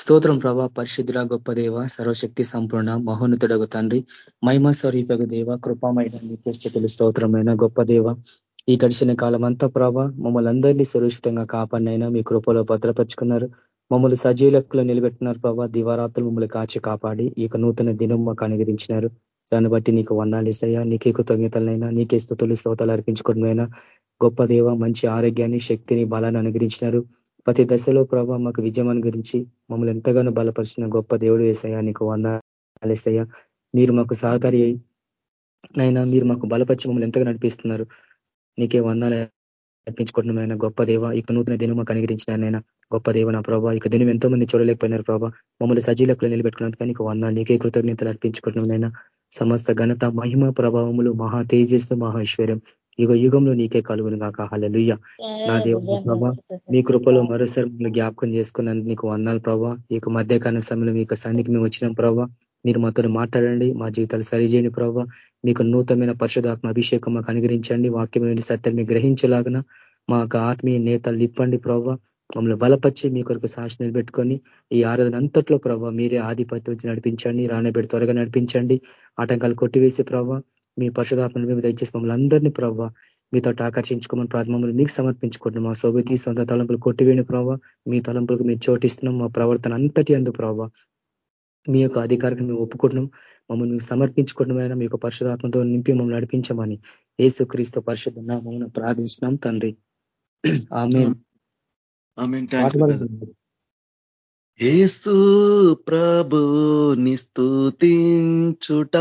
స్తోత్రం ప్రభా పరిశుద్ధుల గొప్ప దేవ సర్వశక్తి సంపూర్ణ మహోన్నతుడగు తండ్రి మహిమ స్వరూపకు దేవ కృపామైన నిత్యస్థితులు స్తోత్రమైన గొప్ప దేవ. ఈ గడిచిన కాలం అంతా ప్రభా మమ్మల్ని అందరినీ సురక్షితంగా కాపాడినైనా మీ కృపలో భద్రపరుచుకున్నారు. మమ్మల్ని సజీలకులు నిలబెట్టినారు ప్రభా దివారాత్రులు మమ్మల్ని కాచి కాపాడి ఈ నూతన దినం మాకు అనుగరించినారు దాన్ని బట్టి నీకు వందాలు ఇస్తాయా? నీకే కృతజ్ఞతలైనా నీకే స్థుతులు శ్రోతలు అర్పించుకోవడమైనా గొప్ప దేవ మంచి ఆరోగ్యాన్ని శక్తిని బలాన్ని అనుగ్రహించినారు. ప్రతి దశలో ప్రభావ మాకు విజయం గురించి మమ్మల్ని ఎంతగానో బలపరిచిన గొప్ప దేవుడు వేసాయా నీకు వందాలేసయ్యా మీరు మాకు సహకారి నైనా మీరు మాకు బలపరిచి మమ్మల్ని ఎంతగా నడిపిస్తున్నారు. నీకే వందాలు అర్పించుకుంటున్నామైనా గొప్ప దేవ ఇక నూతన దినం మాకు అనుగ్రహించినారైనా గొప్ప దేవ నా ప్రభావ ఇక దినం ఎంతో మంది చూడలేకపోయినారు ప్రభావ మమ్మల్ని సజీలకులు నిలబెట్టుకున్నందుకు నీకు వంద నీకే కృతజ్ఞతలు అర్పించుకుంటున్నామైనా సమస్త ఘనత మహిమ ప్రభావములు మహా తేజస్సు మహా ఐశ్వర్యం. యుగ యుగంలో నీకే కలుగును కాక హలలుయ్య నా దేవ ప్రభా మీ కృపలో మరోసారి మిమ్మల్ని జ్ఞాపకం చేసుకున్నందుకు నీకు వందాలు ప్రభా. ఈ మధ్యకాల సమయంలో మీ సన్నిధికి మేము వచ్చినాం ప్రభావ మీరు మాతో మాట్లాడండి మా జీవితాలు సరిచేయండి ప్రభావ మీకు నూతనమైన పరిశుధాత్మ అభిషేకం మాకు అనుగ్రహించండి. వాక్యం సత్యం మీకు గ్రహించేలాగన మా ఆత్మీయ నేతలు ఇప్పండి ప్రభావ మమ్మల్ని బలపరిచి మీ కొరకు సాక్షి నిలబెట్టుకొని ఈ ఆరాధన అంతట్లో ప్రభావ మీరే ఆధిపత్యం నడిపించండి రానబెడి త్వరగా నడిపించండి. ఆటంకాలు కొట్టివేసే ప్రభావ మీ పరిశుధాత్మను మేము దయచేసి మమ్మల్ని అందరినీ ప్రవ్వ మీతో ఆకర్షించుకోమని ప్రాథమములు మీకు సమర్పించుకుంటున్నాం. మా సోబతి సొంత తలంపులు కొట్టివేని ప్రభావ మీ తలంపులకు మీరు చోటిస్తున్నాం. మా ప్రవర్తన అంతటి అందు ప్రభావ మీ యొక్క అధికారాన్ని మేము ఒప్పుకుంటున్నాం. మమ్మల్ని మీకు సమర్పించుకుంటున్నామైనా మీ యొక్క పరిశుధాత్మతో నింపి మమ్మల్ని నడిపించమని ఏసు క్రీస్తు పరిశుద్ధ మమ్మల్ని ప్రార్థిస్తున్నాం తండ్రి. ఆమె ఏసు ప్రభు నిస్తుతించుట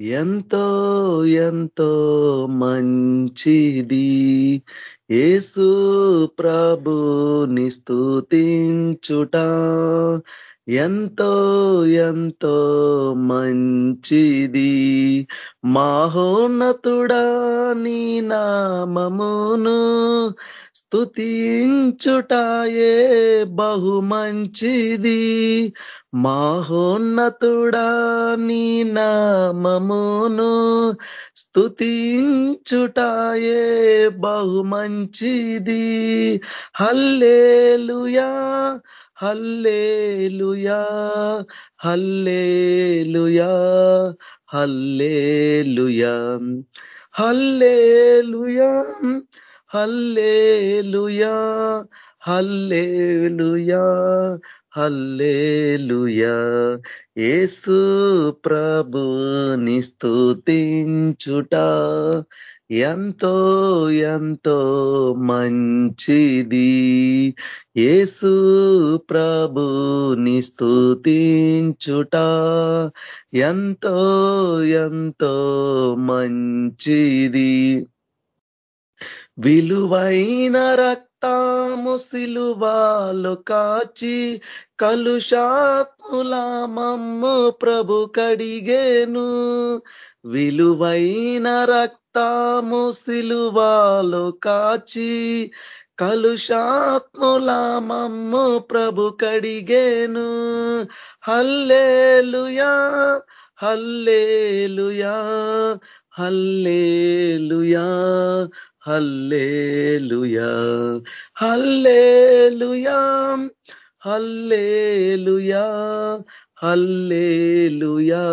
ఎంతో ఎంతో మంచిది. ఏసు ప్రభు నిస్తుతించుట ఎంతో ఎంతో మంచిది. మాహోన్నతుడా నీ నామమును స్తుతించుటాయే బహు మంచిది మాహోన్నతుడా నీ నామమును స్తుతించుటాయే బహుమంచిది. Hallelujah hallelujah hallelujah hallelujah hallelujah. Hallelujah hallelujah hallelujah. ఏసు ప్రభు నిస్తుతించుట ఎంతో ఎంతో మంచిది. ఏసు ప్రభు నిస్తుతించుట ఎంతో ఎంతో మంచిది. విలువైన రక్తాము సిలువాలు కాచి కలుషాత్ముల మమ్ము ప్రభు కడిగేను. విలువైన రక్తాము సిలువాలు కాచి కలుషాత్ముల మమ్ము ప్రభు కడిగేను. Hallelujah hallelujah hallelujah hallelujah hallelujah hallelujah hallelujah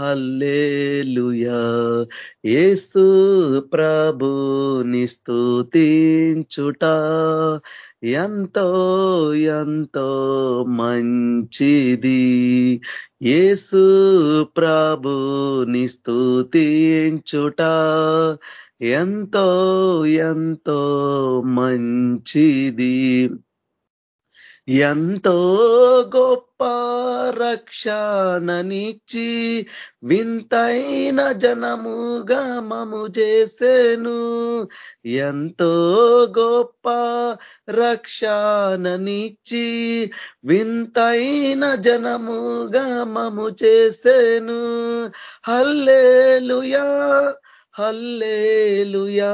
hallelujah. ఏసు ప్రభు నిస్తుతించుట ఎంతో ఎంతో మంచిది. ఏసు ప్రభు నిస్తుతించుట ఎంతో ఎంతో మంచిది. ఎంతో గొప్ప రక్షణనిచ్చి వింతైన జనముగా మము చేసేను. ఎంతో గొప్ప రక్షణనిచ్చి వింతైన జనముగా మము చేసేను. Hallelujah! Hallelujah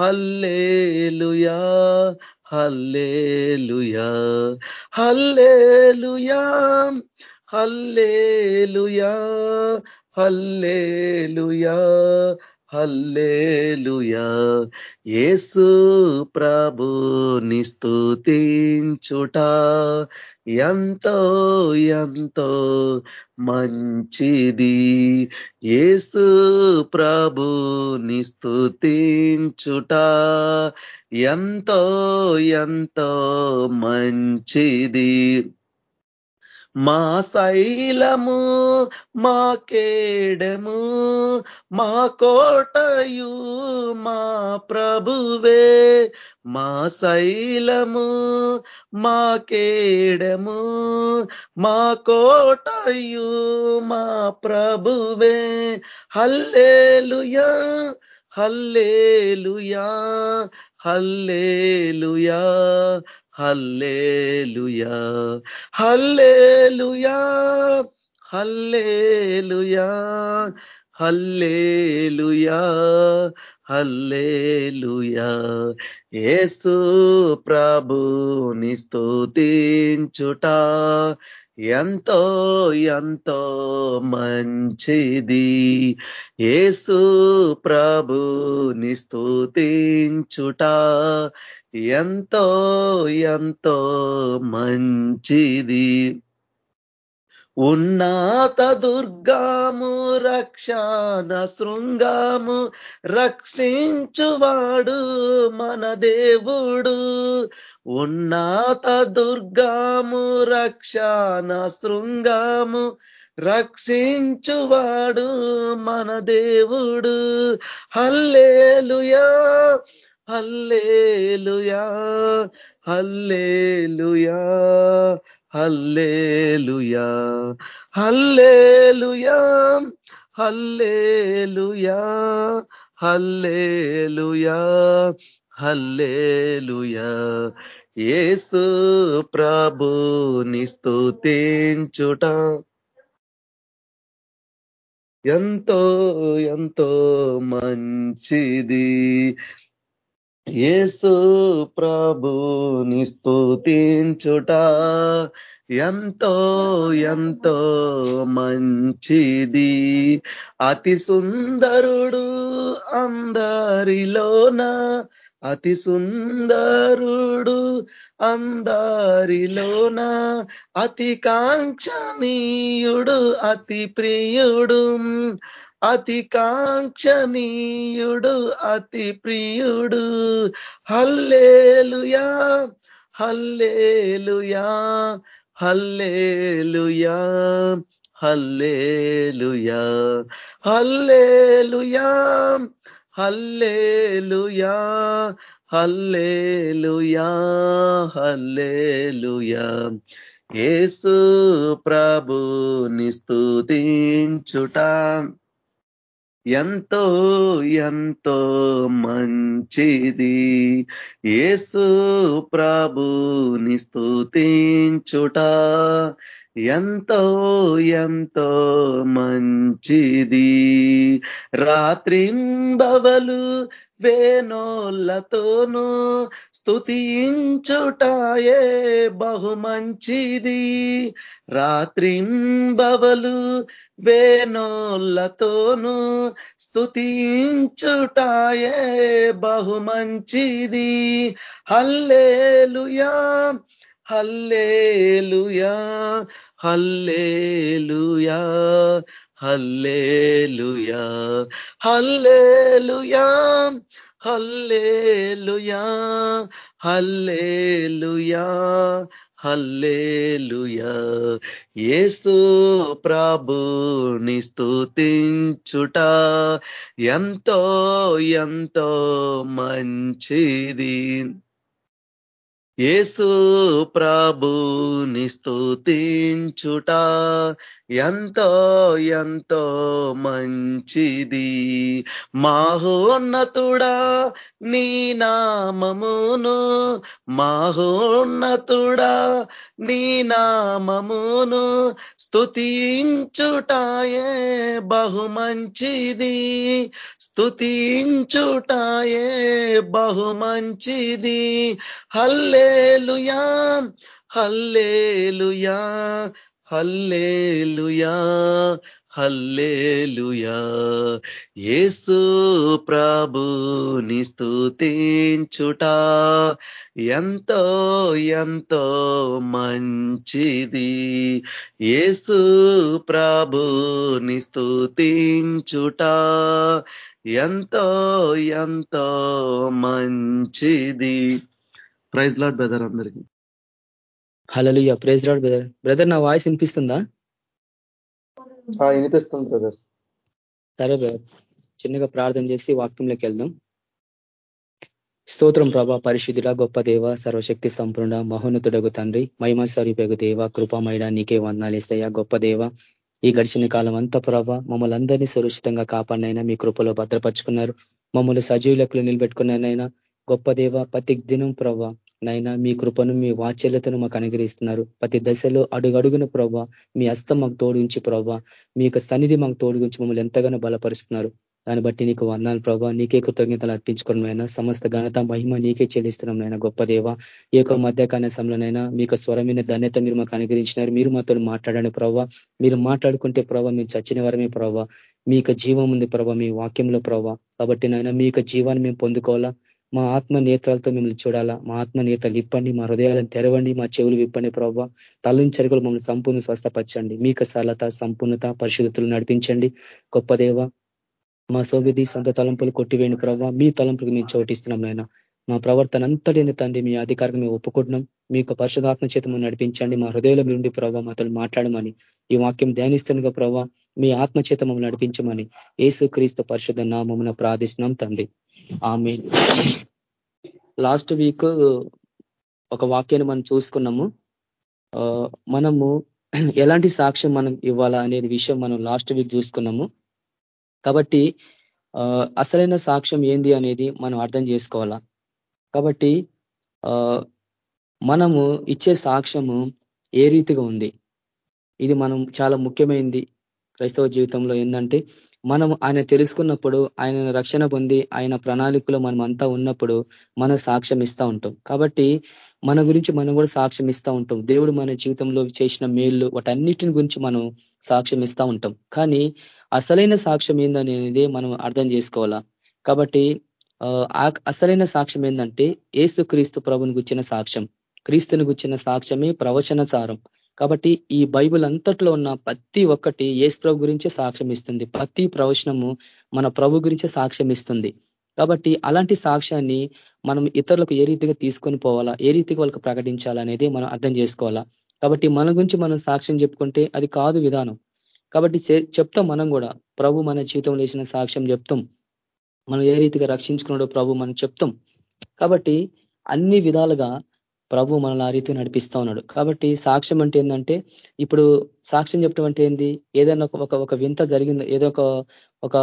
hallelujah hallelujah hallelujah hallelujah hallelujah hallelujah. యేసు ప్రభు నిస్తుతించుట ఎంతో ఎంతో మంచిది. యేసు ప్రభుని నిస్తుతించుట ఎంతో ఎంతో మంచిది. మా శైలము మా కేడము మా కోటయు మా ప్రభువే. మా శైలము మా కేడము మా కోటయు మా ప్రభువే. Hallelujah! Hallelujah hallelujah hallelujah hallelujah hallelujah hallelujah hallelujah. యేసు ప్రభుని స్తుతించుట ఎంతో ఎంతో మంచిది. ఏసు ప్రభుని స్తుతించుట ఎంతో ఎంతో మంచిది. ఉన్నత దుర్గాము రక్షణ శృంగాము రక్షించువాడు మన దేవుడు. ఉన్నత దుర్గాము రక్షణ శృంగాము రక్షించువాడు మన దేవుడు. Hallelujah hallelujah hallelujah. Hallelujah hallelujah hallelujah hallelujah hallelujah. ఏసు ప్రభుని స్తుతించుట ఎంతో ఎంతో మంచిది. యేసు ప్రభుని స్తుతించుట ఎంతో ఎంతో మంచిది. అతి సుందరుడు అందరిలోన అతి సుందరుడు అందరిలోన అతి కాంక్షణీయుడు అతి ప్రియుడు. అతి కాంక్షణీయుడు అతి ప్రియుడు hallelujah hallelujah hallelujah hallelujah. Hallelujah hallelujah hallelujah hallelujah. యేసు ప్రభుని స్తుతించుట ఎంతో ఎంతో మంచిది. యేసు ప్రభుని స్తుతించుట ఎంతో ఎంతో మంచిది. రాత్రింబవలు వేనోళ్ళతోనూ స్థుతించుటాయే బహుమంచిది. రాత్రింబవలు వేణోళ్ళతోను స్థుతించుటాయే బహుమంచిది. Hallelujah hallelujah hallelujah hallelujah hallelujah. Hallelujah hallelujah hallelujah. యేసు ప్రభుని స్తుతించుట ఎంతో ఎంతో మంచిది. ఏసు ప్రభుని నిస్తుంచుట ఎంతో ఎంతో మంచిది. మాహోన్నతుడా నీ నామమును మాహోన్నతుడా నీ నామమును స్తుంచుటాయే బహు మంచిది స్తుంచుటాయే బహు మంచిది హల్లే హల్లేలుయా హల్లేలుయా హల్లేలుయా హల్లేలుయా. యేసు ప్రభుని స్తుతించుట ఎంతో ఎంతో మంచిది. యేసు ప్రభుని నిస్తుతించుట ఎంతో ఎంతో మంచిది. ప్రైజ్ లాడ్ బ్రదర్ అందరికి. Hello praise lord brother brother నా వాయిస్ వినిపిస్తుందా? వినిపిస్తుంది బ్రదర్ సరే బ్రదర్ చిన్నగా ప్రార్థన చేసి వాక్యంలోకి వెళ్దాం. స్తోత్రం ప్రభా పరిశుద్ధుల గొప్ప దేవ సర్వశక్తి సంపూర్ణ మహోన్నతుడగు తండ్రి మహిమ స్వరూపగు దేవ కృపామైడ నీకే వందాలేస్తాయా గొప్ప దేవ. ఈ గడిచిన కాలం అంతా ప్రభా మమ్మల్ని అందరినీ సురక్షితంగా కాపాడినైనా మీ కృపలో భద్రపరుచుకున్నారు. మమ్మల్ని సజీవులకు నిలబెట్టుకున్నారైనా గొప్ప దేవ ప్రతి దినం ప్రభా నైనా మీ కృపను మీ వాచ్యలతను మాకు అనుగ్రహిస్తున్నారు. ప్రతి దశలో అడుగడుగున ప్రభా మీ హస్తం మాకు తోడుగుంచి ప్రభా మీ యొక్క సన్నిధి మాకు తోడుగుంచి మమ్మల్ని ఎంతగానో బలపరుస్తున్నారు. దాన్ని బట్టి నీకు వందాలు ప్రభావ నీకే కృతజ్ఞతలు అర్పించుకోవడం సమస్త ఘనత మహిమ నీకే చెల్లిస్తున్నాం నాయన గొప్ప దేవ. ఈ యొక్క మధ్యకాల సమయంలోనైనా మీకు స్వరమైన ధన్యత మీరు మాకు అనుగ్రహించినారు. మీరు మాతో మాట్లాడండి ప్రభావ మీరు మాట్లాడుకుంటే ప్రభావ మీరు చచ్చిన వారమే ప్రభావ మీ జీవం ఉంది ప్రభావ మీ వాక్యంలో ప్రభావ కాబట్టి నాయన మీ జీవాన్ని మేము పొందుకోవాలా? మా ఆత్మ నేత్రాలతో మిమ్మల్ని చూడాలా? మా ఆత్మ నేతలు ఇప్పండి మా హృదయాలను తెరవండి మా చెవులు విప్పండి ప్రభావ తల్లిని చరుగులు మమ్మల్ని సంపూర్ణ స్వస్థపరచండి. మీకు సరళత సంపూర్ణత పరిశుద్ధతలు నడిపించండి. గొప్ప దేవ మా సోవిధి సొంత తలంపులు కొట్టివేయండి ప్రభావ మీ తలంపులకు మేము చోటిస్తున్నాం నాయన. మా ప్రవర్తన అంతటి తండ్రి మీ అధికారం మేము ఒప్పుకుంటున్నాం. మీ యొక్క పరిశుధాత్మ చేత నడిపించండి. మా హృదయంలో మీరుండి ప్రభావ మాతో మాట్లాడమని ఈ వాక్యం ధ్యానిస్తుండగా ప్రభావ మీ ఆత్మ చేత మమ్మల్ని నడిపించమని ఏసు క్రీస్తు నామమున ప్రార్థిస్తున్నాం తండ్రి. ఆమె లాస్ట్ వీక్ ఒక వాక్యాన్ని మనం చూసుకున్నాము. మనము ఎలాంటి సాక్ష్యం మనం ఇవ్వాలా అనేది విషయం మనం లాస్ట్ వీక్ చూసుకున్నాము. కాబట్టి అసలైన సాక్ష్యం ఏంది అనేది మనం అర్థం చేసుకోవాలా? కాబట్టి మనము ఇచ్చే సాక్ష్యము ఏ రీతిగా ఉంది? ఇది మనం చాలా ముఖ్యమైనది క్రైస్తవ జీవితంలో ఏంటంటే మనం ఆయన తెలుసుకున్నప్పుడు ఆయన రక్షణ పొంది ఆయన ప్రణాళికలో మనం అంతా ఉన్నప్పుడు మనం సాక్ష్యం ఇస్తూ ఉంటాం. కాబట్టి మన గురించి మనం కూడా సాక్ష్యం ఇస్తూ ఉంటాం. దేవుడు మన జీవితంలో చేసిన మేళ్ళు వాటన్నిటిని గురించి మనం సాక్ష్యం ఇస్తూ ఉంటాం. కానీ అసలైన సాక్ష్యం ఏందనేది మనం అర్థం చేసుకోవాలా? కాబట్టి అసలైన సాక్ష్యం ఏంటంటే ఏసు క్రీస్తు ప్రభుని గుచ్చిన సాక్ష్యం. క్రీస్తుని గుచ్చిన సాక్ష్యమే ప్రవచన సారం. కాబట్టి ఈ బైబుల్ అంతట్లో ఉన్న ప్రతి ఒక్కటి ఏసు ప్రభు గురించే సాక్ష్యం ఇస్తుంది. ప్రతి ప్రవచనము మన ప్రభు గురించే సాక్ష్యం ఇస్తుంది. కాబట్టి అలాంటి సాక్ష్యాన్ని మనం ఇతరులకు ఏ రీతిగా తీసుకొని పోవాలా? ఏ రీతిగా వాళ్ళకి ప్రకటించాలనేది మనం అర్థం చేసుకోవాలా? కాబట్టి మన గురించి మనం సాక్ష్యం చెప్పుకుంటే అది కాదు విధానం. కాబట్టి చెప్తాం మనం కూడా. ప్రభు మన జీవితంలో వేసిన సాక్ష్యం చెప్తాం. మనం ఏ రీతిగా రక్షించుకున్నాడో ప్రభు మనం చెప్తాం. కాబట్టి అన్ని విధాలుగా ప్రభు మనల్ని ఆ రీతిగా నడిపిస్తా ఉన్నాడు. కాబట్టి సాక్ష్యం అంటే ఏంటంటే ఇప్పుడు సాక్ష్యం చెప్పడం అంటే ఏంది? ఏదైనా ఒక ఒక వింత జరిగింది ఏదో ఒక ఒక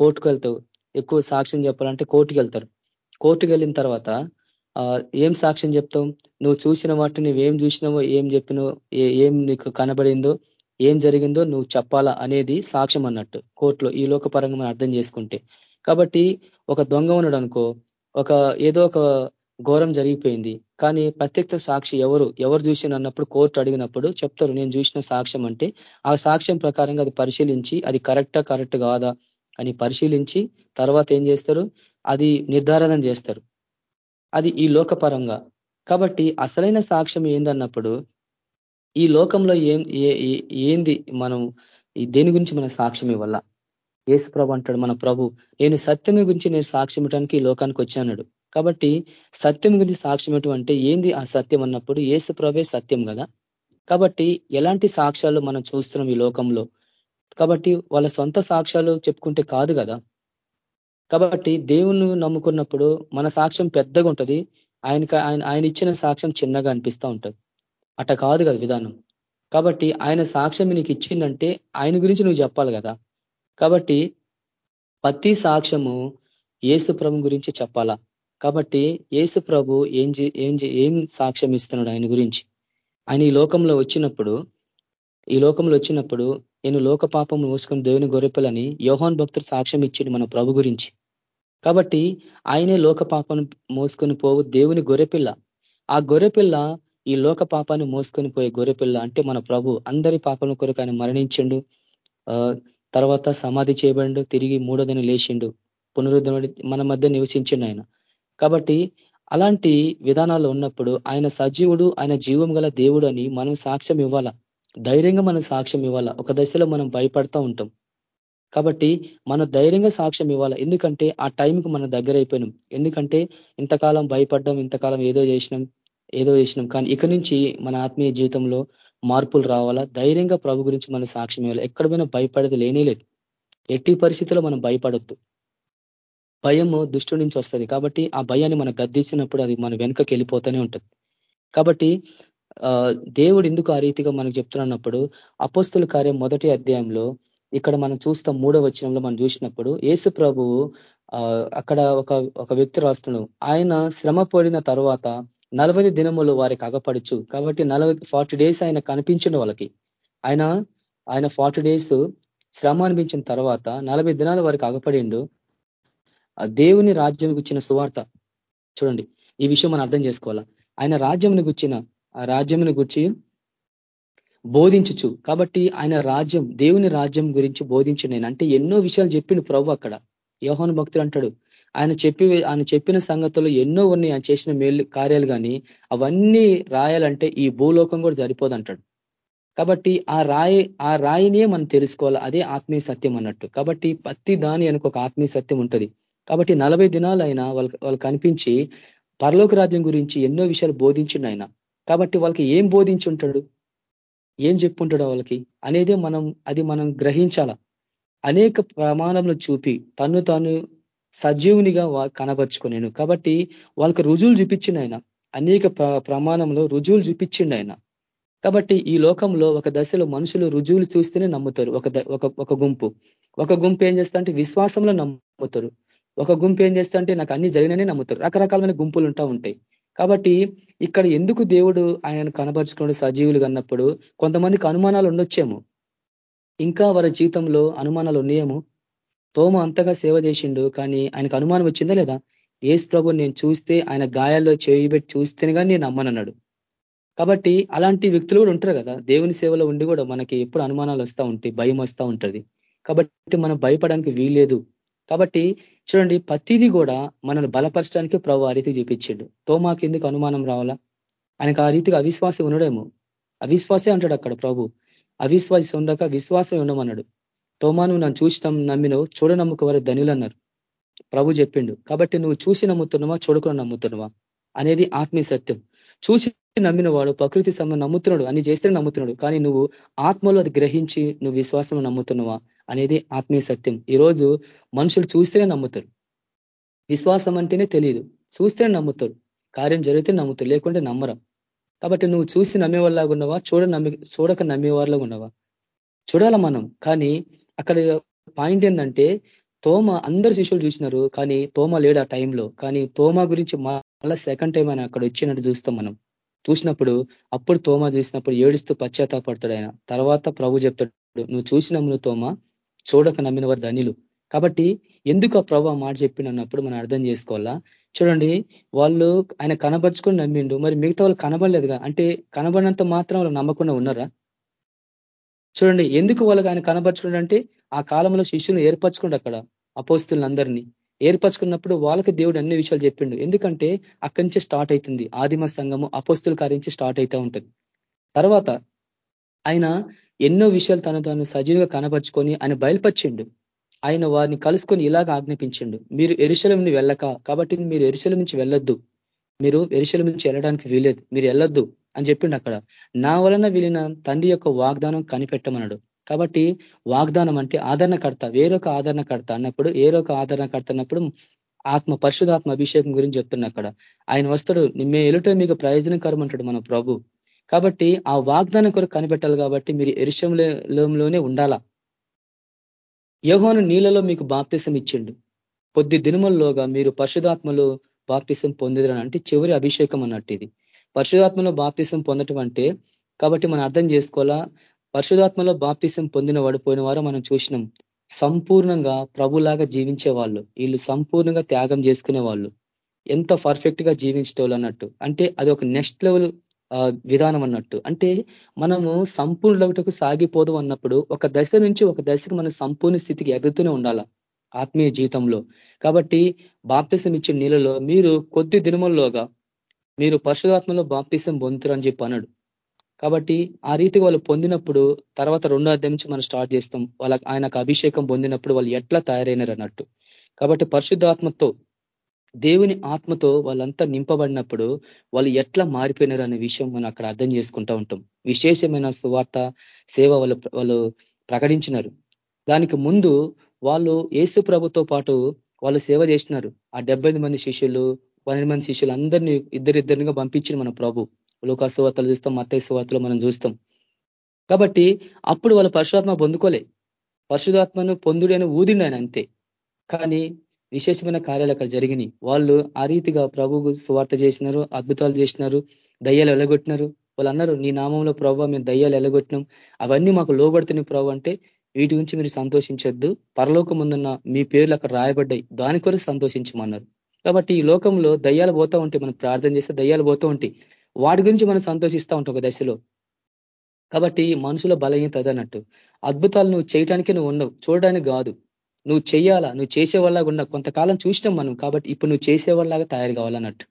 కోర్టుకు వెళ్తావు ఎక్కువ సాక్ష్యం చెప్పాలంటే కోర్టుకు వెళ్తారు. కోర్టుకు వెళ్ళిన తర్వాత ఏం సాక్ష్యం చెప్తావు నువ్వు చూసిన వాటిని నువ్వేం చూసినావో ఏం చెప్పినో ఏం నీకు కనబడిందో ఏం జరిగిందో నువ్వు చెప్పాలా అనేది సాక్ష్యం అన్నట్టు కోర్టులో ఈ లోకపరంగా మనం అర్థం చేసుకుంటే. కాబట్టి ఒక దొంగ ఉన్నాడు అనుకో ఒక ఏదో ఒక ఘోరం జరిగిపోయింది. కానీ ప్రత్యక్ష సాక్షి ఎవరు ఎవరు చూసిన అన్నప్పుడు కోర్టు అడిగినప్పుడు చెప్తారు నేను చూసిన సాక్ష్యం అంటే ఆ సాక్ష్యం ప్రకారంగా అది పరిశీలించి అది కరెక్టా కరెక్ట్ కాదా? అని పరిశీలించి తర్వాత ఏం చేస్తారు? అది నిర్ధారణ చేస్తారు. అది ఈ లోకపరంగా. కాబట్టి అసలైన సాక్ష్యం ఏందన్నప్పుడు ఈ లోకంలో ఏం ఏంది మనం దేని గురించి మన సాక్ష్యం ఇవ్వాల? ఏసు ప్రభు అంటాడు మన ప్రభు నేను సత్యమి గురించి నేను సాక్ష్యం ఇవ్వడానికి ఈ లోకానికి వచ్చానడు కాబట్టి సత్యం గురించి సాక్ష్యం అంటే ఏంది ఆ సత్యం అన్నప్పుడు? ఏసు ప్రభే సత్యం కదా? కాబట్టి ఎలాంటి సాక్ష్యాలు మనం చూస్తున్నాం ఈ లోకంలో? కాబట్టి వాళ్ళ సొంత సాక్ష్యాలు చెప్పుకుంటే కాదు కదా? కాబట్టి దేవుణ్ణి నమ్ముకున్నప్పుడు మన సాక్ష్యం పెద్దగా ఉంటుంది. ఆయనకి ఆయన ఆయన ఇచ్చిన సాక్ష్యం చిన్నగా అనిపిస్తూ ఉంటుంది. అట కాదు కదా విధానం. కాబట్టి ఆయన సాక్ష్యం నీకు ఇచ్చిందంటే ఆయన గురించి నువ్వు చెప్పాలి కదా? కాబట్టి ప్రతి సాక్ష్యము ఏసు ప్రభు గురించి చెప్పాలా? కాబట్టి ఏసు ప్రభు ఏం ఏం ఏం సాక్ష్యం ఇస్తున్నాడు ఆయన గురించి? ఆయన ఈ లోకంలో వచ్చినప్పుడు ఈ లోకంలో వచ్చినప్పుడు నేను లోక పాపం మోసుకొని దేవుని గొర్రెపిల్లని యోహాన్ భక్తుడు సాక్ష్యం ఇచ్చిండు మన ప్రభు గురించి. కాబట్టి ఆయనే లోక పాపను మోసుకొని పోవు దేవుని గొర్రెపిల్ల. ఆ గొర్రెపిల్ల ఈ లోక పాపాన్ని మోసుకొని పోయే గొర్రెపిల్ల అంటే మన ప్రభు. అందరి పాపల కొరకు ఆయన మరణించిండు. తర్వాత సమాధి చేయబడిండు. తిరిగి మూడోదని లేచిండు. పునరుద్ధరణ మన మధ్య నివసించిండు ఆయన. కాబట్టి అలాంటి విధానాలు ఉన్నప్పుడు ఆయన సజీవుడు ఆయన జీవం గల దేవుడు అని మనం సాక్ష్యం ఇవ్వాలా? ధైర్యంగా మనం సాక్ష్యం ఇవ్వాలా? ఒక దశలో మనం భయపడతా ఉంటాం. కాబట్టి మనం ధైర్యంగా సాక్ష్యం ఇవ్వాలి? ఎందుకంటే ఆ టైంకి మనం దగ్గర అయిపోయినాం. ఎందుకంటే ఇంతకాలం భయపడ్డాం ఇంతకాలం ఏదో చేసినాం ఏదో చేసినాం. కానీ ఇక నుంచి మన ఆత్మీయ జీవితంలో మార్పులు రావాలా? ధైర్యంగా ప్రభు గురించి మనం సాక్ష్యం ఇవ్వాలి? ఎక్కడ పోయినా భయపడేది లేనే లేదు. ఎట్టి పరిస్థితుల్లో మనం భయపడొద్దు. భయము దుష్టు నుంచి వస్తుంది. కాబట్టి ఆ భయాన్ని మనం గద్దించినప్పుడు అది మన వెనుకకి వెళ్ళిపోతూనే ఉంటుంది. కాబట్టి దేవుడు ఎందుకు ఆ రీతిగా మనకు చెప్తున్నప్పుడు అపోస్తుల కార్యం మొదటి అధ్యాయంలో ఇక్కడ మనం చూస్తాం మూడో వచనంలో మనం చూసినప్పుడు ఏసు ప్రభువు అక్కడ ఒక ఒక వ్యక్తి రాస్తున్నాడు. ఆయన శ్రమ పడిన తర్వాత నలభై దినములు వారికి అగపడచ్చు కాబట్టి నలభై ఫార్టీ డేస్ ఆయన కనిపించిన వాళ్ళకి. ఆయన ఆయన ఫార్టీ డేస్ శ్రమ అనిపించిన తర్వాత నలభై దినాల వారికి అగపడిండు. దేవుని రాజ్యం గుచ్చిన సువార్త. చూడండి ఈ విషయం మనం అర్థం చేసుకోవాలా? ఆయన రాజ్యంని గుచ్చిన ఆ రాజ్యంని గుర్చి బోధించచ్చు కాబట్టి ఆయన రాజ్యం దేవుని రాజ్యం గురించి బోధించు నేను అంటే ఎన్నో విషయాలు చెప్పిండు ప్రభు అక్కడ. యోహోన్ భక్తులు అంటాడు ఆయన చెప్పి ఆయన చెప్పిన సంగతులు ఎన్నో ఉన్నాయి. ఆయన చేసిన మేలు కార్యాలు కానీ అవన్నీ రాయాలంటే ఈ భూలోకం కూడా సరిపోదంటాడు కాబట్టి ఆ రాయి ఆ రాయినే మనం తెలుసుకోవాలి? అదే ఆత్మీయ సత్యం అన్నట్టు. కాబట్టి ప్రతి దాని వెనుక ఒక ఆత్మీయ సత్యం ఉంటుంది. కాబట్టి నలభై దినాలు ఆయన వాళ్ళకి వాళ్ళు కనిపించి పరలోక రాజ్యం గురించి ఎన్నో విషయాలు బోధించిండు ఆయన. కాబట్టి వాళ్ళకి ఏం బోధించి ఉంటాడు ఏం చెప్పుంటాడు వాళ్ళకి? అనేది మనం అది మనం గ్రహించాల. అనేక ప్రమాణంలో చూపి తను తాను సజీవునిగా కనబరుచుకునేను. కాబట్టి వాళ్ళకి రుజువులు చూపించిండు ఆయన. అనేక ప్రమాణంలో రుజువులు చూపించిండు ఆయన. కాబట్టి ఈ లోకంలో ఒక దశలో మనుషులు రుజువులు చూస్తేనే నమ్ముతారు. ఒక ఒక గుంపు. ఒక గుంపు ఏం చేస్తా అంటే విశ్వాసంలో నమ్ముతారు. ఒక గుంపు ఏం చేస్తా అంటే నాకు అన్ని జరిగిననే నమ్ముతారు. రకరకాలమైన గుంపులు ఉంటా ఉంటాయి. కాబట్టి ఇక్కడ ఎందుకు దేవుడు ఆయనను కనపరుచుకున్నాడు సజీవులు అన్నప్పుడు కొంతమందికి అనుమానాలు ఉండొచ్చేమో. ఇంకా వారి జీవితంలో అనుమానాలు ఉన్నాయేమో. తోమ అంతగా సేవ చేసిండు కానీ ఆయనకు అనుమానం వచ్చిందా లేదా? ఏసు ప్రభు నేను చూస్తే ఆయన గాయాల్లో చేయిబెట్టి చూస్తేనే కానీ నేను నమ్మనన్నాడు. కాబట్టి అలాంటి వ్యక్తులు కూడా ఉంటారు కదా. దేవుని సేవలో ఉండి కూడా మనకి ఎప్పుడు అనుమానాలు వస్తూ ఉంటాయి భయం వస్తూ ఉంటుంది. కాబట్టి మనం భయపడడానికి వీల్లేదు. కాబట్టి చూడండి ప్రతిదీ కూడా మనల్ని బలపరచడానికి ప్రభు ఆ రీతి చూపించిండు. తోమాకి ఎందుకు అనుమానం రావాలా? ఆయనకు ఆ రీతిగా అవిశ్వాసం ఉండడేమో అవిశ్వాసే అంటాడు అక్కడ ప్రభు. అవిశ్వాసం ఉండక విశ్వాసం ఉండమన్నాడు. తోమా నువ్వు నన్ను చూసి నమ్మినవు చూడనమ్ముక వారు ధనులు అన్నారు. ప్రభు చెప్పిండు కాబట్టి నువ్వు చూసి నమ్ముతున్నావా చూడకుండా నమ్ముతున్నావా? అనేది ఆత్మీయ సత్యం. చూసి నమ్మిన వాడు ప్రకృతి సంబంధం నమ్ముతున్నాడు అని చేస్తే నమ్ముతున్నాడు. కానీ నువ్వు ఆత్మలో అది గ్రహించి నువ్వు విశ్వాసం నమ్ముతున్నావా? అనేది ఆత్మీయ సత్యం. ఈరోజు మనుషులు చూస్తేనే నమ్ముతారు. విశ్వాసం అంటేనే తెలియదు చూస్తేనే నమ్ముతారు. కార్యం జరిగితే నమ్ముతారు. లేకుంటే నమ్మరం. కాబట్టి నువ్వు చూసి నమ్మేవాళ్ళగా ఉన్నావా? చూడ నమ్మి చూడక నమ్మేవాళ్ళగా ఉన్నావా? చూడాల మనం. కానీ అక్కడ పాయింట్ ఏంటంటే తోమ అందరు శిష్యులు చూసినారు. కానీ తోమ లేడు ఆ టైంలో. కానీ తోమ గురించి మళ్ళా సెకండ్ టైం ఆయన అక్కడ వచ్చినట్టు చూస్తాం మనం. చూసినప్పుడు అప్పుడు తోమ చూసినప్పుడు ఏడుస్తూ పశ్చాత్తాపడతాడు ఆయన. తర్వాత ప్రభు చెప్తాడు నువ్వు చూసినమ్ము తోమ. చూడక నమ్మిన వారు ధనిలు. కాబట్టి ఎందుకు ఆ ప్రభు మాట చెప్పినప్పుడు మనం అర్థం చేసుకోవాలా? చూడండి వాళ్ళు ఆయన కనబరుచుకొని నమ్మిండు. మరి మిగతా వాళ్ళు కనబడలేదుగా? అంటే కనబడినంత మాత్రం వాళ్ళు నమ్మకుండా ఉన్నారా? చూడండి ఎందుకు వాళ్ళకి ఆయన కనబరుచుకున్నాడు అంటే ఆ కాలంలో శిష్యులు ఏర్పరచుకోండి అక్కడ అపోస్తులందరినీ. ఏర్పరచుకున్నప్పుడు వాళ్ళకి దేవుడు అన్ని విషయాలు చెప్పిండు. ఎందుకంటే అక్కడి నుంచి స్టార్ట్ అవుతుంది. ఆదిమ సంఘము అపోస్తుల కార్యించి స్టార్ట్ అవుతూ ఉంటుంది. తర్వాత ఆయన ఎన్నో విషయాలు తను తాను సజీవుగా కనపరుచుకొని ఆయన బయలుపరిచిండు. ఆయన వారిని కలుసుకొని ఇలాగ ఆజ్ఞాపించిండు. మీరు ఎరుశలం వెళ్ళక కాబట్టి మీరు ఎరుశలం నుంచి వెళ్ళొద్దు. మీరు ఎరుశలం నుంచి వెళ్ళడానికి వీలేదు మీరు వెళ్ళొద్దు అని చెప్పిండు అక్కడ. నా వలన వీలిన తండ్రి యొక్క వాగ్దానం కనిపెట్టమన్నాడు. కాబట్టి వాగ్దానం అంటే ఆదరణకర్త వేరొక ఆదరణకర్త అన్నప్పుడు ఏరొక ఆదరణకర్త అన్నప్పుడు ఆత్మ పరిశుధాత్మ అభిషేకం గురించి చెప్తున్నా అక్కడ. ఆయన వస్తాడు మే ఎలుట మీకు ప్రయోజనకరం అంటాడు మన ప్రభు. కాబట్టి ఆ వాగ్దానం కొరకు కనిపెట్టాలి కాబట్టి మీరు ఎరుశంలోనే ఉండాలా? యహోను నీళ్ళలో మీకు బాప్తిసం ఇచ్చిండు. కొద్ది దినముల్లోగా మీరు పరిశుధాత్మలో బాప్తిసం పొందిదరని అంటే చివరి అభిషేకం అన్నట్టు ఇది. పరిశుధాత్మలో బాప్తిసం పొందటం అంటే కాబట్టి మనం అర్థం చేసుకోవాలా? పరిశుధాత్మలో బాప్తిసం పొందిన వాడు వారు మనం చూసినాం. సంపూర్ణంగా ప్రభులాగా జీవించే వాళ్ళు వీళ్ళు సంపూర్ణంగా త్యాగం చేసుకునే వాళ్ళు ఎంత పర్ఫెక్ట్గా జీవించటోళ్ళు అన్నట్టు. అంటే అది ఒక నెక్స్ట్ లెవెల్ విధానం అన్నట్టు. అంటే మనము సంపూర్ణకు సాగిపోదు అన్నప్పుడు ఒక దశ నుంచి ఒక దశకు మనం సంపూర్ణ స్థితికి ఎదుగుతూనే ఉండాల ఆత్మీయ జీవితంలో. కాబట్టి బాప్తిసం ఇచ్చిన నీళ్ళలో మీరు కొద్ది దినముల్లోగా మీరు పరిశుధాత్మలో బాప్తిసం పొందుతారు అని చెప్పి అన్నాడు కాబట్టి ఆ రీతికి వాళ్ళు పొందినప్పుడు తర్వాత రెండో అధ్యాయం నుంచి మనం స్టార్ట్ చేస్తాం. వాళ్ళకి ఆయనకు అభిషేకం పొందినప్పుడు వాళ్ళు ఎట్లా తయారైనారు అన్నట్టు. కాబట్టి పరిశుద్ధాత్మతో దేవుని ఆత్మతో వాళ్ళంతా నింపబడినప్పుడు వాళ్ళు ఎట్లా మారిపోయినారు అనే విషయం మనం అక్కడ అర్థం చేసుకుంటూ ఉంటాం. విశేషమైన సువార్త సేవ వాళ్ళు వాళ్ళు ప్రకటించినారు. దానికి ముందు వాళ్ళు ఏసు ప్రభుతో పాటు వాళ్ళు సేవ చేసినారు. ఆ డెబ్బై మంది శిష్యులు పన్నెండు మంది శిష్యులు అందరినీ ఇద్దరిద్దరినిగా పంపించిన మన ప్రభు. లోకాసువార్తలు చూస్తాం మత్తయ్య సువార్తలు మనం చూస్తాం. కాబట్టి అప్పుడు వాళ్ళు పరశురాత్మ పొందుకోలే. పరశురాత్మను పొందుడు అని ఊదిండు ఆయన అంతే. కానీ విశేషమైన కార్యాలు అక్కడ జరిగినాయి. వాళ్ళు ఆ రీతిగా ప్రభువు సువార్త చేసినారు అద్భుతాలు చేసినారు దయ్యాలు ఎలగొట్టినారు. వాళ్ళు అన్నారు నీ నామంలో ప్రభావ మేము దయ్యాలు ఎలగొట్టినాం. అవన్నీ మాకు లోబడుతున్నాయి ప్రభు అంటే వీటి గురించి మీరు సంతోషించొద్దు. పరలోకం ముందున్న మీ పేర్లు అక్కడ రాయబడ్డాయి. దాని కొరకు సంతోషించమన్నారు. కాబట్టి ఈ లోకంలో దయ్యాలు పోతూ ఉంటే మనం ప్రార్థన చేస్తే దయ్యాలు పోతూ ఉంటాయి వాటి గురించి మనం సంతోషిస్తూ ఉంటాం ఒక దశలో. కాబట్టి మనుషుల బలహీనత అదన్నట్టు. అద్భుతాలు నువ్వు చేయటానికి నువ్వు ఉండవు చూడడానికి కాదు. నువ్వు చేయాలా నువ్వు చేసేవాళ్ళగా ఉన్న కొంతకాలం చూసినాం మనం. కాబట్టి ఇప్పుడు నువ్వు చేసేవాళ్ళలాగా తయారు కావాలన్నట్టు.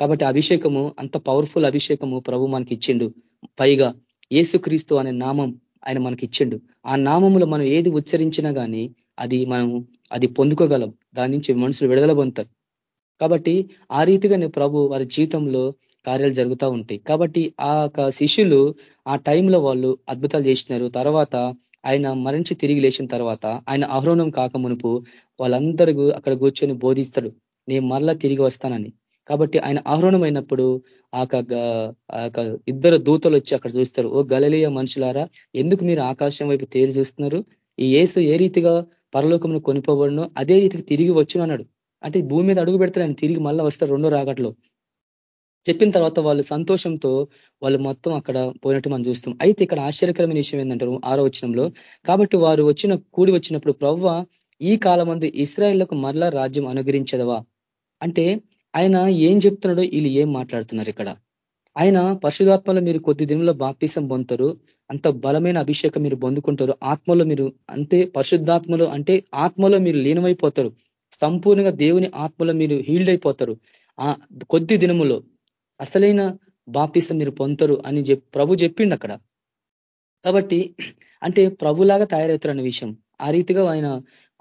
కాబట్టి అభిషేకము అంత పవర్ఫుల్ అభిషేకము ప్రభు మనకి ఇచ్చిండు. పైగా ఏసుక్రీస్తు అనే నామం ఆయన మనకి ఇచ్చిండు. ఆ నామములో మనం ఏది ఉచ్చరించినా కానీ అది మనం అది పొందుకోగలం. దాని నుంచి మనుషులు విడుదల పొందుతారు. కాబట్టి ఆ రీతిగా ప్రభు వారి జీవితంలో కార్యాలు జరుగుతూ ఉంటాయి. కాబట్టి ఆ శిష్యులు ఆ టైంలో వాళ్ళు అద్భుతాలు చేసినారు. తర్వాత ఆయన మరణించి తిరిగి లేచిన తర్వాత ఆయన అహరోణం కాక మునుపు వాళ్ళందరూ అక్కడ కూర్చొని బోధిస్తాడు నేను మరలా తిరిగి వస్తానని. కాబట్టి ఆయన ఆహ్వానం అయినప్పుడు ఆ ఇద్దరు దూతలు వచ్చి అక్కడ చూస్తారు ఓ గలలీయ మనుషులారా ఎందుకు మీరు ఆకాశం వైపు తేలి చూస్తున్నారు? ఈ ఏసు ఏ రీతిగా పరలోకమును కొనిపోబడినో అదే రీతికి తిరిగి వచ్చును అన్నాడు అంటే భూమి మీద అడుగు పెడతారు ఆయన తిరిగి మళ్ళీ వస్తారు రెండో రాగట్లో చెప్పిన తర్వాత వాళ్ళు సంతోషంతో వాళ్ళు మొత్తం అక్కడ పోయినట్టు మనం చూస్తాం. అయితే ఇక్కడ ఆశ్చర్యకరమైన విషయం ఏంటంటారు ఆరో వచ్చినంలో కాబట్టి వారు వచ్చిన కూడి వచ్చినప్పుడు ప్రవ్వ ఈ కాలమందు ఇస్రాయేళ్ళకు మరలా రాజ్యం అనుగ్రహించదవా? అంటే ఆయన ఏం చెప్తున్నాడో వీళ్ళు ఏం మాట్లాడుతున్నారు ఇక్కడ? ఆయన పరిశుధాత్మలో మీరు కొద్ది దినంలో బాప్తీసం పొందుతారు అంత బలమైన అభిషేకం మీరు పొందుకుంటారు ఆత్మలో మీరు అంతే పరిశుద్ధాత్మలో అంటే ఆత్మలో మీరు లీనమైపోతారు సంపూర్ణంగా దేవుని ఆత్మలో మీరు హీల్డ్ అయిపోతారు. ఆ కొద్ది దినములో అసలైన బాప్తీసం మీరు పొందరు అని ప్రభు చెప్పిండు అక్కడ. కాబట్టి అంటే ప్రభులాగా తయారవుతారు అనే విషయం ఆ రీతిగా ఆయన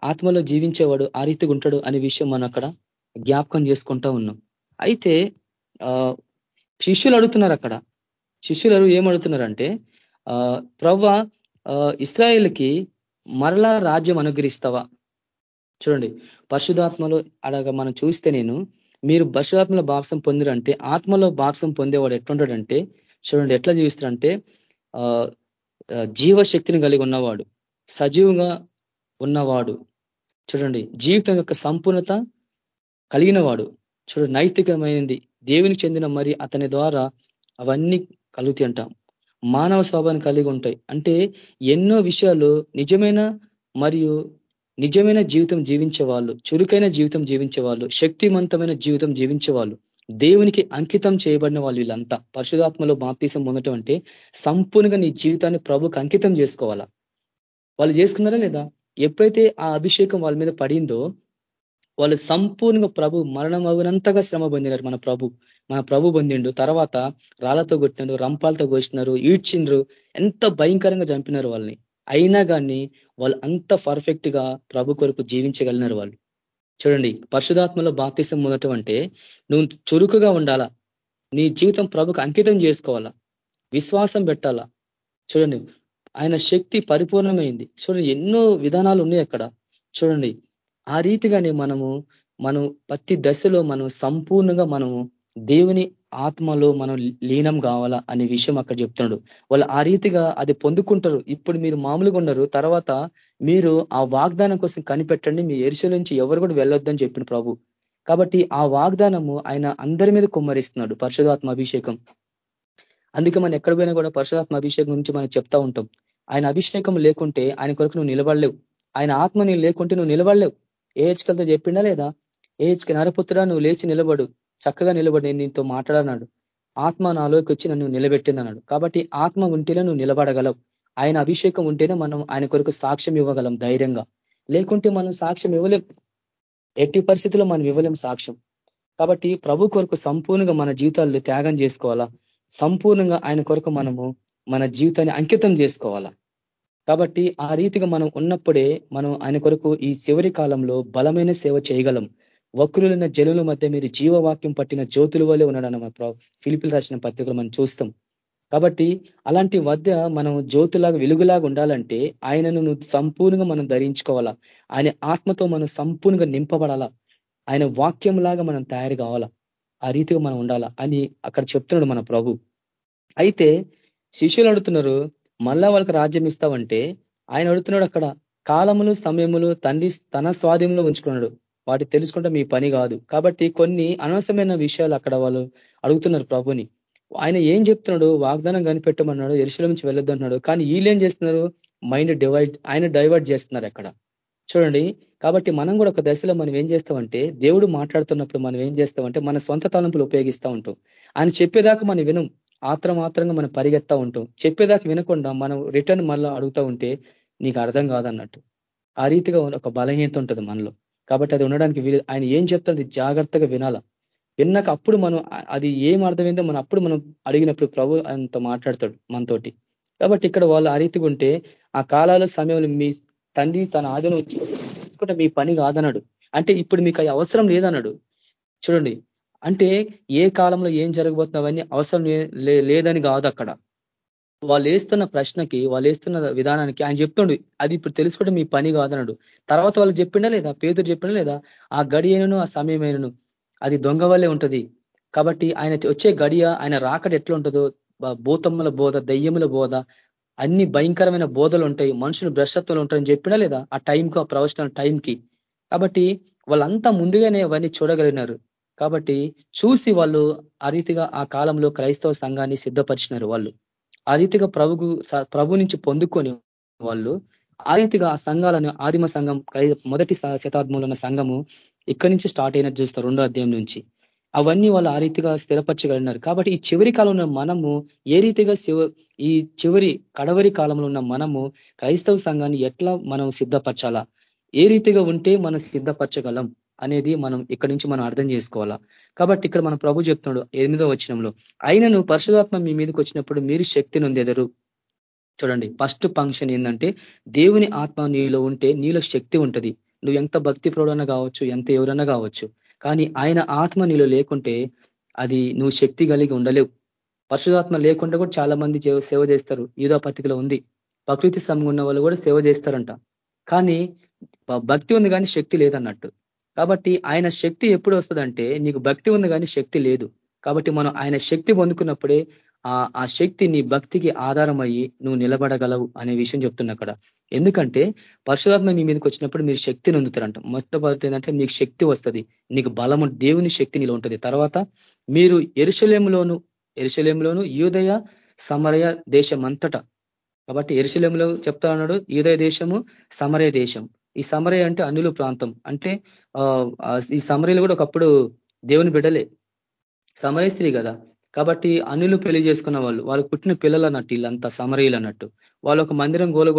ఆత్మలో జీవించేవాడు ఆ రీతిగా ఉంటాడు అనే విషయం మనం అక్కడ జ్ఞాపకం చేసుకుంటా ఉన్నాం. అయితే శిష్యులు అడుగుతున్నారు అక్కడ. శిష్యులు ఏమడుతున్నారంటే ప్రవ్వ ఇస్రాయేల్కి మరలా రాజ్యం అనుగ్రహిస్తావా? చూడండి పరిశుధాత్మలో అడగ మనం చూస్తే నేను మీరు పరిశుధాత్మలో బాప్సం పొందిరంటే ఆత్మలో బాప్సం పొందేవాడు ఎట్లుంటాడంటే చూడండి ఎట్లా జీవిస్తాడంటే జీవశక్తిని కలిగి ఉన్నవాడు సజీవంగా ఉన్నవాడు. చూడండి జీవితం యొక్క సంపూర్ణత కలిగినవాడు. చూడండి చూడు నైతికమైనది దేవునికి చెందిన మరి అతని ద్వారా అవన్నీ కలుగుతాయి అంటాం. మానవ స్వభావాన్ని కలిగి ఉంటాయి. అంటే ఎన్నో విషయాలు నిజమైన మరియు నిజమైన జీవితం జీవించే వాళ్ళు చురుకైన జీవితం జీవించే వాళ్ళు శక్తివంతమైన జీవితం జీవించే వాళ్ళు దేవునికి అంకితం చేయబడిన వాళ్ళు వీళ్ళంతా. పరిశుధాత్మలో బాప్తీసం పొందటం అంటే సంపూర్ణంగా నీ జీవితాన్ని ప్రభుకి అంకితం చేసుకోవాలా? వాళ్ళు చేసుకున్నారా లేదా? ఎప్పుడైతే ఆ అభిషేకం వాళ్ళ మీద పడిందో వాళ్ళు సంపూర్ణంగా ప్రభు మరణం అవినంతగా శ్రమ పొందినారు మన ప్రభు. మన ప్రభు పొందిండు. తర్వాత రాళ్ళతో కొట్టినారు రంపాలతో కోసినారు ఈడ్చిండ్రు ఎంత భయంకరంగా చంపినారు వాళ్ళని. అయినా కానీ వాళ్ళు అంత పర్ఫెక్ట్గా ప్రభు కొరకు జీవించగలిగినారు వాళ్ళు. చూడండి పరిశుధాత్మలో బాప్తిసం ఉండటం అంటే నువ్వు చురుకుగా ఉండాలా? నీ జీవితం ప్రభుకు అంకితం చేసుకోవాలా? విశ్వాసం పెట్టాలా? చూడండి ఆయన శక్తి పరిపూర్ణమైంది. చూడండి ఎన్నో విధానాలు ఉన్నాయి అక్కడ. చూడండి ఆ రీతిగానే మనము మనం ప్రతి దశలో మనం సంపూర్ణంగా మనము దేవుని ఆత్మలో మనం లీనం కావాలా అనే విషయం అక్కడ చెప్తున్నాడు. వాళ్ళు ఆ రీతిగా అది పొందుకుంటారు. ఇప్పుడు మీరు మామూలుగా ఉన్నారు. తర్వాత మీరు ఆ వాగ్దానం కోసం కనిపెట్టండి. మీ ఎరుసల నుంచి ఎవరు కూడా వెళ్ళొద్దని చెప్పిన ప్రభు. కాబట్టి ఆ వాగ్దానము ఆయన అందరి మీద కుమ్మరిస్తున్నాడు. పరిశుధాత్మ అభిషేకం. అందుకే మనం ఎక్కడ పోయినా కూడా పరిశుధాత్మ అభిషేకం గురించి మనం చెప్తా ఉంటాం. ఆయన అభిషేకం లేకుంటే ఆయన కొరకు నువ్వు నిలబడలేవు. ఆయన ఆత్మ నీవు లేకుంటే నువ్వు నిలబడలేవు. ఏ హెచ్కలతో చెప్పిండా లేదా? ఏ హెచ్కి నరపుత్ర నువ్వు లేచి నిలబడు. చక్కగా నిలబడి నేను నీతో మాట్లాడన్నాడు. ఆత్మ నాలోకి వచ్చి నన్ను నిలబెట్టింది అన్నాడు కాబట్టి ఆత్మ ఉంటేనే నువ్వు నిలబడగలవు. ఆయన అభిషేకం ఉంటేనే మనం ఆయన కొరకు సాక్ష్యం ఇవ్వగలం ధైర్యంగా. లేకుంటే మనం సాక్ష్యం ఇవ్వలేం. ఎట్టి పరిస్థితుల్లో మనం ఇవ్వలేం సాక్ష్యం. కాబట్టి ప్రభు కొరకు సంపూర్ణంగా మన జీవితాల్లో త్యాగం చేసుకోవాలా? సంపూర్ణంగా ఆయన కొరకు మనము మన జీవితాన్ని అంకితం చేసుకోవాలా? కాబట్టి ఆ రీతిగా మనం ఉన్నప్పుడే మనం ఆయన కొరకు ఈ చివరి కాలంలో బలమైన సేవ చేయగలం. వక్రులైన జనుల మధ్య మీరు జీవవాక్యం పట్టిన జ్యోతుల వల్లే ఉన్నాడన్న మన ఫిలిపిల్ రాసిన పత్రికలు మనం చూస్తాం. కాబట్టి అలాంటి మధ్య మనం జ్యోతులాగా వెలుగులాగా ఉండాలంటే ఆయనను సంపూర్ణంగా మనం ధరించుకోవాలా? ఆయన ఆత్మతో మనం సంపూర్ణంగా నింపబడాలా? ఆయన వాక్యం లాగా మనం తయారు కావాలా? ఆ రీతిగా మనం ఉండాలా అని అక్కడ చెప్తున్నాడు మన ప్రభు. అయితే శిష్యులు అడుగుతున్నారు మళ్ళా వాళ్ళకి రాజ్యం ఇస్తావంటే ఆయన అడుగుతున్నాడు అక్కడ కాలములు సమయములు తండ్రి తన స్వాధీనంలో ఉంచుకున్నాడు. వాటి తెలుసుకుంటే మీ పని కాదు. కాబట్టి కొన్ని అనవసరమైన విషయాలు అక్కడ వాళ్ళు అడుగుతున్నారు ప్రభుని. ఆయన ఏం చెప్తున్నాడు? వాగ్దానం కనిపెట్టమన్నాడు ఎరుశల నుంచి వెళ్ళొద్దు అంటున్నాడు. కానీ వీళ్ళు ఏం చేస్తున్నారు? మైండ్ డివైడ్ ఆయన డైవర్ట్ చేస్తున్నారు అక్కడ. చూడండి కాబట్టి మనం కూడా ఒక దశలో మనం ఏం చేస్తామంటే దేవుడు మాట్లాడుతున్నప్పుడు మనం ఏం చేస్తామంటే మన సొంత తలంపులు ఉపయోగిస్తూ ఉంటాం. ఆయన చెప్పేదాకా మనం వినం. ఆత్రమాత్రంగా మనం పరిగెత్తా ఉంటాం. చెప్పేదాకా వినకుండా మనం రిటర్న్ మళ్ళీ అడుగుతూ ఉంటే నీకు అర్థం కాదన్నట్టు. ఆ రీతిగా ఒక బలహీనత ఉంటుంది మనలో. కాబట్టి అది ఉండడానికి వీలు. ఆయన ఏం చెప్తుంది జాగ్రత్తగా వినాల. విన్నాక అప్పుడు మనం అది ఏం అర్థమైందో మనం అప్పుడు మనం అడిగినప్పుడు ప్రభు అంత మాట్లాడతాడు మనతోటి. కాబట్టి ఇక్కడ వాళ్ళు ఆ రీతిగా ఉంటే ఆ కాలంలో సమయంలో మీ తండ్రి తన ఆదరణ తీసుకుంటే మీ పని కాదన్నాడు. అంటే ఇప్పుడు మీకు అవసరం లేదన్నాడు. చూడండి. అంటే ఏ కాలంలో ఏం జరగబోతున్నవన్నీ అవసరం లేదని కాదు అక్కడ. వాళ్ళు వేస్తున్న ప్రశ్నకి వాళ్ళు వేస్తున్న విధానానికి ఆయన చెప్తుండు అది ఇప్పుడు తెలుసుకుంటే మీ పని కాదన్నాడు. తర్వాత వాళ్ళు చెప్పిండా లేదా? పేదరు చెప్పిండా లేదా? ఆ గడియను ఆ సమయమైనను. అది దొంగ వల్లే ఉంటది. కాబట్టి ఆయన వచ్చే గడియ ఆయన రాకడ ఎట్లా ఉంటుందో భూతమ్మల బోధ దయ్యముల బోధ అన్ని భయంకరమైన బోధలు ఉంటాయి. మనుషులు భ్రష్టత్వాలు ఉంటాయని చెప్పినా లేదా? ఆ టైంకి ఆ ప్రవచన టైంకి. కాబట్టి వాళ్ళంతా ముందుగానే అవన్నీ చూడగలిగినారు. కాబట్టి చూసి వాళ్ళు ఆ రీతిగా ఆ కాలంలో క్రైస్తవ సంఘాన్ని సిద్ధపరిచినారు వాళ్ళు. ఆ రీతిగా ప్రభుకు ప్రభు నుంచి పొందుకొని వాళ్ళు ఆ రీతిగా ఆ సంఘాలను ఆదిమ సంఘం మొదటి శతాబ్దంలో ఉన్న సంఘము ఇక్కడి నుంచి స్టార్ట్ అయినట్టు చూస్తారు రెండో అధ్యాయం నుంచి. అవన్నీ వాళ్ళు ఆ రీతిగా స్థిరపరచగలిగినారు. కాబట్టి ఈ చివరి కాలంలో మనము ఏ రీతిగా ఈ చివరి కడవరి కాలంలో ఉన్న మనము క్రైస్తవ సంఘాన్ని ఎట్లా మనం సిద్ధపరచాలా? ఏ రీతిగా ఉంటే మనం సిద్ధపరచగలం? అనేది మనం ఇక్కడి నుంచి మనం అర్థం చేసుకోవాలా. కాబట్టి ఇక్కడ మన ప్రభు చెప్తున్నాడు ఎనిమిదో వచ్చినంలో అయినను పరిశుధాత్మ మీ మీదకి వచ్చినప్పుడు మీరు శక్తి నొందెదరు. చూడండి ఫస్ట్ ఫంక్షన్ ఏంటంటే దేవుని ఆత్మ నీలో ఉంటే నీలో శక్తి ఉంటుంది. నువ్వు ఎంత భక్తి ప్రౌఢన కావచ్చు ఎంత ఎవరన్నా కావచ్చు కానీ ఆయన ఆత్మ నీలో లేకుంటే అది నువ్వు శక్తి కలిగి ఉండలేవు. పరిశుధాత్మ లేకుండా కూడా చాలా మంది సేవ చేస్తారు. ఈదో పత్రికలో ఉంది. ప్రకృతి సంఘం ఉన్న వాళ్ళు కూడా సేవ చేస్తారంట. కానీ భక్తి ఉంది కానీ శక్తి లేదన్నట్టు. కాబట్టి ఆయన శక్తి ఎప్పుడు వస్తుందంటే నీకు భక్తి ఉంది కానీ శక్తి లేదు. కాబట్టి మనం ఆయన శక్తి పొందుకున్నప్పుడే ఆ శక్తి నీ భక్తికి ఆధారం అయ్యి నువ్వు నిలబడగలవు అనే విషయం చెప్తున్నా అక్కడ. ఎందుకంటే పరశురాత్మ మీ మీదకి వచ్చినప్పుడు మీరు శక్తిని పొందుతారంట మొట్టమొదటి ఏంటంటే మీకు శక్తి వస్తుంది. నీకు బలము దేవుని శక్తి నీలో ఉంటుంది. తర్వాత మీరు ఎరుశలేములోను ఎరుశలేములోను యూదయ సమరయ దేశం అంతటా కాబట్టి ఎరుశలేములో చెప్తా ఉన్నాడు యూదయ దేశము సమరయ దేశం. ఈ సమరయ అంటే అన్నులు ప్రాంతం. అంటే ఈ సమరయలు కూడా ఒకప్పుడు దేవుని బిడ్డలే. సమరయ స్త్రీ కదా. కాబట్టి అనులు పెళ్ళి చేసుకున్న వాళ్ళు వాళ్ళు పుట్టిన పిల్లలు అన్నట్టు వీళ్ళంతా సమరయులు అన్నట్టు. వాళ్ళు ఒక మందిరం గోల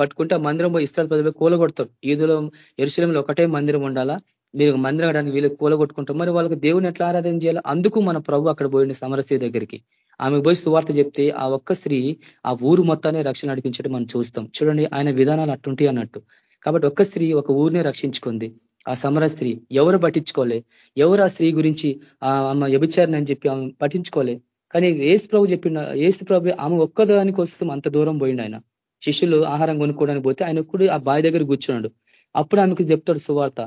కట్టుకుంటే ఆ మందిరం పోయి ఇస్రాయల్ ప్రజలు కూలగొడతారు. ఈదులో ఎరుశలంలో ఒకటే మందిరం ఉండాలా? మీరు మందిరం అడానికి వీళ్ళు కూలగొట్టుకుంటారు. మరి వాళ్ళకి దేవుని ఎట్లా ఆరాధన చేయాలి? అందుకు మన ప్రభు అక్కడ పోయింది సమరస్త్రీ దగ్గరికి. ఆమె పోయి సువార్త చెప్తే ఆ ఒక్క స్త్రీ ఆ ఊరు మొత్తాన్ని రక్షణ నడిపించడం మనం చూస్తాం. చూడండి ఆయన విధానాలు అట్టుంటాయి అన్నట్టు. కాబట్టి ఒక్క స్త్రీ ఒక ఊరినే రక్షించుకుంది. ఆ సమర స్త్రీ ఎవరు పట్టించుకోలే? ఎవరు ఆ స్త్రీ గురించి ఆమె వ్యభిచారణ అని చెప్పి ఆమె పట్టించుకోలే? కానీ ఏసు ప్రభు చెప్పిన ఏసు ప్రభు ఆమె ఒక్కదానికోసం అంత దూరం పోయిండు ఆయన. శిష్యులు ఆహారం కొనుక్కోవడానికి పోతే ఆయన కూడా ఆ బావి దగ్గర కూర్చున్నాడు. అప్పుడు ఆమెకు చెప్తాడు సువార్త.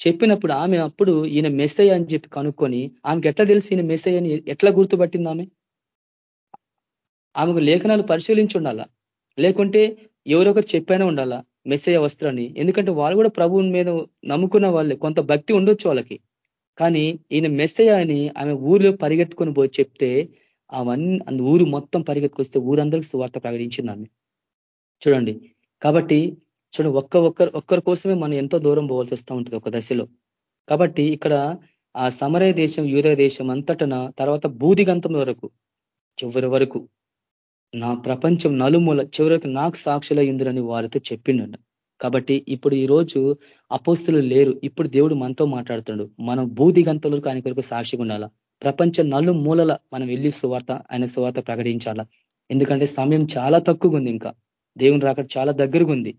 చెప్పినప్పుడు ఆమె అప్పుడు ఈయన మెస్సయ్య అని చెప్పి కనుక్కొని ఆమెకి ఎట్లా తెలిసి ఈయన మెస్సయ్య ఎట్లా గుర్తుపట్టింది ఆమె? ఆమెకు లేఖనాలు పరిశీలించి ఉండాలా? లేకుంటే ఎవరొకరు చెప్పైనా ఉండాలా? మెస్సయ్య వస్త్రాన్ని. ఎందుకంటే వాళ్ళు కూడా ప్రభువుని మీద నమ్ముకున్న వాళ్ళే. కొంత భక్తి ఉండొచ్చు వాళ్ళకి. కానీ ఈయన మెస్సయ్య అని ఆమె ఊరిలో పరిగెత్తుకొని పోయి చెప్తే అవన్నీ ఊరు మొత్తం పరిగెత్తుకొస్తే ఊరందరికీ సువార్త ప్రకటించింది ఆమె. చూడండి. కాబట్టి చూడండి ఒక్క ఒక్కరు ఒక్కరి కోసమే మనం ఎంతో దూరం పోవాల్సి వస్తూ ఉంటుంది ఒక దశలో. కాబట్టి ఇక్కడ ఆ సమరయ దేశం యూదయ దేశం అంతటన తర్వాత బూదిగంతం వరకు చివరి వరకు నా ప్రపంచం నలుమూల చివరికి నాకు సాక్షుల ఇందురని వారితో చెప్పిండ కాబట్టి ఇప్పుడు ఈ రోజు అపోస్తులు లేరు. ఇప్పుడు దేవుడు మనతో మాట్లాడుతున్నాడు మనం భూదిగంతలకు ఆయన కొరకు సాక్షిగా ఉండాలా? ప్రపంచ నలు మూలల మనం వెళ్ళి సువార్త ఆయన సువార్త ప్రకటించాలా? ఎందుకంటే సమయం చాలా తక్కువగా ఉంది ఇంకా. దేవుని రాక చాలా దగ్గరగా ఉంది.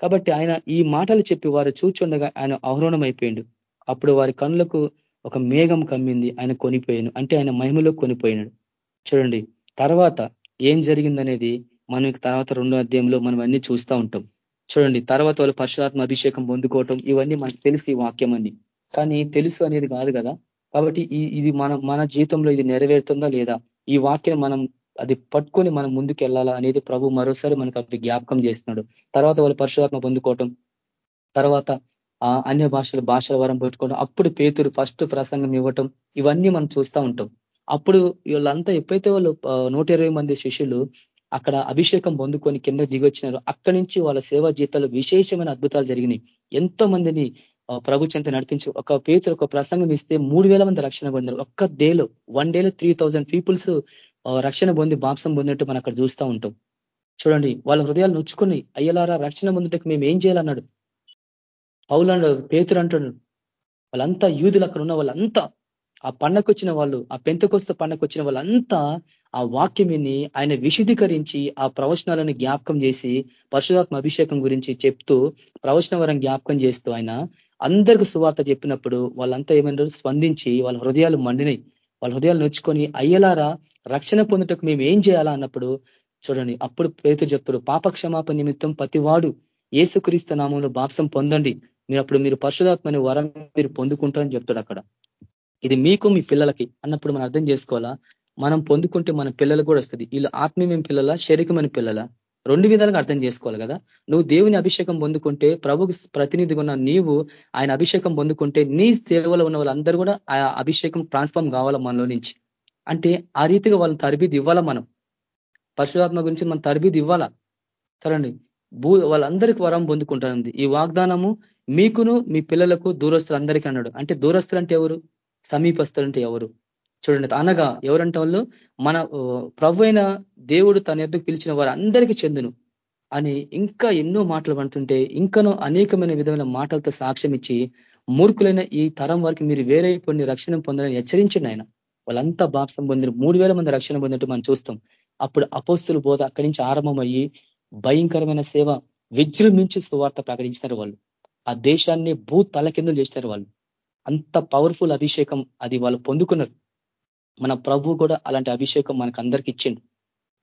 కాబట్టి ఆయన ఈ మాటలు చెప్పి వారు చూచుండగా ఆయన అవరోణం అయిపోయిండు అప్పుడు వారి కనులకు ఒక మేఘం కమ్మింది. ఆయన కొనిపోయాను. అంటే ఆయన మహిమలో కొనిపోయినాడు. చూడండి. తర్వాత ఏం జరిగిందనేది మనం తర్వాత రెండో అధ్యాయంలో మనం అన్ని చూస్తూ ఉంటాం. చూడండి తర్వాత వాళ్ళు పరశురాత్మ అభిషేకం పొందుకోవటం ఇవన్నీ మనకు తెలిసి వాక్యం అని కానీ తెలుసు అనేది కాదు కదా. కాబట్టి ఇది మన మన జీవితంలో ఇది నెరవేరుతుందా లేదా? ఈ వాక్యం మనం అది పట్టుకొని మనం ముందుకు వెళ్ళాలా అనేది ప్రభు మరోసారి మనకు అవి జ్ఞాపకం చేస్తున్నాడు. తర్వాత వాళ్ళు పరశురాత్మ పొందుకోవటం తర్వాత ఆ అన్య భాషల భాషల వరం పెట్టుకోవడం అప్పుడు పేతురు ఫస్ట్ ప్రసంగం ఇవ్వటం ఇవన్నీ మనం చూస్తూ ఉంటాం. అప్పుడు వీళ్ళంతా ఎప్పుడైతే వాళ్ళు నూట మంది శిష్యులు అక్కడ అభిషేకం పొందుకొని కింద దిగొచ్చినారు అక్కడి నుంచి వాళ్ళ సేవా జీతాలు విశేషమైన అద్భుతాలు జరిగినాయి. ఎంతో మందిని ప్రభు చెంత నడిపించి ఒక పేతురు ఒక ప్రసంగం ఇస్తే మూడు మంది రక్షణ పొందారు ఒక్క డేలో వన్ డేలో త్రీ పీపుల్స్ రక్షణ పొంది మాంసం పొందినట్టు మనం అక్కడ చూస్తూ ఉంటాం. చూడండి వాళ్ళ హృదయాలు నొచ్చుకుని అయ్యలారా రక్షణ పొందుటకు మేము ఏం చేయాలన్నాడు. పౌలండు పేతురు అంటున్నాడు వాళ్ళంతా యూదులు అక్కడ ఉన్న వాళ్ళంతా ఆ పండకు వచ్చిన వాళ్ళు ఆ పెంతకొస్త పండకు వచ్చిన వాళ్ళంతా ఆ వాక్యమిని ఆయన విశుద్ధీకరించి ఆ ప్రవచనాలను జ్ఞాపకం చేసి పరశురాత్మ అభిషేకం గురించి చెప్తూ ప్రవచన వరం జ్ఞాపకం చేస్తూ ఆయన అందరికీ సువార్త చెప్పినప్పుడు వాళ్ళంతా ఏమన్నారు స్పందించి వాళ్ళ హృదయాలు మండినాయి వాళ్ళ హృదయాలు నొచ్చుకొని అయ్యలారా రక్షణ పొందుటకు మేము ఏం చేయాలా? అన్నప్పుడు చూడండి అప్పుడు పేరు చెప్తారు పాపక్షమాప నిమిత్తం ప్రతివాడు ఏసుక్రీస్తు నామంలో బాప్సం పొందండి. మీరు అప్పుడు మీరు పరిశుధాత్మని వరం మీరు పొందుకుంటారని చెప్తాడు అక్కడ. ఇది మీకు మీ పిల్లలకి అన్నప్పుడు మనం అర్థం చేసుకోవాలా? మనం పొందుకుంటే మన పిల్లలు కూడా వస్తుంది. వీళ్ళు ఆత్మీయమైన పిల్లల శరీరమైన పిల్లల? రెండు విధాలుగా అర్థం చేసుకోవాలి కదా? నువ్వు దేవుని అభిషేకం పొందుకుంటే ప్రభు ప్రతినిధిగా ఉన్న నీవు ఆయన అభిషేకం పొందుకుంటే నీ సేవలో ఉన్న వాళ్ళందరూ కూడా ఆ అభిషేకం ట్రాన్స్ఫార్మ్ కావాలా మనలో నుంచి? అంటే ఆ రీతిగా వాళ్ళని తరబీది ఇవ్వాలా మనం? పరశురాత్మ గురించి మనం తరబీది ఇవ్వాలా? సరండి భూ వాళ్ళందరికీ వరం పొందుకుంటానుంది. ఈ వాగ్దానము మీకును మీ పిల్లలకు దూరస్తులు అందరికీ అన్నాడు. అంటే దూరస్తులు అంటే ఎవరు? సమీపస్తులంటే ఎవరు? చూడండి అనగా ఎవరంటే వాళ్ళు? మన ప్రభు అయిన దేవుడు తన ఎద్దుకు పిలిచిన వారు అందరికీ చెందును. అని ఇంకా ఎన్నో మాటలు పడుతుంటే ఇంకనో అనేకమైన విధమైన మాటలతో సాక్ష్యం ఇచ్చి మూర్ఖులైన ఈ తరం వరకు మీరు వేరే కొన్ని రక్షణ పొందాలని హెచ్చరించండి ఆయన. వాళ్ళంతా బాప్సం పొందిన మూడు మంది రక్షణ పొందినట్టు మనం చూస్తాం. అప్పుడు అపోస్తులు బోధ అక్కడి నుంచి ఆరంభమయ్యి భయంకరమైన సేవ విజృంభించి సువార్త ప్రకటించినారు వాళ్ళు. ఆ దేశాన్ని భూ తలకిందులు చేసినారు వాళ్ళు. అంత పవర్ఫుల్ అభిషేకం అది వాళ్ళు పొందుకున్నారు. మన ప్రభు కూడా అలాంటి అభిషేకం మనకు అందరికి ఇచ్చిండు.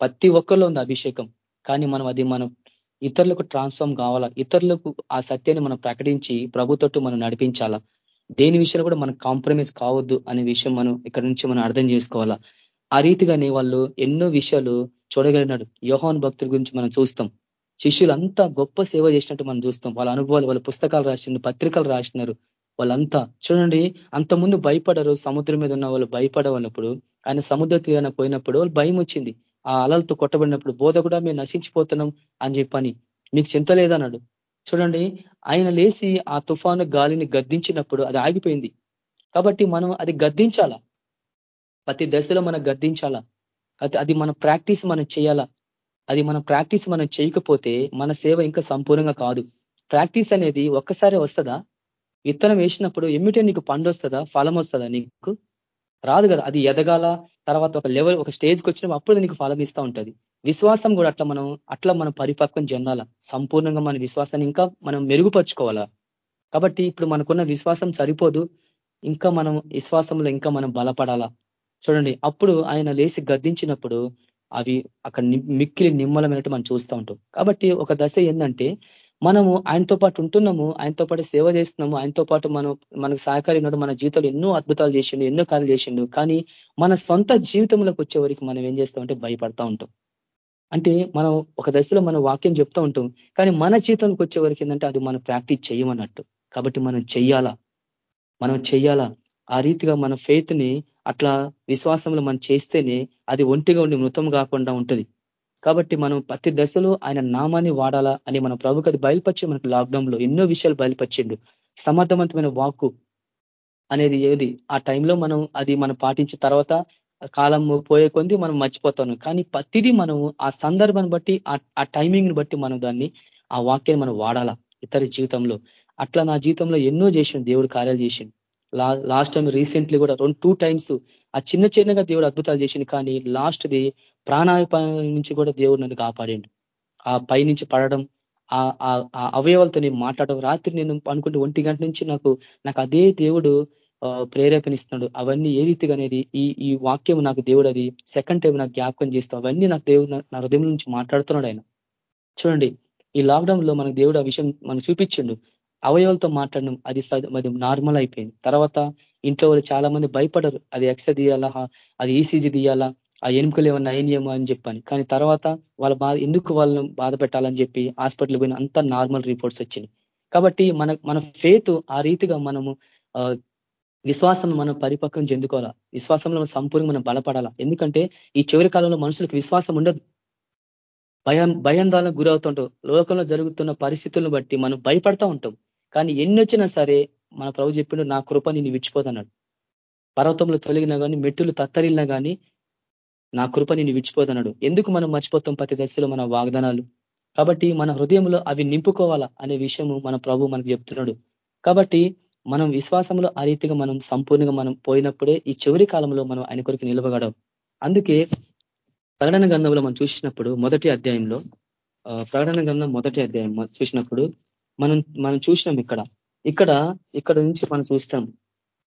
ప్రతి ఒక్కరిలో ఉంది అభిషేకం. కానీ మనం అది మనం ఇతరులకు ట్రాన్స్ఫార్మ్ కావాలా? ఇతరులకు ఆ సత్యాన్ని మనం ప్రకటించి ప్రభుతోటి మనం నడిపించాలా? దేని విషయంలో కూడా మనం కాంప్రమైజ్ కావద్దు అనే విషయం మనం ఇక్కడ నుంచి మనం అర్థం చేసుకోవాలా? ఆ రీతిగానే వాళ్ళు ఎన్నో విషయాలు చూడగలిగినాడు. యోహాన్ భక్తుల గురించి మనం చూస్తాం. శిష్యులంతా గొప్ప సేవ చేసినట్టు మనం చూస్తాం. వాళ్ళ అనుభవాలు వాళ్ళ పుస్తకాలు రాసినారు పత్రికలు రాసినారు. వాళ్ళంతా చూడండి అంత ముందు భయపడరు సముద్రం మీద ఉన్న వాళ్ళు భయపడవన్నప్పుడు ఆయన సముద్ర తీరాన పోయినప్పుడు వాళ్ళు భయం వచ్చింది. ఆ అలలతో కొట్టబడినప్పుడు బోధ కూడా మేము నశించిపోతున్నాం అని చెప్పని. మీకు చింత లేదన్నాడు. చూడండి ఆయన లేచి ఆ తుఫాను గాలిని గద్దించినప్పుడు అది ఆగిపోయింది. కాబట్టి మనం అది గద్దించాలా? ప్రతి దశలో మనం గద్దించాలా? అది మన ప్రాక్టీస్ మనం చేయాలా? అది మన ప్రాక్టీస్ మనం చేయకపోతే మన సేవ ఇంకా సంపూర్ణంగా కాదు. ప్రాక్టీస్ అనేది ఒక్కసారి వస్తుందా? విత్తనం వేసినప్పుడు ఎమ్మిటే నీకు పండు వస్తుందా? ఫలం వస్తుందా నీకు? రాదు కదా. అది ఎదగాల తర్వాత ఒక లెవెల్ ఒక స్టేజ్కి వచ్చినప్పుడు అప్పుడు నీకు ఫలం ఇస్తూ ఉంటుంది. విశ్వాసం కూడా అట్లా మనం అట్లా మనం పరిపక్వం చెందాల. సంపూర్ణంగా మన విశ్వాసాన్ని ఇంకా మనం మెరుగుపరుచుకోవాలా. కాబట్టి ఇప్పుడు మనకున్న విశ్వాసం సరిపోదు. ఇంకా మనం విశ్వాసంలో ఇంకా మనం బలపడాలా. చూడండి అప్పుడు ఆయన లేచి గద్దించినప్పుడు అవి అక్కడ మిక్కిలి నిమ్మలమైనట్టు మనం చూస్తూ ఉంటాం. కాబట్టి ఒక దశ ఏంటంటే మనము ఆయనతో పాటు ఉంటున్నాము ఆయనతో పాటు సేవ చేస్తున్నాము ఆయనతో పాటు మనం మనకు సహకారి మన జీవితంలో ఎన్నో అద్భుతాలు చేసిండు ఎన్నో కార్యాలు చేసిండు. కానీ మన సొంత జీవితంలోకి వచ్చే మనం ఏం చేస్తామంటే భయపడతా ఉంటాం. అంటే మనం ఒక దశలో మనం వాక్యం చెప్తూ ఉంటాం కానీ మన జీవితంలోకి వచ్చే వరకు ఏంటంటే అది మనం ప్రాక్టీస్ చేయమన్నట్టు. కాబట్టి మనం చెయ్యాలా? మనం చెయ్యాలా? ఆ రీతిగా మన ఫెయిత్ని అట్లా విశ్వాసంలో మనం చేస్తేనే అది ఒంటిగా ఉండి మృతం కాకుండా ఉంటుంది. కాబట్టి మనం ప్రతి దశలో ఆయన నామాన్ని వాడాలా అని మన ప్రభుకి అది బయలుపరిచి మనకు లాక్డౌన్లో ఎన్నో విషయాలు బయలుపరిచిండు. సమర్థవంతమైన వాక్కు అనేది ఏది? ఆ టైంలో మనం అది మనం పాటించిన తర్వాత కాలం పోయే కొంది మనం మర్చిపోతాను కానీ ప్రతిదీ మనం ఆ సందర్భాన్ని బట్టి ఆ టైమింగ్ బట్టి మనం దాన్ని ఆ వాక్యాన్ని మనం వాడాలా ఇతర జీవితంలో. అట్లా నా జీవితంలో ఎన్నో చేసిండు దేవుడు కార్యాలు చేసిండు. లాస్ట్ టైం రీసెంట్లీ కూడా రెండు టూ టైమ్స్ ఆ చిన్న చిన్నగా దేవుడు అద్భుతాలు చేసిండు కానీ లాస్ట్ది ప్రాణాపాయం నుంచి కూడా దేవుడు నన్ను కాపాడిండు. ఆ పై నుంచి పడడం ఆ అవయవాలతో నేను మాట్లాడడం రాత్రి నేను అనుకుంటే ఒంటి గంట నుంచి నాకు నాకు అదే దేవుడు ప్రేరేపణిస్తున్నాడు. అవన్నీ ఏ రీతిగా అనేది ఈ ఈ వాక్యం నాకు దేవుడు అది సెకండ్ టైం నాకు జ్ఞాపకం చేస్తూ అవన్నీ నాకు దేవుడు నా హృదయం నుంచి మాట్లాడుతున్నాడు ఆయన. చూడండి ఈ లాక్డౌన్లో మనకు దేవుడు ఆ విషయం మనం చూపించిండు. అవయవాలతో మాట్లాడడం అది అది నార్మల్ అయిపోయింది. తర్వాత ఇంట్లో వాళ్ళు చాలా మంది భయపడరు. అది ఎక్స్రే తీయాలా? అది ఈసీజీ తీయాలా? ఆ ఎముకలు ఏమన్నా అయినయేమో అని చెప్పాను. కానీ తర్వాత వాళ్ళ బాధ ఎందుకు వాళ్ళని బాధ పెట్టాలని చెప్పి హాస్పిటల్ పోయిన అంత నార్మల్ రిపోర్ట్స్ వచ్చినాయి. కాబట్టి మన మన ఫేత్ ఆ రీతిగా మనము విశ్వాసం మనం పరిపక్వం చెందుకోవాలా? విశ్వాసంలో సంపూర్ణ మనం బలపడాలా? ఎందుకంటే ఈ చివరి కాలంలో మనుషులకు విశ్వాసం ఉండదు. భయం భయందాలకు గురవుతుంటాం. లోకంలో జరుగుతున్న పరిస్థితులను బట్టి మనం భయపడతా ఉంటాం. కానీ ఎన్ని వచ్చినా సరే మన ప్రభు చెప్పిండు నా కృప నేను విడిచిపోదన్నాడు. పర్వతంలో తొలగినా కానీ మెట్టులు తత్తరిల్లినా కానీ నా కృప నేను విడిచిపోదన్నాడు. ఎందుకు మనం మర్చిపోతాం ప్రతి దశలో మన వాగ్దానాలు? కాబట్టి మన హృదయంలో అవి నింపుకోవాలా అనే విషయము మన ప్రభు మనకు చెప్తున్నాడు. కాబట్టి మనం విశ్వాసంలో ఆ రీతిగా మనం సంపూర్ణంగా మనం పోయినప్పుడే ఈ చివరి కాలంలో మనం ఆయన కొరకు నిలవగడం అందుకే ప్రకటన గంధంలో మనం చూసినప్పుడు మొదటి అధ్యాయంలో ప్రకటన గంధం మొదటి అధ్యాయం చూసినప్పుడు మనం మనం చూసినాం ఇక్కడ. ఇక్కడ ఇక్కడ నుంచి మనం చూస్తాం.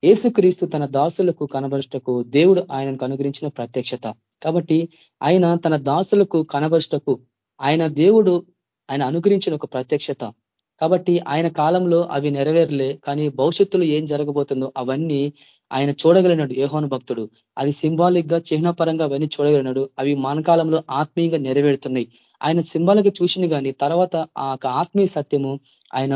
ఏసుక్రీస్తు తన దాసులకు కనబరుష్టకు దేవుడు ఆయనకు అనుగ్రహించిన ప్రత్యక్షత. కాబట్టి ఆయన తన దాసులకు కనబరుష్టకు ఆయన దేవుడు ఆయన అనుగ్రహించిన ఒక ప్రత్యక్షత. కాబట్టి ఆయన కాలంలో అవి నెరవేరలే కానీ భవిష్యత్తులో ఏం జరగబోతుందో అవన్నీ ఆయన చూడగలిగినాడు యోహోను భక్తుడు. అది సింబాలిక్గా చిహ్నపరంగా అవన్నీ చూడగలిగినాడు. అవి మానకాలంలో ఆత్మీయంగా నెరవేరుతున్నాయి. ఆయన సింబాలకి చూసింది కానీ తర్వాత ఆ ఆత్మీయ సత్యము ఆయన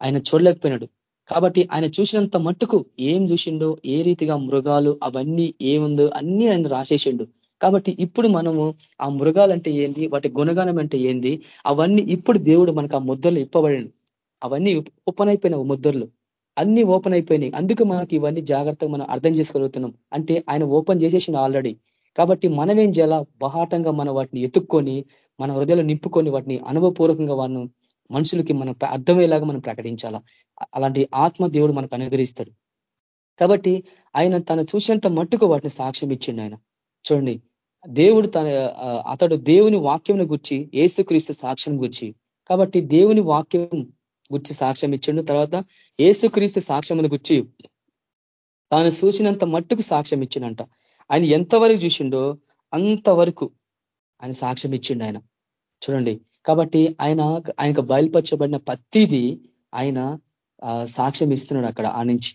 ఆయన చూడలేకపోయినాడు. కాబట్టి ఆయన చూసినంత మట్టుకు ఏం చూసిండో ఏ రీతిగా మృగాలు అవన్నీ ఏముందో అన్ని ఆయన రాసేసిండు. కాబట్టి ఇప్పుడు మనము ఆ మృగాలంటే ఏంది వాటి గుణగానం అంటే ఏంది అవన్నీ ఇప్పుడు దేవుడు మనకు ఆ ముద్దలు ఇప్పబడి అవన్నీ ఓపెన్ అయిపోయినాయి ముద్దర్లు అన్ని ఓపెన్ అయిపోయినాయి. అందుకు మనకి ఇవన్నీ జాగ్రత్తగా మనం అర్థం చేసుకోగలుగుతున్నాం. అంటే ఆయన ఓపెన్ చేసేసిండు ఆల్రెడీ. కాబట్టి మనమేం చేయాలా? బహాటంగా మనం వాటిని ఎత్తుక్కొని మన హృదయాలు నింపుకొని వాటిని అనుభవపూర్వకంగా వాడిని మనుషులకి మనం అర్థమయ్యేలాగా మనం ప్రకటించాలా? అలాంటి ఆత్మ దేవుడు మనకు అనుగ్రహిస్తాడు. కాబట్టి ఆయన తన చూసేంత మట్టుకు వాటిని సాక్ష్యం ఇచ్చిండు ఆయన. చూడండి దేవుడు తన అతడు దేవుని వాక్యంను గుర్చి ఏసుక్రీస్తు సాక్ష్యం గుర్చి కాబట్టి దేవుని వాక్యం గుర్చి సాక్ష్యం ఇచ్చిండు. తర్వాత ఏసుక్రీస్తు సాక్ష్యమును గుర్చి తాను చూసినంత మట్టుకు సాక్ష్యం ఇచ్చిండంట. ఆయన ఎంతవరకు చూసిండో అంతవరకు ఆయన సాక్ష్యం ఇచ్చిండు ఆయన. చూడండి. కాబట్టి ఆయన ఆయనకు బయలుపరచబడిన ప్రతిదీ ఆయన సాక్ష్యం ఇస్తున్నాడు అక్కడ ఆ నుంచి.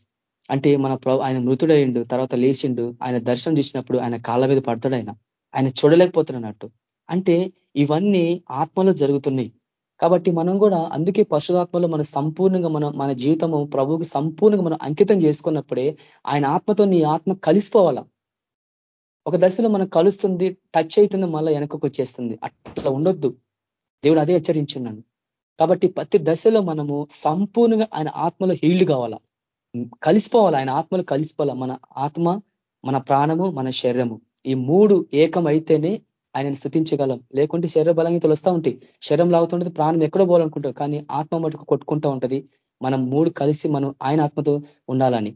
అంటే మన ఆయన మృతుడయిండు తర్వాత లేచిండు ఆయన దర్శనం చేసినప్పుడు ఆయన కాళ్ళ మీద పడతాడు ఆయన. ఆయన చూడలేకపోతున్నట్టు అంటే ఇవన్నీ ఆత్మలో జరుగుతున్నాయి. కాబట్టి మనం కూడా అందుకే పశురాత్మలో మన సంపూర్ణంగా మనం మన జీవితము ప్రభువుకి సంపూర్ణంగా మనం అంకితం చేసుకున్నప్పుడే ఆయన ఆత్మతో నీ ఆత్మ కలిసిపోవాలా? ఒక దశలో మనం కలుస్తుంది టచ్ అవుతుంది మళ్ళీ వెనకకు వచ్చేస్తుంది. అట్లా ఉండొద్దు. దేవుడు అదే హెచ్చరించున్నాను కాబట్టి ప్రతి దశలో మనము సంపూర్ణంగా ఆయన ఆత్మలో హీల్డ్ కావాలా? కలిసిపోవాలి? ఆయన ఆత్మలు కలిసిపోవాలి? మన ఆత్మ మన ప్రాణము మన శరీరము. ఈ మూడు ఏకమైతేనే ఆయనను స్థుతించగలం. లేకుంటే శరీర బలంగా వస్తూ ఉంటాయి. శరీరం లాగుతుంటుంది ప్రాణం ఎక్కడో పోవాలనుకుంటారు. కానీ ఆత్మ మటుకు కొట్టుకుంటూ ఉంటది. మనం మూడు కలిసి మనం ఆయన ఆత్మతో ఉండాలని.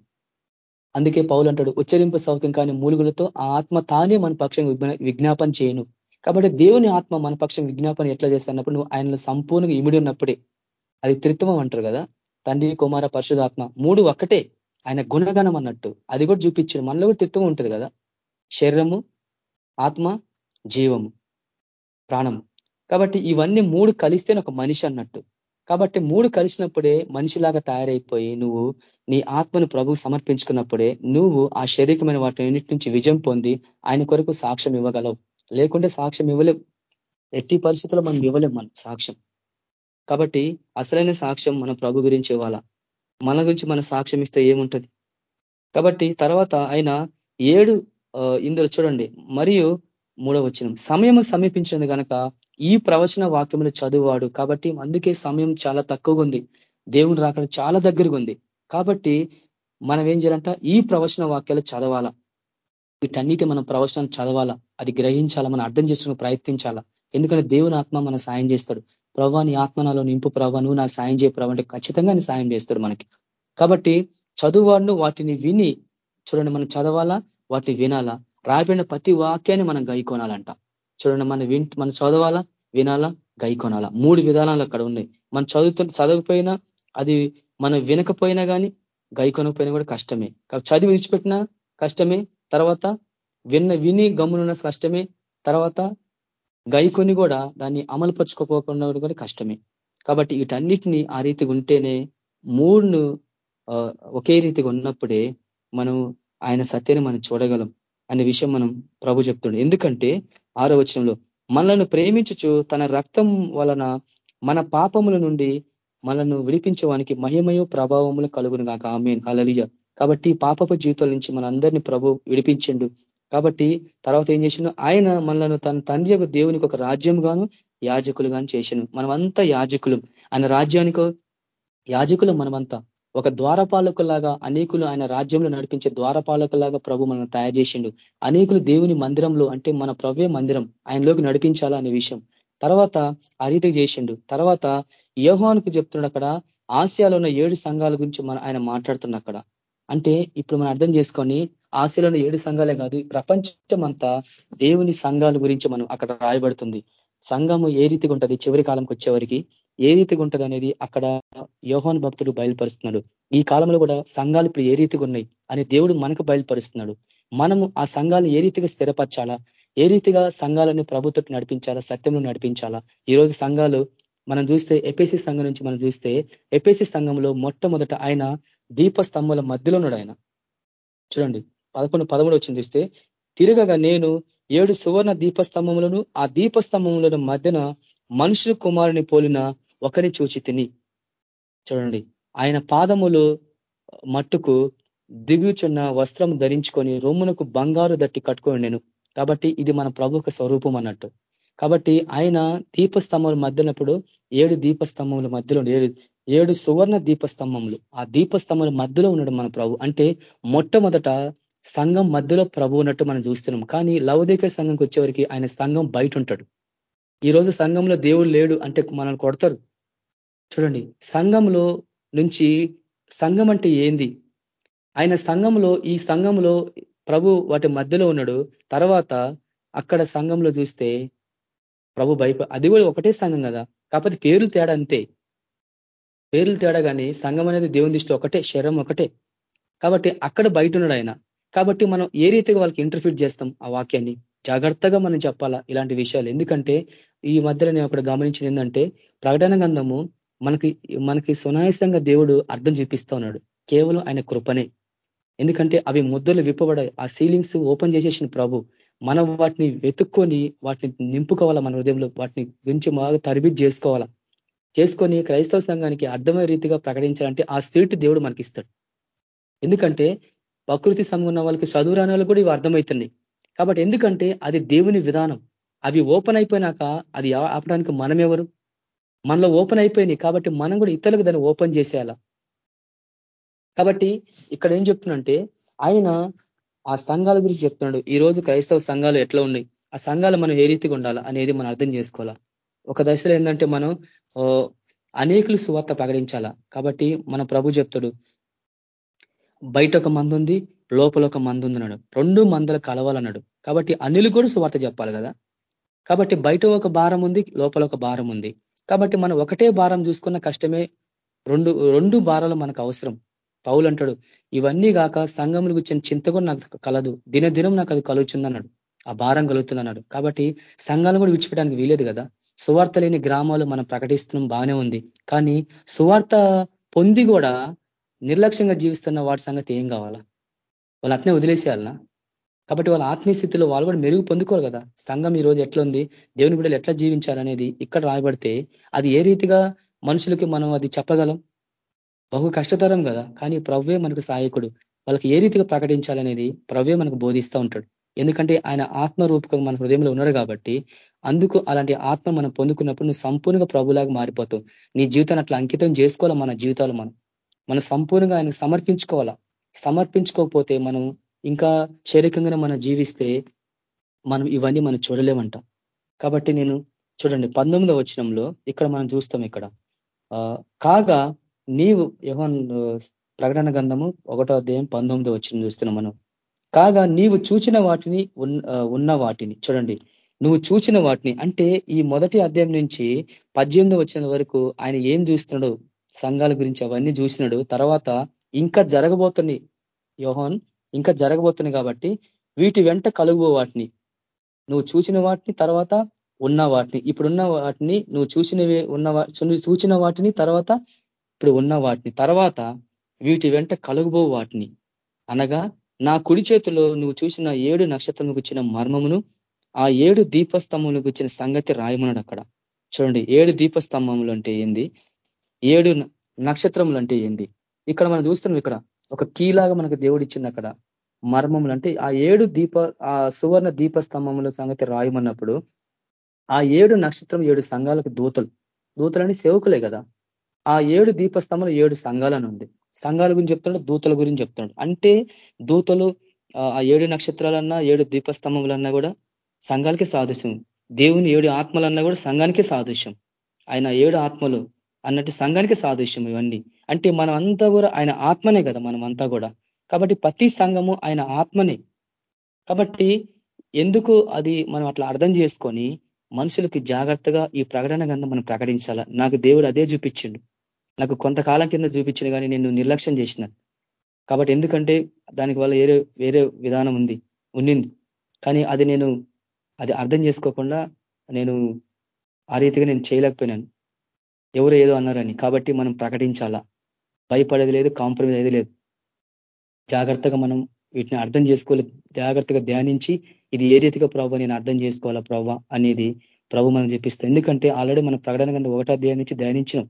అందుకే పౌలు అంటాడు ఉచ్చరింపు సౌఖ్యం కానీ మూలుగులతో ఆ ఆత్మ తానే మన పక్షం విజ్ఞాపన చేయను. కాబట్టి దేవుని ఆత్మ మన పక్షం విజ్ఞాపన ఎట్లా చేస్తున్నప్పుడు నువ్వు ఆయనలో సంపూర్ణంగా ఇమిడి ఉన్నప్పుడే అది త్రిత్వం అంటారు కదా తండ్రి కుమార పరిశుధాత్మ మూడు ఒక్కటే ఆయన గుణగణం అన్నట్టు. అది కూడా చూపించాడు మనలో కూడా త్రిత్వం ఉంటుంది కదా శరీరము ఆత్మ జీవము ప్రాణము. కాబట్టి ఇవన్నీ మూడు కలిస్తేనే ఒక మనిషి అన్నట్టు. కాబట్టి మూడు కలిసినప్పుడే మనిషిలాగా తయారైపోయి నువ్వు నీ ఆత్మను ప్రభువు సమర్పించుకున్నప్పుడే నువ్వు ఆ శరీరమైన వాటి అన్నిటి నుంచి విజయం పొంది ఆయన కొరకు సాక్ష్యం ఇవ్వగలవు. లేకుంటే సాక్ష్యం ఇవ్వలేవు. ఎట్టి పరిస్థితుల్లో మనం ఇవ్వలేం మనం సాక్ష్యం. కాబట్టి అసలైన సాక్ష్యం మన ప్రభు గురించి ఇవ్వాలా? మన గురించి మన సాక్ష్యం ఇస్తే ఏముంటది? కాబట్టి తర్వాత ఆయన ఏడు ఇందులో చూడండి. మరియు మూడవ వచ్చిన సమయం సమీపించింది కనుక ఈ ప్రవచన వాక్యములు చదువువాడు. కాబట్టి అందుకే సమయం చాలా తక్కువగా ఉంది దేవుని రాకడ చాలా దగ్గరగా ఉంది కాబట్టి మనం ఏం చేయాలంట? ఈ ప్రవచన వాక్యాలు చదవాలా. వీటన్నిటి మనం ప్రవచనాలు చదవాలా. అది గ్రహించాలా. మనం అర్థం చేసుకుని ప్రయత్నించాలా. ఎందుకంటే దేవుని ఆత్మ మన సాయం చేస్తాడు. ప్రభా నీ ఆత్మనాలో నింపు ప్రభా నువ్వు నాకు సాయం చేయ ప్రభా అంటే ఖచ్చితంగా నీ సాయం చేస్తాడు మనకి. కాబట్టి చదువువాడు వాటిని విని చూడండి మనం చదవాలా? వాటిని వినాలా? రాయబడిన ప్రతి వాక్యాన్ని మనం గైకొనాలంట. చూడండి మనం విన్ మనం చదవాలా వినాలా గైకొనాలా మూడు విధానాలు అక్కడ ఉన్నాయి. మనం చదువుతు చదవకపోయినా అది మనం వినకపోయినా కానీ గైకొనకపోయినా కూడా కష్టమే. చదివి విడిచిపెట్టినా కష్టమే తర్వాత విన్న విని గమ్మునున్న కష్టమే తర్వాత గైకొని కూడా దాన్ని అమలుపరుచుకోపోకుండా కూడా కష్టమే. కాబట్టి వీటన్నిటిని ఆ రీతిగా ఉంటేనే మూడును ఒకే రీతిగా ఉన్నప్పుడే మనం ఆయన సత్యాన్ని మనం చూడగలం అనే విషయం మనం ప్రభు చెప్తుండే. ఎందుకంటే ఆరో వచనంలో మనలను ప్రేమించుచు తన రక్తం వలన మన పాపముల నుండి మనను విడిపించడానికి మహిమయో ప్రభావములు కలుగును కాక ఆమెన్. అలలియ కాబట్టి పాపపు జీవితాల నుంచి మనందరినీ ప్రభు విడిపించిండు. కాబట్టి తర్వాత ఏం చేసిండు? ఆయన మనలను తన తండ్రి యొక్క దేవునికి ఒక రాజ్యం గాను యాజకులు గాను చేసిండు. మనమంతా యాజకులు. ఆయన రాజ్యానికో యాజకులు మనమంతా. ఒక ద్వారపాలకులాగా అనేకులు ఆయన రాజ్యంలో నడిపించే ద్వారపాలకులాగా ప్రభు మనం తయారు చేసిండు. అనేకులు దేవుని మందిరంలో అంటే మన ప్రవ్య మందిరం ఆయనలోకి నడిపించాలా అనే విషయం. తర్వాత ఆ రీతికి చేసిండు. తర్వాత యోహాన్కు చెప్తున్నాడు అక్కడ ఆసియాలో ఉన్న ఏడు సంఘాల గురించి మన ఆయన మాట్లాడుతున్న అక్కడ. అంటే ఇప్పుడు మనం అర్థం చేసుకొని ఆసియాలో ఏడు సంఘాలే కాదు ప్రపంచం అంతా దేవుని సంఘాల గురించి మనం అక్కడ రాయబడుతుంది. సంఘము ఏ రీతిగా ఉంటుంది? చివరి కాలంకి వచ్చేవరికి ఏ రీతిగా ఉంటుంది అనేది అక్కడ యోహోన్ భక్తుడు బయలుపరుస్తున్నాడు. ఈ కాలంలో కూడా సంఘాలు ఇప్పుడు ఏ రీతిగా ఉన్నాయి అని దేవుడు మనకు బయలుపరుస్తున్నాడు. మనము ఆ సంఘాలు ఏ రీతిగా స్థిరపరచాలా? ఏ రీతిగా సంఘాలను ప్రభుత్వం నడిపించాలా? సత్యంలో నడిపించాలా? ఈరోజు సంఘాలు మనం చూస్తే ఎపిసి సంఘం నుంచి మనం చూస్తే ఎపిసి సంఘంలో మొట్టమొదట ఆయన దీపస్తంభాల మధ్యలో ఉన్నాడు ఆయన. చూడండి పదకొండు పదమూడు వచ్చింది చూస్తే తిరగగా నేను ఏడు సువర్ణ దీపస్తంభములను ఆ దీపస్తంభములను మధ్యన మనుషుల కుమారుని పోలిన ఒకరిని చూచి తిని. చూడండి ఆయన పాదములు మట్టుకు దిగుచున్న వస్త్రం ధరించుకొని రొమ్మునకు బంగారు దట్టి కట్టుకొని నేను కాబట్టి ఇది మన ప్రభుక స్వరూపం అన్నట్టు. కాబట్టి ఆయన దీపస్తంభముల మధ్యనప్పుడు ఏడు దీపస్తంభముల మధ్యలో ఏడు ఏడు సువర్ణ దీపస్తంభములు. ఆ దీపస్తంభముల మధ్యలో ఉన్నాడు మన ప్రభు. అంటే మొట్టమొదట సంఘం మధ్యలో ప్రభు ఉన్నట్టు మనం చూస్తున్నాం. కానీ లవదేక సంఘంకి వచ్చేవరికి ఆయన సంఘం బయట ఉంటాడు. ఈరోజు సంఘంలో దేవుడు లేడు అంటే మనల్ని కొడతారు. చూడండి సంఘంలో నుంచి సంఘం అంటే ఏంది? ఆయన సంఘంలో ఈ సంఘంలో ప్రభు వాటి మధ్యలో ఉన్నాడు. తర్వాత అక్కడ సంఘంలో చూస్తే ప్రభు భయప అది కూడా ఒకటే సంఘం కదా. కాకపోతే పేర్లు తేడా అంతే. పేర్లు తేడా కానీ సంఘం అనేది దేవుని దృష్టి ఒకటే శరీరం ఒకటే. కాబట్టి అక్కడ బయట ఉన్నాడు ఆయన. కాబట్టి మనం ఏ రీతిగా వాళ్ళకి ఇంటర్ఫీట్ చేస్తాం ఆ వాక్యాన్ని? జాగ్రత్తగా మనం చెప్పాలా ఇలాంటి విషయాలు. ఎందుకంటే ఈ మధ్యలో నేను అక్కడ గమనించిన ఏంటంటే ప్రకటన గంధము మనకి మనకి సునాయసంగా దేవుడు అర్థం చూపిస్తా ఉన్నాడు. కేవలం ఆయన కృపనే. ఎందుకంటే అవి ముద్దలు విప్పబడాయి. ఆ సీలింగ్స్ ఓపెన్ చేసేసిన ప్రభు మనం వాటిని వెతుక్కొని వాటిని నింపుకోవాలా మన హృదయంలో? వాటిని గురించి బాగా తరబిద్ చేసుకోవాలా? చేసుకొని క్రైస్తవ సంఘానికి అర్థమయ్యే రీతిగా ప్రకటించాలంటే ఆ స్పిరిట్ దేవుడు మనకి ఇస్తాడు ఎందుకంటే ప్రకృతి సంఘం ఉన్న వాళ్ళకి చదువురానాలు కూడా ఇవి అర్థమవుతున్నాయి. కాబట్టి ఎందుకంటే అది దేవుని విధానం. అవి ఓపెన్ అయిపోయినాక అది ఆపడానికి మనం ఎవరు మనలో ఓపెన్ అయిపోయినాయి కాబట్టి మనం కూడా ఇతరులకు దాన్ని ఓపెన్ చేసేయాల. కాబట్టి ఇక్కడ ఏం చెప్తున్నంటే ఆయన ఆ సంఘాల గురించి చెప్తున్నాడు. ఈ రోజు క్రైస్తవ సంఘాలు ఎట్లా ఉన్నాయి? ఆ సంఘాలు మనం ఏ రీతిగా ఉండాలా అనేది మనం అర్థం చేసుకోవాలా? ఒక దశలో ఏంటంటే మనం అనేకులు సువార్త ప్రకటించాలా? కాబట్టి మన ప్రభు చెప్తాడు బయట ఒక మంది ఉంది లోపల ఒక మంది ఉంది అన్నాడు. రెండు మందులు కలవాలన్నాడు. కాబట్టి అనిలు కూడా సువార్త చెప్పాలి కదా? కాబట్టి బయట ఒక భారం ఉంది లోపల ఒక భారం ఉంది. కాబట్టి మనం ఒకటే భారం చూసుకున్న కష్టమే రెండు రెండు భారాలు మనకు అవసరం. పౌలు అంటాడు ఇవన్నీ కాక సంఘములు గుచ్చిన చింత కూడా నాకు కలదు. దినదినం నాకు అది కలుగుతుందన్నాడు. ఆ భారం కలుగుతుందన్నాడు. కాబట్టి సంఘాలు కూడా విడిచిపెట్టడానికి వీలేదు కదా. సువార్త లేని గ్రామాలు మనం ప్రకటిస్తున్నాం బాగానే ఉంది. కానీ సువార్త పొంది కూడా నిర్లక్ష్యంగా జీవిస్తున్న వాటి సంగతి ఏం కావాలా? వాళ్ళు అట్నే వదిలేసేయాలనా? కాబట్టి వాళ్ళ ఆత్మీయ స్థితిలో వాళ్ళు కూడా మెరుగు పొందుకోరు కదా. సంఘం ఈ రోజు ఉంది దేవుని బిడ్డలు ఎట్లా జీవించాలనేది ఇక్కడ రాయబడితే అది ఏ రీతిగా మనుషులకి మనం అది చెప్పగలం? బహు కష్టతరం కదా. కానీ ప్రవ్వే మనకు సహాయకుడు. వాళ్ళకి ఏ రీతిగా ప్రకటించాలనేది ప్రవ్వే మనకు బోధిస్తూ ఉంటాడు. ఎందుకంటే ఆయన ఆత్మ రూపకం మన హృదయంలో ఉన్నాడు కాబట్టి అందుకు అలాంటి ఆత్మ మనం పొందుకున్నప్పుడు నువ్వు సంపూర్ణంగా ప్రభులాగా మారిపోతావు. నీ జీవితాన్ని అట్లా అంకితం చేసుకోవాలా మన జీవితాలు మనం? మనం సంపూర్ణంగా ఆయన సమర్పించుకోవాలా? సమర్పించుకోకపోతే మనం ఇంకా శారీరకంగా మనం జీవిస్తే మనం ఇవన్నీ మనం చూడలేమంట. కాబట్టి నేను చూడండి పంతొమ్మిదవ వచనంలో ఇక్కడ మనం చూస్తాం ఇక్కడ. కాగా నీవు యహోన్ ప్రకటన గంధము ఒకటో అధ్యాయం పంతొమ్మిదో వచ్చిన చూస్తున్నాం మనం. కాగా నీవు చూచిన వాటిని ఉన్న వాటిని చూడండి నువ్వు చూచిన వాటిని అంటే ఈ మొదటి అధ్యాయం నుంచి పద్దెనిమిది వచ్చిన వరకు ఆయన ఏం చూస్తున్నాడు? సంఘాల గురించి అవన్నీ చూసినాడు. తర్వాత ఇంకా జరగబోతున్నాయి యోహన్ ఇంకా జరగబోతున్నాయి కాబట్టి వీటి వెంట కలుగు వాటిని. నువ్వు చూసిన వాటిని తర్వాత ఉన్న వాటిని. ఇప్పుడున్న వాటిని నువ్వు చూసినవి ఉన్న చూసిన వాటిని తర్వాత ఇప్పుడు ఉన్న వాటిని. తర్వాత వీటి వెంట కలుగుబో వాటిని. అనగా నా కుడి చేతిలో నువ్వు చూసిన ఏడు నక్షత్రములకు ఇచ్చిన మర్మమును ఆ ఏడు దీపస్తంభములకు ఇచ్చిన సంగతి రాయమన్నాడు అక్కడ. చూడండి ఏడు దీపస్తంభములు అంటే ఏంది? ఏడు నక్షత్రములు అంటే ఏంది? ఇక్కడ మనం చూస్తున్నాం ఇక్కడ ఒక కీలాగా మనకు దేవుడు ఇచ్చింది అక్కడ మర్మములు అంటే ఆ ఏడు దీప ఆ సువర్ణ దీప స్తంభముల సంగతి రాయమన్నప్పుడు ఆ ఏడు నక్షత్రం ఏడు సంఘాలకు దూతలు. దూతలని సేవకులే కదా. ఆ ఏడు దీపస్తంభంలో ఏడు సంఘాలను ఉంది. సంఘాల గురించి చెప్తున్నాడు దూతల గురించి చెప్తున్నాడు. అంటే దూతలు ఆ ఏడు నక్షత్రాలన్నా ఏడు దీపస్తంభములన్నా కూడా సంఘాలకి సాదృశ్యం. దేవుని ఏడు ఆత్మలన్నా కూడా సంఘానికి సాదృశ్యం. ఆయన ఏడు ఆత్మలు అన్నట్టు సంఘానికి సాదృశ్యం ఇవన్నీ. అంటే మనం అంతా కూడా ఆయన ఆత్మనే కదా మనం అంతా కూడా. కాబట్టి ప్రతి సంఘము ఆయన ఆత్మనే. కాబట్టి ఎందుకు అది మనం అట్లా అర్థం చేసుకొని మనుషులకి జాగ్రత్తగా ఈ ప్రకటన గంధం మనం ప్రకటించాలా? నాకు దేవుడు అదే చూపించిండు. నాకు కొంతకాలం కింద చూపించిన కానీ నేను నిర్లక్ష్యం చేసిన. కాబట్టి ఎందుకంటే దానికి వల్ల వేరే వేరే విధానం ఉంది ఉండింది కానీ అది నేను అది అర్థం చేసుకోకుండా నేను ఆ రీతిగా నేను చేయలేకపోయినాను. ఎవరు ఏదో అన్నారని. కాబట్టి మనం ప్రకటించాలా? భయపడేది లేదు కాంప్రమైజ్ అయ్యేది లేదు. జాగ్రత్తగా మనం వీటిని అర్థం చేసుకోవాలి. జాగ్రత్తగా ధ్యానించి ఇది ఏ రీతిగా ప్రభావ నేను అర్థం చేసుకోవాలా ప్రభావ అనేది ప్రభు మనం చెప్పిస్తాం ఎందుకంటే ఆల్రెడీ మనం ప్రకటన కింద ఒకటో అధ్యాయం నుంచి ధ్యానించినాం.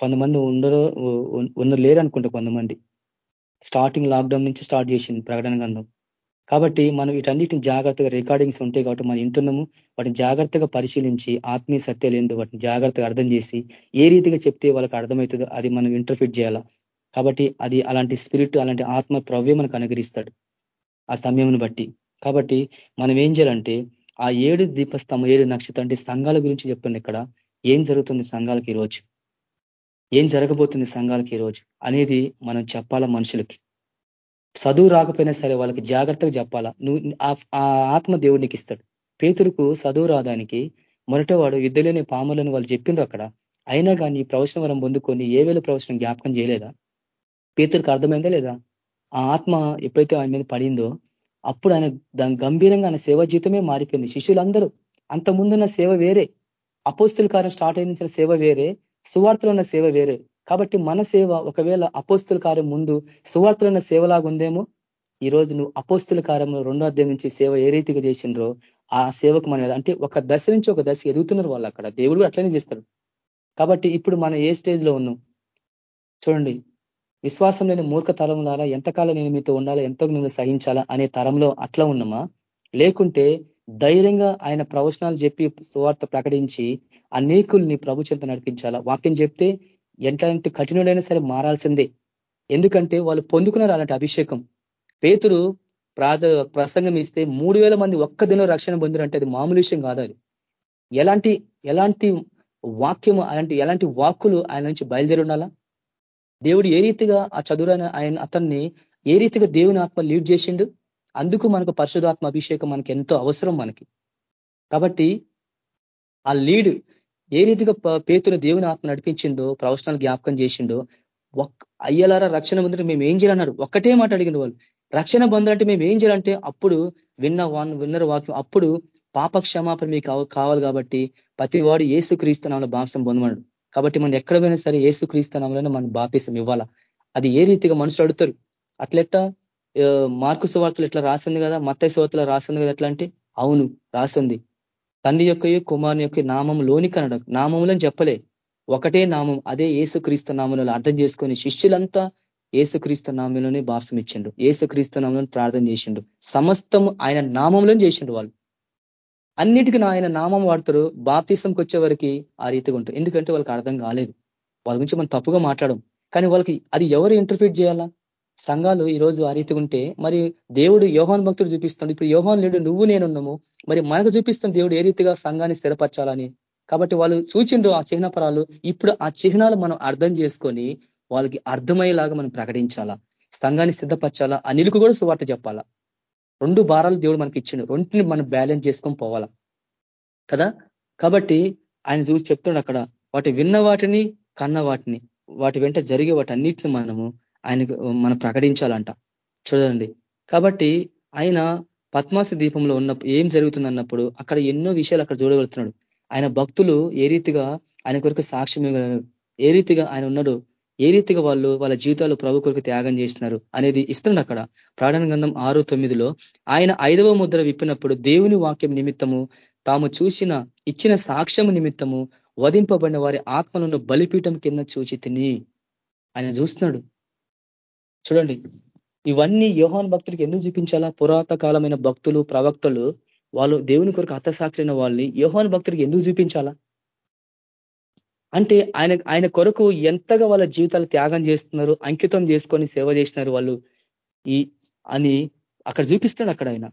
కొంతమంది ఉండరు ఉన్న లేరు అనుకుంటా కొంతమంది. స్టార్టింగ్ లాక్డౌన్ నుంచి స్టార్ట్ చేసింది ప్రకటన గంధం కాబట్టి మనం వీటన్నిటిని జాగ్రత్తగా రికార్డింగ్స్ ఉంటాయి కాబట్టి మనం వింటున్నాము. వాటిని జాగ్రత్తగా పరిశీలించి ఆత్మీయ సత్యాలు ఏందో వాటిని జాగ్రత్తగా అర్థం చేసి ఏ రీతిగా చెప్తే వాళ్ళకి అర్థమవుతుందో అది మనం ఇంటర్ఫిట్ చేయాలా. కాబట్టి అది అలాంటి స్పిరిట్ అలాంటి ఆత్మ ప్రవ్య మనకు అనుగ్రహిస్తాడు. ఆ సమయంను బట్టి. కాబట్టి మనం ఏం చేయాలంటే ఆ ఏడు దీపస్తంభం ఏడు నక్షత్రం అంటే సంఘాల గురించి చెప్తుంది ఇక్కడ. ఏం జరుగుతుంది సంఘాలకి ఈరోజు? ఏం జరగబోతుంది సంఘాలకి ఈరోజు? అనేది మనం చెప్పాలా మనుషులకి. చదువు రాకపోయినా సరే వాళ్ళకి జాగ్రత్తగా చెప్పాలా? నువ్వు ఆ ఆత్మ దేవుడికి ఇస్తాడు. పేతురుకు చదువు రాదానికి మొదటవాడు యుద్ధలేని పాములను వాళ్ళు చెప్పిండ్రు అక్కడ. అయినా కానీ ప్రవచనం వరం పొందుకొని ఏ వేళ ప్రవచనం జ్ఞాపకం చేయలేదా? పేతురికి అర్థమైందా లేదా? ఆ ఆత్మ ఎప్పుడైతే ఆయన మీద పడిందో అప్పుడు ఆయన దాని గంభీరంగా ఆయన సేవ జీవితమే మారిపోయింది. శిష్యులందరూ అంత ముందున్న సేవ వేరే. అపోస్తుల కార్యం స్టార్ట్ అయిన సేవ వేరే. సువార్తలో ఉన్న సేవ వేరే. కాబట్టి మన సేవ ఒకవేళ అపోస్తుల కార్యం ముందు సువార్తలో సేవలాగా ఉందేమో ఈ రోజు నువ్వు అపోస్తుల కార్యంలో రెండో అధ్యాయం నుంచి సేవ ఏ రీతిగా చేసిండ్రో ఆ సేవకు మనం అంటే ఒక దశ నుంచి ఒక దశ ఎదుగుతున్నారు వాళ్ళు అక్కడ. దేవుడు అట్లనే చేస్తారు కాబట్టి ఇప్పుడు మనం ఏ స్టేజ్లో ఉన్నాం? చూడండి. విశ్వాసం లేని మూర్ఖ తరం ద్వారా ఎంతకాలం నేను మీతో ఉండాలా ఎంతో మిమ్మల్ని సహించాలా అనే తరంలో అట్లా ఉన్నామా? లేకుంటే ధైర్యంగా ఆయన ప్రవచనాలు చెప్పి సువార్త ప్రకటించి అనేకుల్ని ప్రభు చెంత నడిపించాలా? వాక్యం చెప్తే ఎంతటి కఠినుడైనా సరే మారాల్సిందే. ఎందుకంటే వాళ్ళు పొందుకున్నారు అలాంటి అభిషేకం. పేతురు ప్రాధ ప్రసంగం ఇస్తే మూడు మంది ఒక్క దినం రక్షణ పొందిరంటే అది మామూలు విషయం కాదు అది. ఎలాంటి ఎలాంటి వాక్యము అలాంటి ఎలాంటి వాక్కులు ఆయన నుంచి బయలుదేరి ఉండాలా? దేవుడు ఏ రీతిగా ఆ చదువురైన ఆయన అతన్ని ఏ రీతిగా దేవుని ఆత్మ లీడ్ చేసిండు? అందుకు మనకు పరిశుధాత్మ అభిషేకం మనకి ఎంతో అవసరం మనకి. కాబట్టి ఆ లీడ్ ఏ రీతిగా పేతును దేవుని ఆత్మ నడిపించిందో ప్రవచనాలు జ్ఞాపకం చేసిండో అయ్యలారా రక్షణ పొందిన మేము ఏం చేయాలన్నారు ఒక్కటే మాట అడిగిన వాళ్ళు. రక్షణ పొందాలంటే మేము ఏం చేయాలంటే అప్పుడు విన్న విన్నర వాక్యం అప్పుడు పాప క్షమాపణ మీకు కావాలి కాబట్టి ప్రతి వాడు ఏసు క్రీస్తునామలో బాప్సం పొందమన్నాడు. కాబట్టి మనం ఎక్కడ పోయినా సరే ఏసు క్రీస్తునామలోనే మనం బాపిసం ఇవ్వాలా? అది ఏ రీతిగా మనుషులు అడుగుతారు? అట్లెట్ట మార్కు సువార్తలు ఎట్లా రాసింది కదా? మత్తయ్య సువార్తలు రాసింది కదా ఎట్లా అంటే అవును రాసింది. తండ్రి యొక్క కుమారుని యొక్క నామం లోని కనడం నామములని చెప్పలే. ఒకటే నామం అదే ఏసుక్రీస్తు నామంలో అర్థం చేసుకొని శిష్యులంతా ఏసుక్రీస్తు నామంలోనే భాషం ఇచ్చిండు ఏసుక్రీస్తు నామంలో ప్రార్థన చేసిండు సమస్తం ఆయన నామంలో చేసిండు వాళ్ళు. అన్నిటికీ ఆయన నామం వాడతారు బాప్తీసంకి వచ్చే వరకు ఆ రీతిగా ఉంటుంది. ఎందుకంటే వాళ్ళకి అర్థం కాలేదు. వాళ్ళ గురించి మనం తప్పుగా మాట్లాడడం కానీ వాళ్ళకి అది ఎవరు ఇంటర్ఫీట్ చేయాలా? సంఘాలు ఈరోజు ఆ రీతి ఉంటే మరి దేవుడు యోహాన్ భక్తుడు చూపిస్తాడు ఇప్పుడు యోహాన్ లేడు నువ్వు నేనున్నాము. మరి మనకు చూపిస్తున్న దేవుడు ఏ రీతిగా సంఘాన్ని స్థిరపరచాలని? కాబట్టి వాళ్ళు చూచిండ్రు ఆ చిహ్నపరాలు. ఇప్పుడు ఆ చిహ్నాలు మనం అర్థం చేసుకొని వాళ్ళకి అర్థమయ్యేలాగా మనం ప్రకటించాలా? సంఘాన్ని సిద్ధపరచాలా అనిలకు కూడా సువార్త చెప్పాలా? రెండు భారాలు దేవుడు మనకి ఇచ్చిండు. రెంటిని మనం బ్యాలెన్స్ చేసుకొని పోవాలా? కదా? కాబట్టి ఆయన చూసి చెప్తుండ అక్కడ వాటి విన్న వాటిని కన్న వాటిని వాటి వెంట జరిగే వాటి అన్నిటిని మనము ఆయనకు మనం ప్రకటించాలంట. చూడండి. కాబట్టి ఆయన పద్మాస దీపంలో ఉన్న ఏం జరుగుతుంది అన్నప్పుడు అక్కడ ఎన్నో విషయాలు అక్కడ చూడగలుగుతున్నాడు. ఆయన భక్తులు ఏ రీతిగా ఆయన కొరకు సాక్ష్యం ఏ రీతిగా ఆయన ఉన్నాడు? ఏ రీతిగా వాళ్ళు వాళ్ళ జీవితాలు ప్రభు కొరకు త్యాగం చేసినారు అనేది ఇస్తుంది అక్కడ. ప్రాణ గంధం ఆరు తొమ్మిదిలో ఆయన ఐదవ ముద్ర విప్పినప్పుడు దేవుని వాక్యం నిమిత్తము తాము చూసిన ఇచ్చిన సాక్ష్యము నిమిత్తము వధింపబడిన వారి ఆత్మలను బలిపీఠం కింద చూచి తిని ఆయన చూస్తున్నాడు. చూడండి. ఇవన్నీ యోహాన్ భక్తుడికి ఎందుకు చూపించాలా? పురాత కాలమైన భక్తులు ప్రవక్తలు వాళ్ళు దేవుని కొరకు హతసాక్షిన వాళ్ళని యోహాన్ భక్తుడికి ఎందుకు చూపించాలా? అంటే ఆయన ఆయన కొరకు ఎంతగా వాళ్ళ జీవితాలు త్యాగం చేస్తున్నారు అంకితం చేసుకొని సేవ చేసినారు వాళ్ళు. ఈ అని అక్కడ చూపిస్తాడు అక్కడ ఆయన.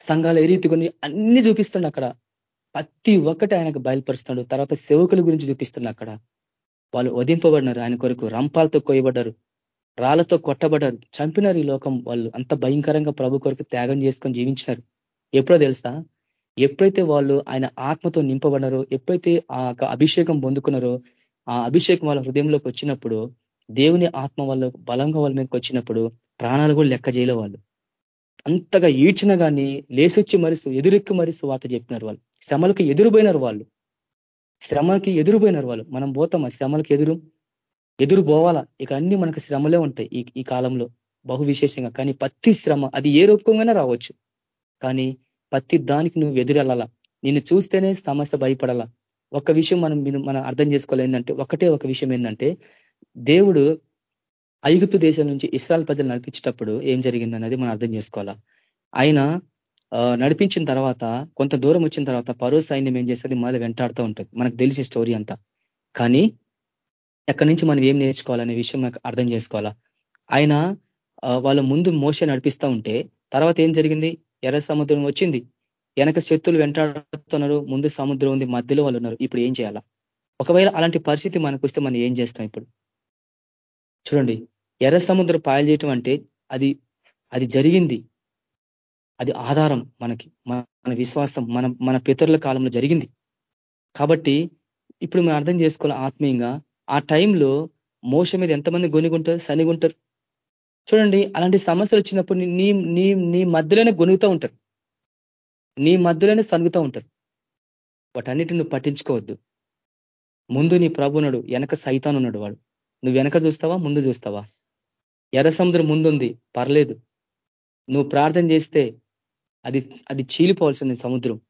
సంఘాలు ఏ రీతికొని అన్ని చూపిస్తాడు అక్కడ. ప్రతి ఒక్కటి ఆయనకు బయలుపరుస్తున్నాడు తర్వాత సేవకుల గురించి చూపిస్తున్నాడు అక్కడ. వాళ్ళు వధింపబడినారు ఆయన కొరకు రంపాలతో కోయబడ్డారు రాళ్ళతో కొట్టబడ్డారు చంపినారు ఈ లోకం వాళ్ళు. అంత భయంకరంగా ప్రభు కొరకు త్యాగం చేసుకొని జీవించినారు. ఎప్పుడో తెలుసా? ఎప్పుడైతే వాళ్ళు ఆయన ఆత్మతో నింపబడినారో ఎప్పుడైతే ఆ అభిషేకం పొందుకున్నారో ఆ అభిషేకం వాళ్ళ హృదయంలోకి వచ్చినప్పుడు దేవుని ఆత్మ వాళ్ళు బలంగా వాళ్ళ మీదకి వచ్చినప్పుడు ప్రాణాలు కూడా లెక్క చేయలే వాళ్ళు. అంతగా ఈడ్చిన కానీ లేసొచ్చి మరిస్తూ ఎదురెక్కి మరిస్తూ వార్త చెప్పినారు వాళ్ళు. శ్రమలకు ఎదురుపోయినారు వాళ్ళు. శ్రమకి ఎదురుపోయినారు వాళ్ళు. మనం పోతాం శ్రమలకు ఎదురు ఎదురు పోవాలా? ఇక అన్ని మనకు శ్రమలే ఉంటాయి ఈ ఈ కాలంలో. బహు విశేషంగా కానీ పత్తి శ్రమ అది ఏ రూపంగానే రావచ్చు. కానీ ప్రతి దానికి నువ్వు ఎదురెళ్ళాలా? నిన్ను చూస్తేనే సమస్య భయపడాలా? ఒక విషయం మనం మనం అర్థం చేసుకోవాలి ఏంటంటే ఒకటే ఒక విషయం ఏంటంటే దేవుడు ఐగుప్తు దేశం నుంచి ఇస్రాయల్ ప్రజలు నడిపించేటప్పుడు ఏం జరిగింది అనేది మనం అర్థం చేసుకోవాలా? ఆయన నడిపించిన తర్వాత కొంత దూరం వచ్చిన తర్వాత పరో సైన్యం ఏం చేస్తుంది? మళ్ళీ వెంటాడుతూ ఉంటుంది. మనకు తెలిసే స్టోరీ అంతా. కానీ ఎక్కడి నుంచి మనం ఏం నేర్చుకోవాలనే విషయం మనకు అర్థం చేసుకోవాలా? ఆయన వాళ్ళ ముందు మోస నడిపిస్తూ ఉంటే తర్వాత ఏం జరిగింది? ఎర్ర సముద్రం వచ్చింది. వెనక శత్రులు వెంటాడుతున్నారు. ముందు సముద్రం ఉంది. మధ్యలో వాళ్ళు ఉన్నారు. ఇప్పుడు ఏం చేయాలా? ఒకవేళ అలాంటి పరిస్థితి మనకు వస్తే మనం ఏం చేస్తాం ఇప్పుడు? చూడండి. ఎర్ర సముద్రం పాయలు చేయటం అంటే అది అది జరిగింది. అది ఆధారం మనకి. మన విశ్వాసం మన మన పితరుల కాలంలో జరిగింది. కాబట్టి ఇప్పుడు మనం అర్థం చేసుకోవాలి ఆత్మీయంగా? ఆ టైంలో మోస మీద ఎంతమంది గొనుగుంటారు సనిగుంటారు? చూడండి అలాంటి సమస్యలు వచ్చినప్పుడు నీ నీ నీ మధ్యలోనే గొనుగుతూ ఉంటారు. నీ మధ్యలోనే సనుగుతూ ఉంటారు. వాటన్నిటిని నువ్వు పట్టించుకోవద్దు. ముందు నీ ప్రభునుడు వెనక సైతాన్ ఉన్నాడు వాడు. నువ్వు వెనక చూస్తావా ముందు చూస్తావా? ఎర్ర సముద్రం ముందుంది పర్లేదు. నువ్వు ప్రార్థన చేస్తే అది అది చీలిపోవాల్సింది సముద్రం.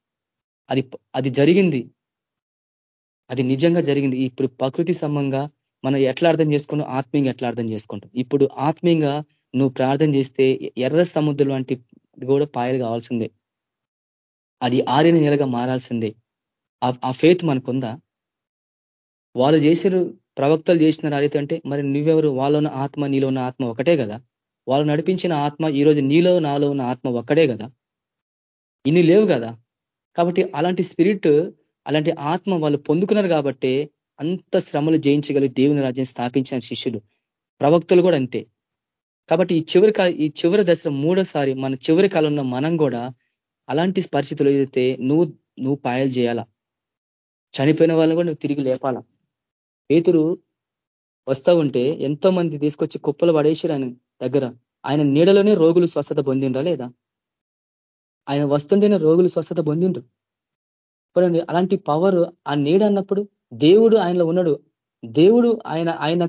అది అది జరిగింది. అది నిజంగా జరిగింది. ఇప్పుడు ప్రకృతి సంబంధంగా మనం ఎట్లా అర్థం చేసుకుంటాం ఆత్మీయంగా ఎట్లా అర్థం చేసుకుంటాం? ఇప్పుడు ఆత్మీయంగా నువ్వు ప్రార్థన చేస్తే ఎర్ర సముద్రం వంటి కూడా పాయలు కావాల్సిందే. అది ఆరిన నెలగా మారాల్సిందే. ఆ ఫేత్ మనకుందా? వాళ్ళు చేసారు ప్రవక్తలు చేసిన రీతి అంటే మరి నువ్వెవరు? వాళ్ళు ఉన్న ఆత్మ నీలో ఉన్న ఆత్మ ఒకటే కదా? వాళ్ళు నడిపించిన ఆత్మ ఈరోజు నీలో నాలో ఉన్న ఆత్మ ఒక్కడే కదా? ఇన్ని లేవు కదా? కాబట్టి అలాంటి స్పిరిట్ అలాంటి ఆత్మ వాళ్ళు పొందుకున్నారు కాబట్టి అంత శ్రమలు జయించగలి దేవుని రాజ్యం స్థాపించిన శిష్యులు. ప్రవక్తలు కూడా అంతే. కాబట్టి ఈ చివరి ఈ చివరి దశలో మూడోసారి మన చివరి కాలంలో మనం కూడా అలాంటి పరిస్థితులు ఏదైతే నువ్వు నువ్వు పాయలు చేయాలా? చనిపోయిన వాళ్ళని కూడా నువ్వు తిరిగి లేపాలా? పేతురు వస్తా ఉంటే ఎంతో మంది తీసుకొచ్చి కుప్పలు పడేసారు ఆయన దగ్గర. ఆయన నీడలోనే రోగులు స్వస్థత పొందిండ్రా లేదా? ఆయన వస్తుంటేనే రోగులు స్వస్థత పొందిండ్రు. చూడండి అలాంటి పవర్ ఆ నీడ అన్నప్పుడు దేవుడు ఆయనలో ఉన్నాడు. దేవుడు ఆయన ఆయన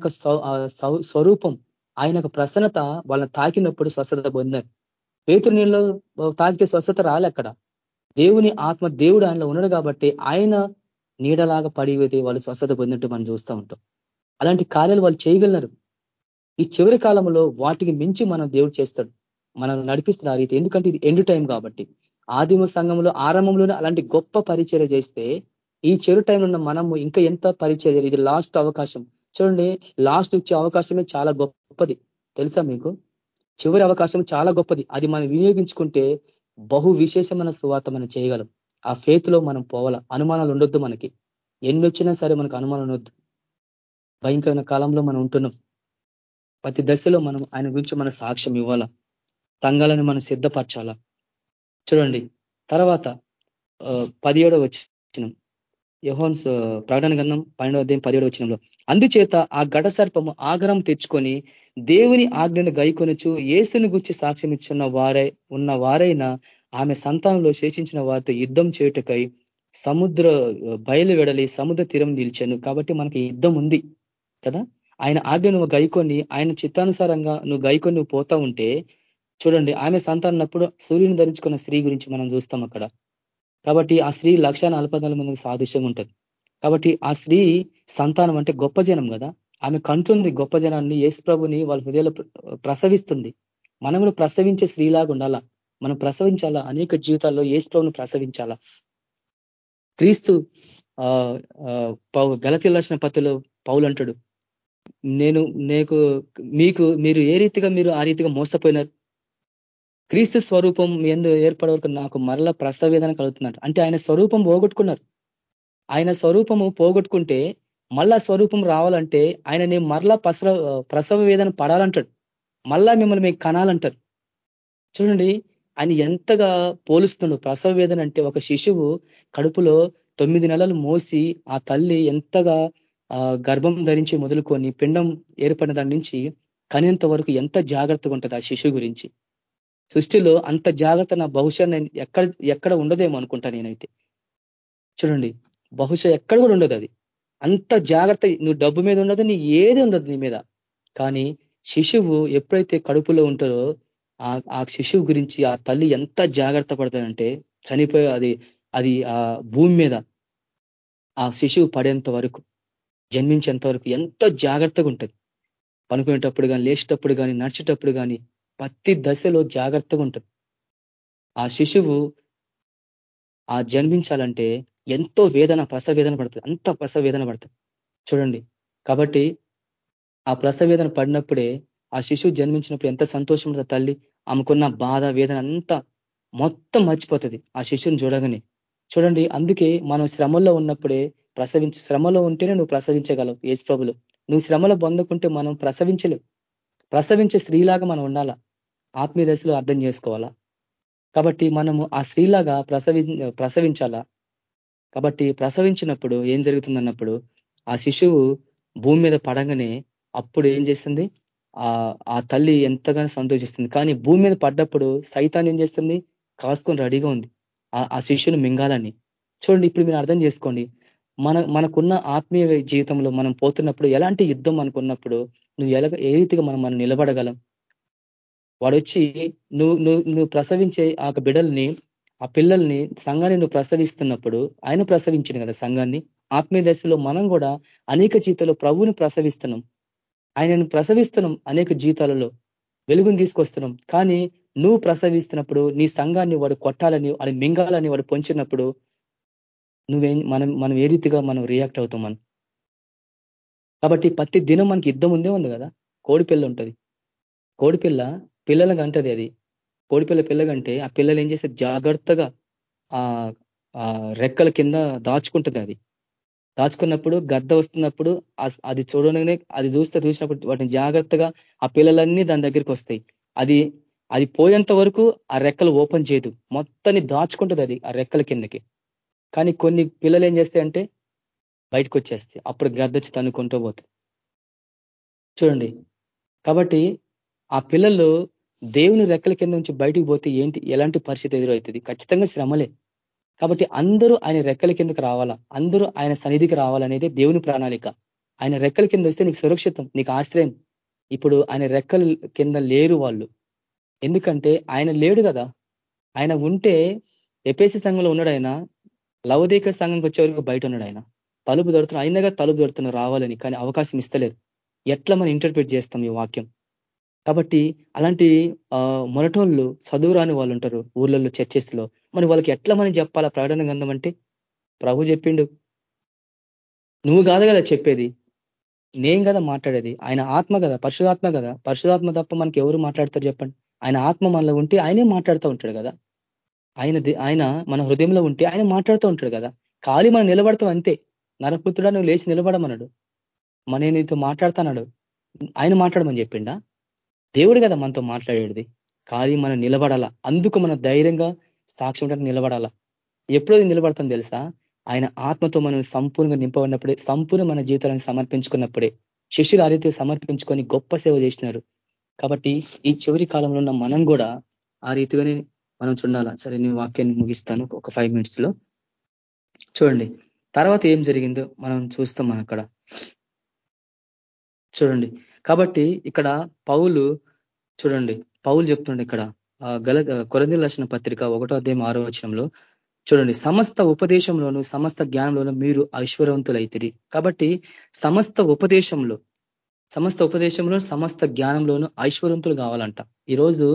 స్వరూపం ఆయన ప్రసన్నత వాళ్ళని తాకినప్పుడు స్వస్థత పొందారు పేతురు నీళ్ళు తాకితే స్వస్థత రాలే అక్కడ. దేవుని ఆత్మ దేవుడు ఆయనలో ఉన్నాడు కాబట్టి ఆయన నీడలాగా పడిపోతే వాళ్ళు స్వస్థత పొందినట్టు మనం చూస్తూ ఉంటాం. అలాంటి కార్యాలు వాళ్ళు చేయగలరు. ఈ చివరి కాలంలో వాటికి మించి మనం దేవుడు చేస్తాడు. మనం నడిపిస్తున్న రీతి. ఎందుకంటే ఇది ఎండ్ టైం కాబట్టి. ఆదిమ సంఘంలో ఆరంభంలోనే అలాంటి గొప్ప పరిచర్య చేస్తే ఈ చెరు టైంలో ఉన్న మనము ఇంకా ఎంత పరిచర్య ఇది లాస్ట్ అవకాశం. చూడండి లాస్ట్ ఇచ్చే అవకాశమే చాలా గొప్పది. తెలుసా మీకు? చివరి అవకాశం చాలా గొప్పది. అది మనం వినియోగించుకుంటే బహు విశేషమైన సువార్త మనం చేయగలం. ఆ ఫేత్లో మనం పోవాల? అనుమానాలు ఉండొద్దు మనకి. ఎన్ని వచ్చినా సరే మనకు అనుమానం ఉండొద్దు. భయంకరమైన కాలంలో మనం ఉంటున్నాం. ప్రతి దశలో మనం ఆయన గురించి మన సాక్ష్యం ఇవ్వాలా? సంఘాలను మనం సిద్ధపరచాలా? చూడండి. తర్వాత పదిహేడవ వచ్చినం యహోన్స్ ప్రకటన గంధం పన్నెండవ అధ్యాయం పదిహేడు వచ్చినంలో అందుచేత ఆ ఘట సర్పము ఆగ్రహం తెచ్చుకొని దేవుని ఆజ్ఞను గైకొనొచ్చు ఏసుని గురించి సాక్ష్యం ఇచ్చిన వారై ఉన్న వారైనా ఆమె సంతానంలో శేషించిన వారితో యుద్ధం చేయుటకై సముద్ర బయలు వెడలి సముద్ర తీరం నిలిచాను. కాబట్టి మనకి యుద్ధం ఉంది కదా? ఆయన ఆజ్ఞ నువ్వు గైకొని ఆయన చిత్తానుసారంగా నువ్వు గైకొని నువ్వు పోతా ఉంటే చూడండి ఆమె సంతానప్పుడు సూర్యుని ధరించుకున్న స్త్రీ గురించి మనం చూస్తాం అక్కడ. కాబట్టి ఆ స్త్రీ లక్ష మందికి సాదృశ్యంగా ఉంటుంది. కాబట్టి ఆ స్త్రీ సంతానం అంటే గొప్ప జనం కదా. ఆమె కంటుంది గొప్ప జనాన్ని యేసు ప్రభుని వాళ్ళ హృదయాలు ప్రసవిస్తుంది. మనం కూడా ప్రసవించే స్త్రీలాగా ఉండాలా? మనం ప్రసవించాలా? అనేక జీవితాల్లో యేసు ప్రభుని ప్రసవించాలా? క్రీస్తు గలతీ రాసిన పత్తులు పౌలు అంటాడు నేను నీకు మీకు మీరు ఏ రీతిగా మీరు ఆ రీతిగా మోసపోయినారు? క్రీస్తు స్వరూపం ఎందు ఏర్పడే నాకు మరల ప్రసవేదన కలుగుతున్నాడు అంటే ఆయన స్వరూపం పోగొట్టుకున్నారు. ఆయన స్వరూపము పోగొట్టుకుంటే మళ్ళా స్వరూపం రావాలంటే ఆయన నేను మరలా ప్రసవ ప్రసవ వేదన పడాలంటాడు. మళ్ళా మిమ్మల్ని మీకు కనాలంటారు. చూడండి ఆయన ఎంతగా పోలుస్తున్నాడు. ప్రసవ వేదన అంటే ఒక శిశువు కడుపులో తొమ్మిది నెలలు మోసి ఆ తల్లి ఎంతగా గర్భం ధరించి మొదలుకొని పిండం ఏర్పడిన దాని నుంచి కనేంత వరకు ఎంత జాగ్రత్తగా ఉంటుంది ఆ శిశువు గురించి? సృష్టిలో అంత జాగ్రత్త నా బహుశా నేను ఎక్కడ ఎక్కడ ఉండదేమో అనుకుంటా నేనైతే. చూడండి బహుశా ఎక్కడ కూడా ఉండదు అది. అంత జాగ్రత్త నువ్వు డబ్బు మీద ఉండదు నీ ఏది ఉండదు నీ మీద. కానీ శిశువు ఎప్పుడైతే కడుపులో ఉంటారో ఆ శిశువు గురించి ఆ తల్లి ఎంత జాగ్రత్త పడతానంటే చనిపోయే అది అది ఆ భూమి మీద ఆ శిశువు పడేంత వరకు జన్మించేంత వరకు ఎంత జాగ్రత్తగా ఉంటుంది. పనుకునేటప్పుడు కానీ లేచేటప్పుడు కానీ నడిచేటప్పుడు కానీ ప్రతి దశలో జాగ్రత్తగా ఉంటుంది. ఆ శిశువు ఆ జన్మించాలంటే ఎంతో వేదన ప్రసవేదన పడుతుంది. అంత ప్రసవేదన పడుతుంది. చూడండి. కాబట్టి ఆ ప్రసవేదన పడినప్పుడే ఆ శిశువు జన్మించినప్పుడు ఎంత సంతోషం ఉంటుంది తల్లి. ఆమెకున్న బాధ వేదన అంతా మొత్తం మర్చిపోతుంది ఆ శిశువుని చూడగానే. చూడండి. అందుకే మనం శ్రమంలో ఉన్నప్పుడే ప్రసవించి శ్రమలో ఉంటేనే నువ్వు ప్రసవించగలవు. ఏసు ప్రభులు. నువ్వు శ్రమలో పొందుకుంటే మనం ప్రసవించలేవు ప్రసవించే స్త్రీలాగా మనం ఉండాలా? ఆత్మీయ దశలో అర్థం చేసుకోవాలా? కాబట్టి మనము ఆ స్త్రీలాగా ప్రసవి ప్రసవించాలా? కాబట్టి ప్రసవించినప్పుడు ఏం జరుగుతుందన్నప్పుడు ఆ శిశువు భూమి మీద పడంగానే అప్పుడు ఏం చేస్తుంది? ఆ తల్లి ఎంతగానో సంతోషిస్తుంది. కానీ భూమి మీద పడ్డప్పుడు సైతాన్ని ఏం చేస్తుంది? కాసుకొని రెడీగా ఉంది. ఆ శిష్యుని మింగాలని. చూడండి ఇప్పుడు మీరు అర్థం చేసుకోండి. మన మనకున్న ఆత్మీయ జీవితంలో మనం పోతున్నప్పుడు ఎలాంటి యుద్ధం మనకున్నప్పుడు నువ్వు ఎలా ఏ రీతిగా మనం మనం నిలబడగలం? వాడు వచ్చి నువ్వు నువ్వు నువ్వు ప్రసవించే ఆ బిడల్ని ఆ పిల్లల్ని సంఘాన్ని నువ్వు ప్రసవిస్తున్నప్పుడు ఆయన ప్రసవించింది కదా సంఘాన్ని. ఆత్మీయ దశలో మనం కూడా అనేక జీతాలు ప్రభువుని ప్రసవిస్తున్నాం. ఆయనను ప్రసవిస్తున్నాం అనేక జీవితాలలో వెలుగుని తీసుకొస్తున్నాం. కానీ నువ్వు ప్రసవిస్తున్నప్పుడు నీ సంఘాన్ని వాడు కొట్టాలని వాడు మింగాలని వాడు పొంచినప్పుడు నువ్వేం మనం మనం ఏ రీతిగా మనం రియాక్ట్ అవుతాం మనం? కాబట్టి ప్రతి దినం మనకి యుద్ధం ఉందే ఉంది కదా. కోడిపిల్ల ఉంటుంది. కోడిపిల్ల పిల్లలకు అంటది అది. కోడిపిల్ల పిల్లగంటే ఆ పిల్లలు ఏం చేస్తే జాగ్రత్తగా ఆ రెక్కల కింద దాచుకుంటుంది అది. దాచుకున్నప్పుడు గద్ద వస్తున్నప్పుడు అది చూడగానే అది చూస్తే చూసినప్పుడు వాటిని జాగ్రత్తగా ఆ పిల్లలన్నీ దాని దగ్గరికి వస్తాయి. అది అది పోయేంత వరకు ఆ రెక్కలు ఓపెన్ చేయదు. మొత్తాన్ని దాచుకుంటుంది అది ఆ రెక్కల కిందకి. కానీ కొన్ని పిల్లలు ఏం చేస్తాయంటే బయటకు వచ్చేస్తాయి. అప్పుడు గద్ద వచ్చి తన్నుకుంటూ పోతుంది చూడండి. కాబట్టి ఆ పిల్లలు దేవుని రెక్కల కింద నుంచి బయటికి పోతే ఏంటి? ఎలాంటి పరిస్థితి ఎదురవుతుంది? ఖచ్చితంగా శ్రమలే. కాబట్టి అందరూ ఆయన రెక్కల కిందకి రావాలా? అందరూ ఆయన సన్నిధికి రావాలనేదే దేవుని ప్రణాళిక. ఆయన రెక్కల కింద వస్తే నీకు సురక్షితం నీకు ఆశ్రయం. ఇప్పుడు ఆయన రెక్కల కింద లేరు వాళ్ళు. ఎందుకంటే ఆయన లేడు కదా. ఆయన ఉంటే ఎపేసి సంఘంలో ఉన్నాడు ఆయన. లవదేక సంఘంకి వచ్చే వరకు బయట ఉన్నాడు ఆయన. తలుపు దొరుకుతున్న అయినగా తలుపు దొరుకుతున్న రావాలని కానీ అవకాశం ఇస్తలేదు ఎట్లా మనం ఇంటర్ప్రిట్ చేస్తాం ఈ వాక్యం? కాబట్టి అలాంటి మొరటోళ్ళు చదువురాని వాళ్ళు ఉంటారు ఊర్లలో చర్చెస్లో. మరి వాళ్ళకి ఎట్లా మనం చెప్పాలా ప్రకటన గంధం అంటే? ప్రభు చెప్పిండు. నువ్వు కాదు కదా చెప్పేది. నేను కదా మాట్లాడేది. ఆయన ఆత్మ కదా పరిశుధాత్మ కదా. పరిశుధాత్మ తప్ప మనకి ఎవరు మాట్లాడతారు చెప్పండి? ఆయన ఆత్మ మనలో ఉంటే ఆయనే మాట్లాడుతూ ఉంటాడు కదా. ఆయన ఆయన మన హృదయంలో ఉంటే ఆయన మాట్లాడుతూ ఉంటాడు కదా. ఖాళీ మనం నిలబడతాం అంతే. నరపుత్రుడా నువ్వు లేచి నిలబడమన్నాడు. మన నీతో మాట్లాడతానాడు ఆయన మాట్లాడమని చెప్పిండా? దేవుడు కదా మనతో మాట్లాడేది. కానీ మనం నిలబడాలా? అందుకు మనం ధైర్యంగా సాక్ష్యం నిలబడాలా? ఎప్పుడో నిలబడతాం తెలుసా? ఆయన ఆత్మతో మనం సంపూర్ణంగా నింపబడినప్పుడే సంపూర్ణ మన జీవితాలను సమర్పించుకున్నప్పుడే శిష్యులు ఆ రీతి సమర్పించుకొని గొప్ప సేవ చేసినారు. కాబట్టి ఈ చివరి కాలంలో ఉన్న మనం కూడా ఆ రీతిగానే మనం చూడాలా? సరే నేను వాక్యాన్ని ముగిస్తాను ఒక ఫైవ్ మినిట్స్లో. చూడండి. తర్వాత ఏం జరిగిందో మనం చూస్తాం అక్కడ. చూడండి. కాబట్టి ఇక్కడ పౌలు చూడండి పౌలు చెప్తుండే ఇక్కడ గల కొరంది లక్షణ పత్రిక ఒకటో అధ్యాయం ఆరో వచనంలో చూడండి సమస్త ఉపదేశంలోను సమస్త జ్ఞానంలోను మీరు ఐశ్వర్యవంతులైతిరి. కాబట్టి సమస్త ఉపదేశంలో సమస్త ఉపదేశంలో సమస్త జ్ఞానంలోనూ ఐశ్వర్యవంతులు కావాలంట. ఈరోజు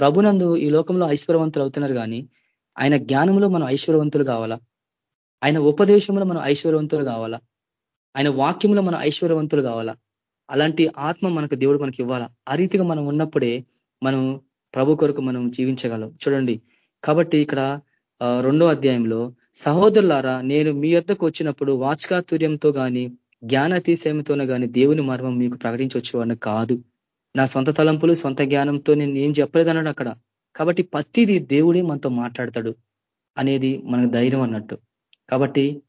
ప్రభునందు ఈ లోకంలో ఐశ్వర్యవంతులు అవుతున్నారు కానీ ఆయన జ్ఞానంలో మనం ఐశ్వర్యవంతులు కావాలా? ఆయన ఉపదేశంలో మనం ఐశ్వర్యవంతులు కావాలా? ఆయన వాక్యంలో మనం ఐశ్వర్యవంతులు కావాలా? అలాంటి ఆత్మ మనకు దేవుడు మనకి ఇవ్వాలా? ఆ రీతిగా మనం ఉన్నప్పుడే మనం ప్రభు కొరకు మనం జీవించగలం. చూడండి. కాబట్టి ఇక్కడ రెండో అధ్యాయంలో సహోదరులారా నేను మీ యొద్దకు వచ్చినప్పుడు వాచకాతుర్యంతో కానీ జ్ఞానతిశయంతోనే కానీ దేవుని మర్మం మీకు ప్రకటించవచ్చు కాదు. నా సొంత తలంపులు సొంత జ్ఞానంతో నేను ఏం చెప్పలేదన్నాడు అక్కడ. కాబట్టి పత్తిది దేవుడే మనతో మాట్లాడతాడు అనేది మనకు ధైర్యం అన్నట్టు. కాబట్టి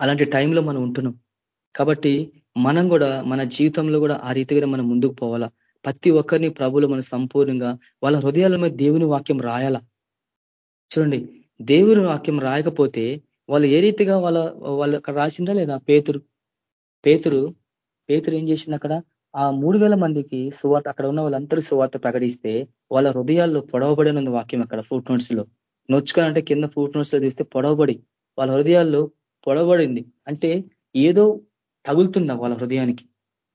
అలాంటి టైంలో మనం ఉంటున్నాం. కాబట్టి మనం కూడా మన జీవితంలో కూడా ఆ రీతిగా మనం ముందుకు పోవాలా? ప్రతి ఒక్కరిని ప్రభులు మనం సంపూర్ణంగా వాళ్ళ హృదయాల మీద దేవుని వాక్యం రాయాలా? చూడండి దేవుని వాక్యం రాయకపోతే వాళ్ళు ఏ రీతిగా వాళ్ళ వాళ్ళు అక్కడ రాసిందా లేదా? పేతురు పేతురు పేతురు ఏం చేసిండు అక్కడ? ఆ మూడు మందికి సువార్త అక్కడ ఉన్న వాళ్ళందరూ సువార్త ప్రకటిస్తే వాళ్ళ హృదయాల్లో పొడవబడిన వాక్యం అక్కడ ఫుట్ నోట్స్లో. నొచ్చుకోవాలంటే కింద ఫుట్ నోట్స్లో తీస్తే పొడవబడి వాళ్ళ హృదయాల్లో పొడవబడింది. అంటే ఏదో తగులుతుందా వాళ్ళ హృదయానికి?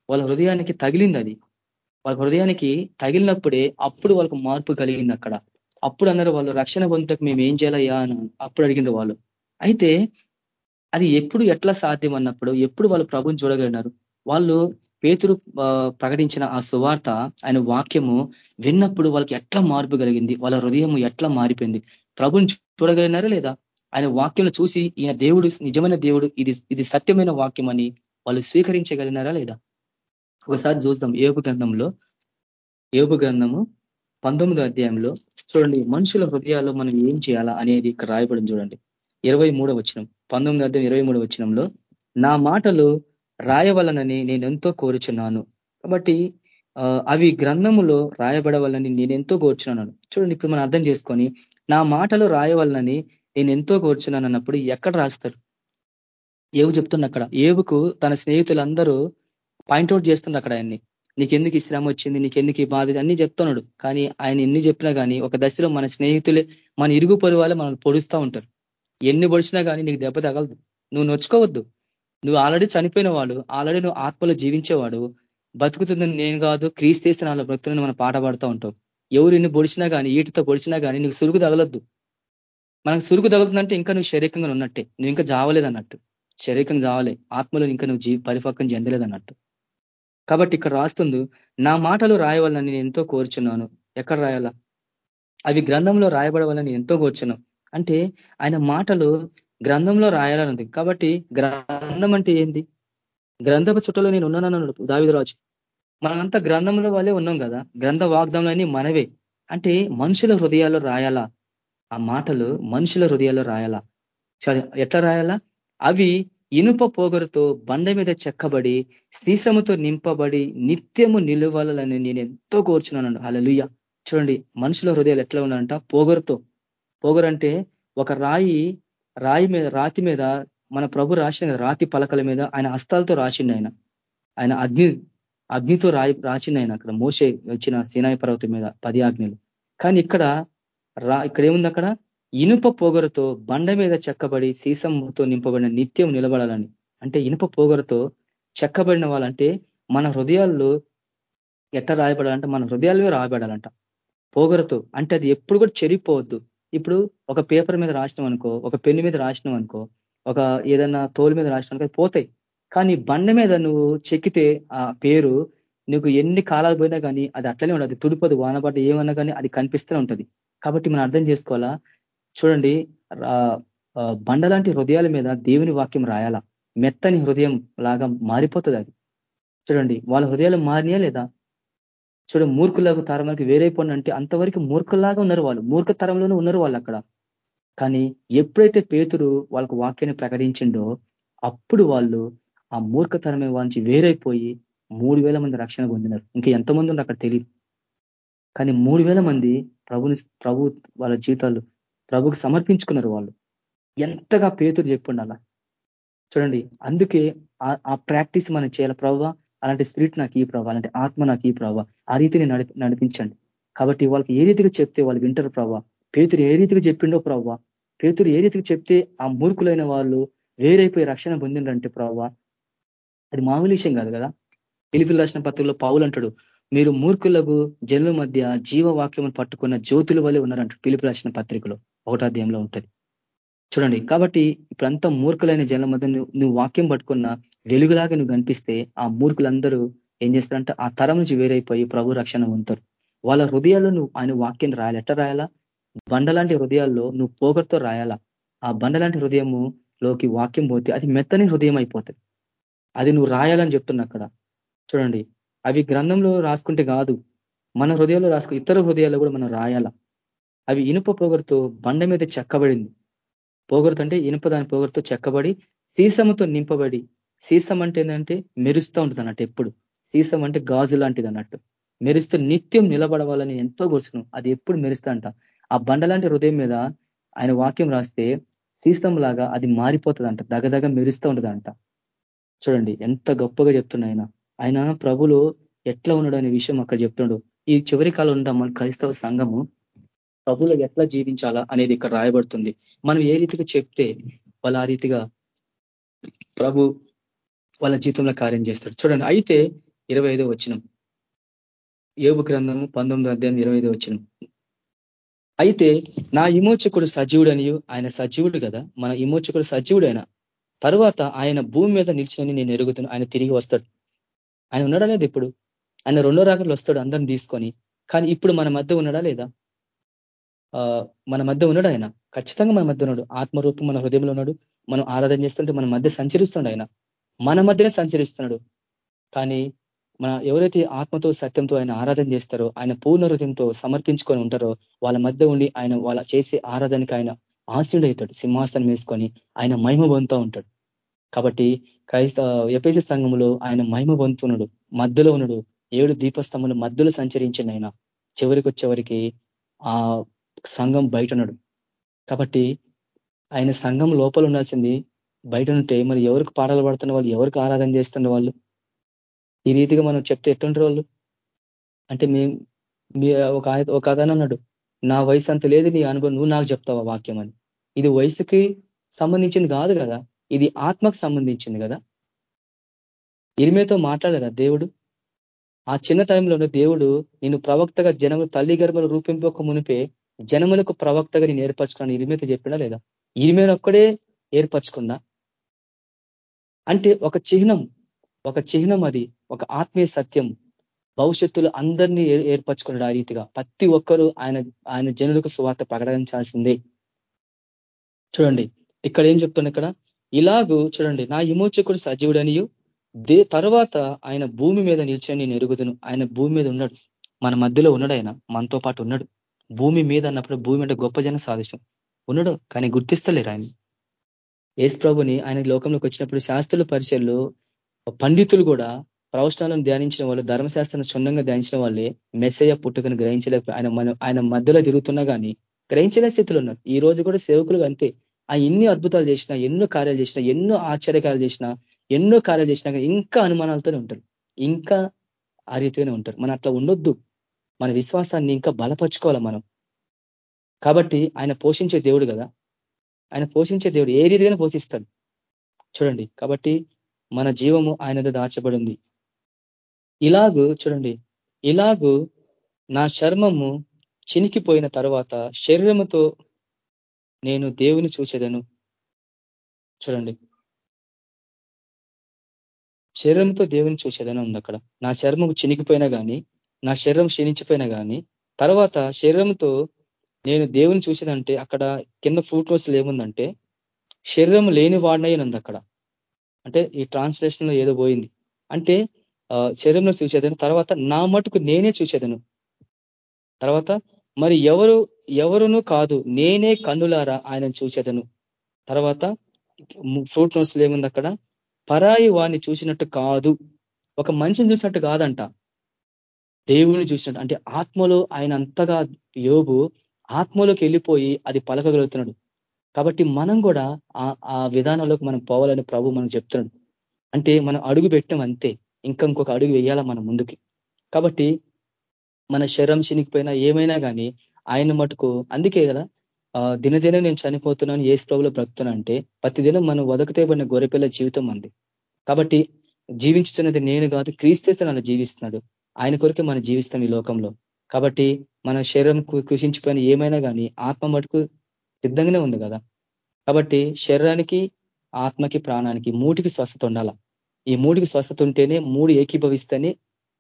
వాళ్ళ హృదయానికి తగిలింది అది? వాళ్ళ హృదయానికి తగిలినప్పుడే అప్పుడు వాళ్ళకు మార్పు కలిగింది అక్కడ. అప్పుడు అన్నారు వాళ్ళు రక్షణ పొందుటకు మేము ఏం చేయాలయ్యా అని అప్పుడు అడిగింది వాళ్ళు. అయితే అది ఎప్పుడు ఎట్లా సాధ్యం అన్నప్పుడు ఎప్పుడు వాళ్ళు ప్రభుని చూడగలిగినారు? వాళ్ళు పేతురు ప్రకటించిన ఆ సువార్త ఆయన వాక్యము విన్నప్పుడు వాళ్ళకి ఎట్లా మార్పు కలిగింది? వాళ్ళ హృదయము ఎట్లా మారిపోయింది? ప్రభుని చూడగలిగినారా లేదా? ఆయన వాక్యంలో చూసి ఈయన దేవుడు నిజమైన దేవుడు ఇది ఇది సత్యమైన వాక్యం అని వాళ్ళు స్వీకరించగలిగినారా లేదా? ఒకసారి చూద్దాం. ఏపు గ్రంథంలో ఏపు గ్రంథము పంతొమ్మిదో అధ్యాయంలో చూడండి. మనుషుల హృదయాల్లో మనం ఏం చేయాలా అనేది ఇక్కడ రాయబడింది చూడండి. ఇరవై మూడో వచనం. పంతొమ్మిది అధ్యాయం ఇరవై మూడో వచనంలో నా మాటలు రాయవలనని నేను ఎంతో కోరుచున్నాను. కాబట్టి అవి గ్రంథములో రాయబడవలని నేను ఎంతో కోరుచున్నాను. చూడండి ఇప్పుడు మనం అర్థం చేసుకొని నా మాటలు రాయవలనని నేను ఎంతో కోరుచున్నాను అన్నప్పుడు ఎక్కడ రాస్తారు? ఏవు చెప్తున్నా అక్కడ. ఏవుకు తన స్నేహితులందరూ పాయింట్అవుట్ చేస్తున్నారు అక్కడ ఆయన్ని. నీకెందుకు ఈ శ్రమ వచ్చింది? నీకెందుకు ఈ బాధ? అన్ని చెప్తున్నాడు. కానీ ఆయన ఎన్ని చెప్పినా కానీ ఒక దశలో మన స్నేహితులే మన ఇరుగు పొరి మనల్ని పొడుస్తూ ఉంటారు. ఎన్ని పొడిచినా కానీ నీకు దెబ్బ తగలదు. నువ్వు నొచ్చుకోవద్దు. నువ్వు ఆల్రెడీ చనిపోయిన వాడు ఆల్రెడీ నువ్వు ఆత్మలో జీవించేవాడు. బతుకుతుందని నేను కాదు క్రీస్తేస్తే వాళ్ళ భక్తులను మనం పాట పాడుతూ ఉంటాం. ఎవరు ఎన్ని పొడిచినా కానీ ఈటితో పొడిచినా కానీ నీకు సురుగు తగలొద్దు. మనకు సురుగు తగులుతుందంటే ఇంకా నువ్వు శరీరంగా ఉన్నట్టే. నువ్వు ఇంకా జావలేదన్నట్టు. శరీరంగా కావాలి ఆత్మలో ఇంకా నువ్వు జీవి పరిపక్వం చెందలేదన్నట్టు. కాబట్టి ఇక్కడ రాస్తుంది నా మాటలు రాయవాలని నేను ఎంతో కోరుచున్నాను. ఎక్కడ రాయాలా? అవి గ్రంథంలో రాయబడవాలని ఎంతో కోరుచున్నాం అంటే ఆయన మాటలు గ్రంథంలో రాయాలన్నది కాబట్టి గ్రంథం అంటే ఏంది? గ్రంథపు చుట్టలో నేను ఉన్నానన్నాడు దావిదరాజు. మనమంతా గ్రంథంలో వాళ్ళే ఉన్నాం కదా. గ్రంథ వాగ్దానాలన్నీ మనవే. అంటే మనుషుల హృదయాల్లో రాయాలా? ఆ మాటలు మనుషుల హృదయాల్లో రాయాలా? ఎట్లా రాయాలా? అవి ఇనుప పోగరుతో బండ మీద చెక్కబడి సీసముతో నింపబడి నిత్యము నిలువాలని నేను ఎంతో కోరుచున్నాను అలలుయ్య చూడండి మనుషుల హృదయాలు ఎట్లా ఉన్నాయంట? పోగరుతో. పోగరంటే ఒక రాయి రాయి మీద రాతి మీద మన ప్రభు రాసిన రాతి పలకల మీద ఆయన హస్తాలతో రాసిండు ఆయన. ఆయన అగ్ని అగ్నితో రాయి రాసిండు ఆయన అక్కడ. మోసే వచ్చిన సీనాయి పర్వతం మీద పది ఆజ్ఞలు. కానీ ఇక్కడ రా ఇక్కడ ఏముంది అక్కడ? ఇనుప పోగరతో బండ మీద చెక్కబడి సీసంతో నింపబడిన నిత్యం నిలబడాలని. అంటే ఇనుప పోగరతో చెక్కబడిన వాళ్ళంటే మన హృదయాల్లో ఎట్ట రాయబడాలంటే? మన హృదయాలవే రాయబడాలంట. పోగరతో అంటే అది ఎప్పుడు కూడా చెరిగిపోవద్దు. ఇప్పుడు ఒక పేపర్ మీద రాసినాం అనుకో ఒక పెన్ను మీద రాసినాం అనుకో ఒక ఏదన్నా తోలు మీద రాసినాం పోతాయి. కానీ బండ మీద నువ్వు చెక్కితే ఆ పేరు నీకు ఎన్ని కాలాలు పోయినా కానీ అది అట్లనే ఉండదు తుడిపదు వానపడ్డ ఏమన్నా కానీ అది కనిపిస్తూనే ఉంటుంది. కాబట్టి మనం అర్థం చేసుకోవాలా? చూడండి బండలాంటి హృదయాల మీద దేవుని వాక్యం రాయాలా? మెత్తని హృదయం లాగా మారిపోతుంది అది. చూడండి వాళ్ళ హృదయాలు మారినాయా లేదా? చూడండి మూర్ఖులకు తరంలోకి వేరైపోయిన అంటే అంతవరకు మూర్ఖులాగా ఉన్నారు వాళ్ళు. మూర్ఖ తరంలోనే ఉన్నారు వాళ్ళు అక్కడ. కానీ ఎప్పుడైతే పేతురు వాళ్ళకు వాక్యాన్ని ప్రకటించిండో అప్పుడు వాళ్ళు ఆ మూర్ఖతరమే వాంచి వేరైపోయి మూడు మంది రక్షణ పొందినారు. ఇంకా ఎంతమంది ఉన్నారు అక్కడ తెలియదు కానీ మూడు మంది ప్రభుని ప్రభు వాళ్ళ జీవితాలు ప్రభుకి సమర్పించుకున్నారు వాళ్ళు. ఎంతగా పేతురు చెప్పుండాలా చూడండి అందుకే ఆ ప్రాక్టీస్ మనం చేయాలి ప్రభావ అలాంటి స్పిరిట్ నాకు ఈ ప్రభావ అలాంటి ఆత్మ నాకు ఈ ప్రభావ ఆ రీతిని నడిపించండి. కాబట్టి వాళ్ళకి ఏ రీతిగా చెప్తే వాళ్ళు వింటారు ప్రభావ పేతురు ఏ రీతిగా చెప్పిండో ప్రభావ పేతురు ఏ రీతికి చెప్తే ఆ మూర్ఖులైన వాళ్ళు వేరైపోయి రక్షణ పొందిండ్రంటే ప్రభావ అది మామూలు విషయం కాదు కదా? పిలిపిలు రాసిన పత్రికలో పావులు అంటాడు మీరు మూర్ఖులకు జనుల మధ్య జీవవాక్యం పట్టుకున్న జ్యోతుల వల్లే ఉన్నారంట పిలుపు రాసిన పత్రికలో. ఒకటాధ్యాయంలో ఉంటుంది. చూడండి కాబట్టి ఇప్పుడంతా మూర్ఖులైన జనుల మధ్య నువ్వు వాక్యం పట్టుకున్న వెలుగులాగా నువ్వు కనిపిస్తే ఆ మూర్ఖులందరూ ఏం చేస్తారంటే? ఆ తరం నుంచి వేరైపోయి ప్రభు రక్షణ ఉంటారు వాళ్ళ హృదయాల్లో నువ్వు ఆయన వాక్యం రాయాలి? ఎట్లా రాయాలా? బండలాంటి హృదయాల్లో నువ్వు పోగొడుతో రాయాలా? ఆ బండలాంటి హృదయము లోకి వాక్యం పోతే అది మెత్తని హృదయం అయిపోతుంది. అది నువ్వు రాయాలని చెప్తున్నా అక్కడ. చూడండి అవి గ్రంథంలో రాసుకుంటే కాదు మన హృదయంలో రాసుకు ఇతర హృదయాల్లో కూడా మనం రాయాల. అవి ఇనుప పొగరుతో బండ మీద చెక్కబడింది. పొగరుతో అంటే ఇనుప దాని పొగరుతో చెక్కబడి సీసముతో నింపబడి సీసం అంటే ఏంటంటే మెరుస్తూ ఉంటుంది అన్నట్టు ఎప్పుడు. సీసం అంటే గాజు లాంటిది అన్నట్టు. మెరుస్తూ నిత్యం నిలబడవాలని ఎంతో కూర్చును అది ఎప్పుడు మెరుస్తా అంట. ఆ బండ లాంటి హృదయం మీద ఆయన వాక్యం రాస్తే సీసం లాగా అది మారిపోతుందంట. దగదగ మెరుస్తూ ఉంటుందంట. చూడండి ఎంత గొప్పగా చెప్తున్నా ఆయన. ఆయన ప్రభులు ఎట్లా ఉన్నాడు అనే విషయం అక్కడ చెప్తున్నాడు ఈ చివరి కాలం ఉంటాం మన క్రైస్తవ సంఘము ప్రభులు ఎట్లా జీవించాలా అనేది ఇక్కడ రాయబడుతుంది. మనం ఏ రీతిగా చెప్తే వాళ్ళు ఆ రీతిగా ప్రభు వాళ్ళ జీవితంలో కార్యం చేస్తాడు. చూడండి అయితే ఇరవై ఐదో వచ్చినం ఏబు గ్రంథము పంతొమ్మిదో అధ్యాయం ఇరవై ఐదో వచ్చినం అయితే నా విమోచకుడు సజీవుడనియు ఆయన సజీవుడు కదా మన విమోచకుడు సజీవుడు ఆయన తర్వాత ఆయన భూమి మీద నిలిచినని నేను ఎరుగుతున్నా ఆయన తిరిగి వస్తాడు. ఆయన ఉన్నాడా లేదు ఇప్పుడు? ఆయన రెండో రాకలు వస్తాడు అందరిని తీసుకొని. కానీ ఇప్పుడు మన మధ్య ఉన్నాడా లేదా? మన మధ్య ఉన్నాడు ఆయన? ఖచ్చితంగా మన మధ్య ఉన్నాడు. ఆత్మరూపం మన హృదయంలో ఉన్నాడు. మనం ఆరాధన చేస్తుంటే మన మధ్య సంచరిస్తున్నాడు ఆయన. మన మధ్యనే సంచరిస్తున్నాడు. కానీ మన ఎవరైతే ఆత్మతో సత్యంతో ఆయన ఆరాధన చేస్తారో ఆయన పూర్ణ హృదయంతో సమర్పించుకొని ఉంటారో వాళ్ళ మధ్య ఉండి ఆయన వాళ్ళ చేసే ఆరాధనకి ఆయన ఆశీడు అవుతాడు సింహాసనం వేసుకొని ఆయన మహిమ పొందుతూ ఉంటాడు. కాబట్టి క్రైస్త ఎపేసి సంఘంలో ఆయన మహిమ పొందుతున్నాడు. మధ్యలో ఉన్నాడు. ఏడు దీపస్తంభంలో మధ్యలో సంచరించండి ఆయన. చివరికి వచ్చేవరికి ఆ సంఘం బయట ఉన్నాడు. కాబట్టి ఆయన సంఘం లోపల ఉండాల్సింది బయట ఉంటే మరి ఎవరికి పాటలు పడుతున్న వాళ్ళు ఎవరికి ఆరాధన చేస్తున్న వాళ్ళు? ఈ రీతిగా మనం చెప్తే ఎట్టుంటారు వాళ్ళు? అంటే మేము మీ ఒక ఒక అదన అన్నాడు నా వయసు అంత లేదు నీ అనుభవం నువ్వు నాకు చెప్తావా వాక్యం అని. ఇది వయసుకి సంబంధించింది కాదు కదా. ఇది ఆత్మకు సంబంధించింది కదా? ఇరిమేతో మాట్లాడలేదా దేవుడు? ఆ చిన్న టైంలోనే దేవుడు నేను ప్రవక్తగా జనములు తల్లి గర్భలు రూపింపక మునిపే జనములకు ప్రవక్తగా నేను ఏర్పరచుకున్నాను ఇరిమేత చెప్పినా లేదా? ఇరిమేన ఒక్కడే ఏర్పరచుకున్నా? అంటే ఒక చిహ్నం ఒక చిహ్నం అది ఒక ఆత్మీయ సత్యం. భవిష్యత్తులో అందరినీ ఏర్పరచుకున్నాడు ఆ రీతిగా. ప్రతి ఒక్కరూ ఆయన ఆయన జనులకు సువార్త ప్రకటించాల్సిందే. చూడండి ఇక్కడ ఏం చెప్తున్నా ఇక్కడ? ఇలాగూ చూడండి నా విమోచకుడు సజీవుడనియు దే తర్వాత ఆయన భూమి మీద నిలిచని నేను ఎరుగుదును. ఆయన భూమి మీద ఉన్నాడు. మన మధ్యలో ఉన్నాడు ఆయన. మనతో పాటు ఉన్నాడు. భూమి మీద అన్నప్పుడు భూమి అంటే గొప్ప జన సాదృశ్యం ఉన్నాడు కానీ గుర్తిస్తలేరు ఆయన. ఏసు ప్రభుని ఆయన లోకంలోకి వచ్చినప్పుడు శాస్త్రుల పరిచయలు పండితులు కూడా ప్రవచనాలను ధ్యానించిన వాళ్ళు ధర్మశాస్త్రాన్ని క్షుణ్ణంగా ధ్యానించిన వాళ్ళే మెస్సయ్య పుట్టుకను గ్రహించలేక ఆయన ఆయన మధ్యలో తిరుగుతున్నా కానీ గ్రహించలే స్థితిలో ఉన్నారు. ఈ రోజు కూడా సేవకులు అంతే. ఆ ఎన్ని అద్భుతాలు చేసినా ఎన్నో కార్యాలు చేసినా ఎన్నో ఆశ్చర్యకార్యాలు చేసినా ఎన్నో కార్యాలు చేసినా ఇంకా అనుమానాలతోనే ఉంటారు. ఇంకా ఆ రీతిగానే ఉంటారు. మనం అట్లా ఉండొద్దు. మన విశ్వాసాన్ని ఇంకా బలపరుచుకోవాలి మనం. కాబట్టి ఆయన పోషించే దేవుడు కదా. ఆయన పోషించే దేవుడు ఏ రీతిగానే పోషిస్తాడు? చూడండి. కాబట్టి మన జీవము ఆయనతో దాచబడింది ఇలాగు చూడండి. ఇలాగు నా చర్మము చినికిపోయిన తర్వాత శరీరముతో నేను దేవుని చూసేదను చూడండి. శరీరంతో దేవుని చూసేదని ఉంది అక్కడ. నా చర్మం చినికిపోయినా కానీ నా శరీరం క్షీణించిపోయినా కానీ తర్వాత శరీరంతో నేను దేవుని చూసేదంటే అక్కడ కింద ఫ్రూట్ నోట్స్లో ఏముందంటే శరీరం లేని వాడినయ్యనుంది అక్కడ. అంటే ఈ ట్రాన్స్లేషన్లో ఏదో పోయింది. అంటే శరీరంలో చూసేదను తర్వాత నా మటుకు నేనే చూసేదను తర్వాత మరి ఎవరు ఎవరును కాదు నేనే కన్నులారా ఆయన చూసేదను తర్వాత ఫ్రూట్ నోట్స్ ఏముంది అక్కడ? పరాయి వాడిని చూసినట్టు కాదు. ఒక మనిషిని చూసినట్టు కాదంట. దేవుని చూసినట్టు. అంటే ఆత్మలో ఆయన అంతగా యోగు ఆత్మలోకి వెళ్ళిపోయి అది పలకగలుగుతున్నాడు. కాబట్టి మనం కూడా ఆ విధానంలోకి మనం పోవాలని ప్రభు మనం చెప్తున్నాడు. అంటే మనం అడుగు పెట్టాం అంతే ఇంకా ఇంకొక అడుగు వేయాలా మనం ముందుకి? కాబట్టి మన శరం చినిగిపోయినా ఏమైనా కానీ ఆయన మటుకు అందుకే కదా దినదిన నేను చనిపోతున్నాను ఏ ప్రభులో బ్రతున్నా అంటే ప్రతిదినం మనం వదకతేబడిన గొర్రెపిల్ల జీవితం అంది. కాబట్టి జీవించుతున్నది నేను కాదు క్రీస్తేస్తే నన్ను జీవిస్తున్నాడు. ఆయన కొరకే మనం జీవిస్తాం ఈ లోకంలో. కాబట్టి మన శరీరం కృషించిపోయిన ఏమైనా కానీ ఆత్మ మటుకు సిద్ధంగానే ఉంది కదా. కాబట్టి శరీరానికి ఆత్మకి ప్రాణానికి మూటికి స్వస్థత ఉండాల. ఈ మూడికి స్వస్థత ఉంటేనే మూడు ఏకీభవిస్తేనే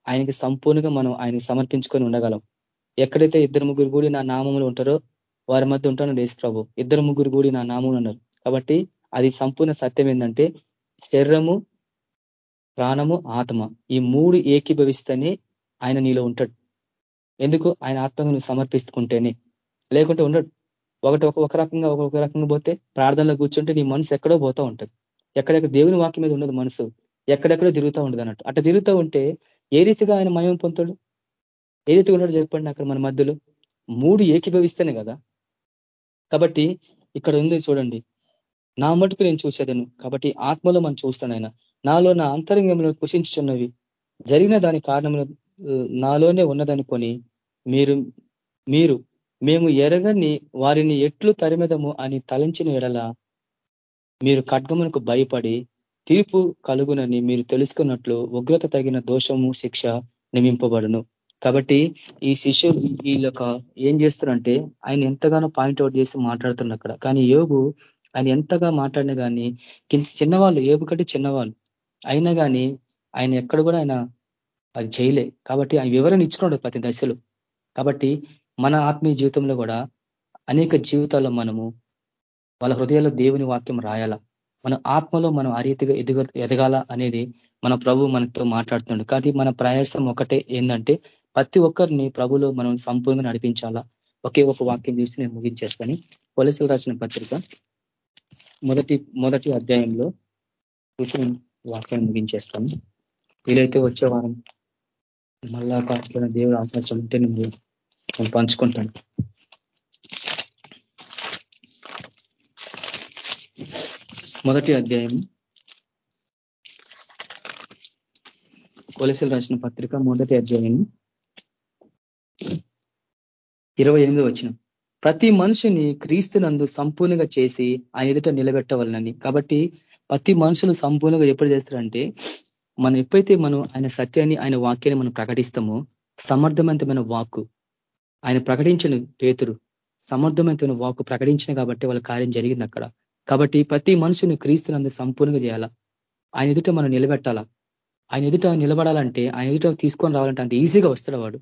ఆయనకి సంపూర్ణంగా మనం ఆయన సమర్పించుకొని ఉండగలం. ఎక్కడైతే ఇద్దరు ముగ్గురు కూడి నా నామములు ఉంటారో వారి మధ్య ఉంటాను రేసు ప్రభు. ఇద్దరు ముగ్గురు కూడి నా నామములు ఉన్నారు. కాబట్టి అది సంపూర్ణ సత్యం ఏంటంటే శరీరము ప్రాణము ఆత్మ ఈ మూడు ఏకీభవిస్తేనే ఆయన నీలో ఉంటాడు. ఎందుకు? ఆయన ఆత్మగా నువ్వు సమర్పిస్తుంటేనే. లేకుంటే ఉండడు. ఒకటి ఒక రకంగా ఒక్కొక్క రకంగా పోతే ప్రార్థనలో కూర్చుంటే నీ మనసు ఎక్కడో పోతూ ఉంటుంది. ఎక్కడెక్కడ దేవుని వాక్యం మీద ఉండదు మనసు ఎక్కడెక్కడో తిరుగుతూ ఉండదు అన్నట్టు అట్లా తిరుగుతూ ఉంటే ఏ రీతిగా ఆయన మయం పొందుతాడు? ఏ రీతిగా ఉన్నాడు చెప్పండి అక్కడ మన మధ్యలో? మూడు ఏకీభవిస్తేనే కదా? కాబట్టి ఇక్కడ ఉంది చూడండి. నా మటుకు నేను చూసేదను కాబట్టి ఆత్మలో మనం చూస్తాను ఆయన. నాలో నా అంతరంగంలో కుషించుచున్నవి జరిగిన దాని కారణము నాలోనే ఉన్నదనుకొని మీరు మీరు మేము ఎరగని వారిని ఎట్లు తరిమెదము అని తలంచిన ఎడల మీరు ఖడ్గమునకు భయపడి తీర్పు కలుగునని మీరు తెలుసుకున్నట్లు ఉగ్రత తగిన దోషము శిక్ష నిమింపబడును కాబట్టి ఈ శిష్యులు వీళ్ళొక ఏం చేస్తున్నారంటే ఆయన ఎంతగానో పాయింట్అవుట్ చేసి మాట్లాడుతున్నారు అక్కడ. కానీ యోగు ఆయన ఎంతగా మాట్లాడినా కానీ చిన్నవాళ్ళు ఏబు కంటే చిన్నవాళ్ళు అయినా కానీ ఆయన ఎక్కడ కూడా ఆయన అది చేయలే. కాబట్టి ఆయన వివరణ ఇచ్చుకున్నాడు ప్రతి దశలో. కాబట్టి మన ఆత్మీయ జీవితంలో కూడా అనేక జీవితాల్లో మనము వాళ్ళ హృదయాల్లో దేవుని వాక్యం రాయాలా? మన ఆత్మలో మనం ఆ రీతిగా ఎదుగ ఎదగాల అనేది మన ప్రభు మనతో మాట్లాడుతున్నాడు కాబట్టి మన ప్రయాసం ఒకటే ఏంటంటే ప్రతి ఒక్కరిని ప్రభులో మనం సంపూర్ణంగా నడిపించాలా. ఒకే ఒక వాక్యం చూసి నేను ముగించేస్తాను. పోలీసులు రాసిన పత్రిక మొదటి మొదటి అధ్యాయంలో చూసి వాక్యాన్ని ముగించేస్తాను. వీలైతే వచ్చే వారం మళ్ళా కార్యక్రమం దేవుడు అవకాశం ఉంటే నేను పంచుకుంటాను మొదటి అధ్యాయం. కొలసలు రాసిన పత్రిక మొదటి అధ్యాయం. ఇరవై ఎనిమిది వచ్చిన ప్రతి మనిషిని క్రీస్తునందు సంపూర్ణంగా చేసి ఆయన ఎదుట నిలబెట్టవాలని కాబట్టి ప్రతి మనుషులు సంపూర్ణంగా ఎప్పుడు చేస్తారంటే మనం ఎప్పుడైతే మనం ఆయన సత్యాన్ని ఆయన వాక్యాన్ని మనం ప్రకటిస్తామో సమర్థవంతమైన వాక్కు. ఆయన ప్రకటించిన పేతురు సమర్థవంతమైన వాక్కు ప్రకటించిన కాబట్టి వాళ్ళ కార్యం జరిగింది అక్కడ. కాబట్టి ప్రతి మనుషుని క్రీస్తునందు సంపూర్ణంగా చేయాలా? ఆయన ఎదుట మనం నిలబెట్టాలా? ఆయన ఎదుట నిలబడాలంటే ఆయన ఎదుట తీసుకొని రావాలంటే అంత ఈజీగా వస్తాడు వాడు.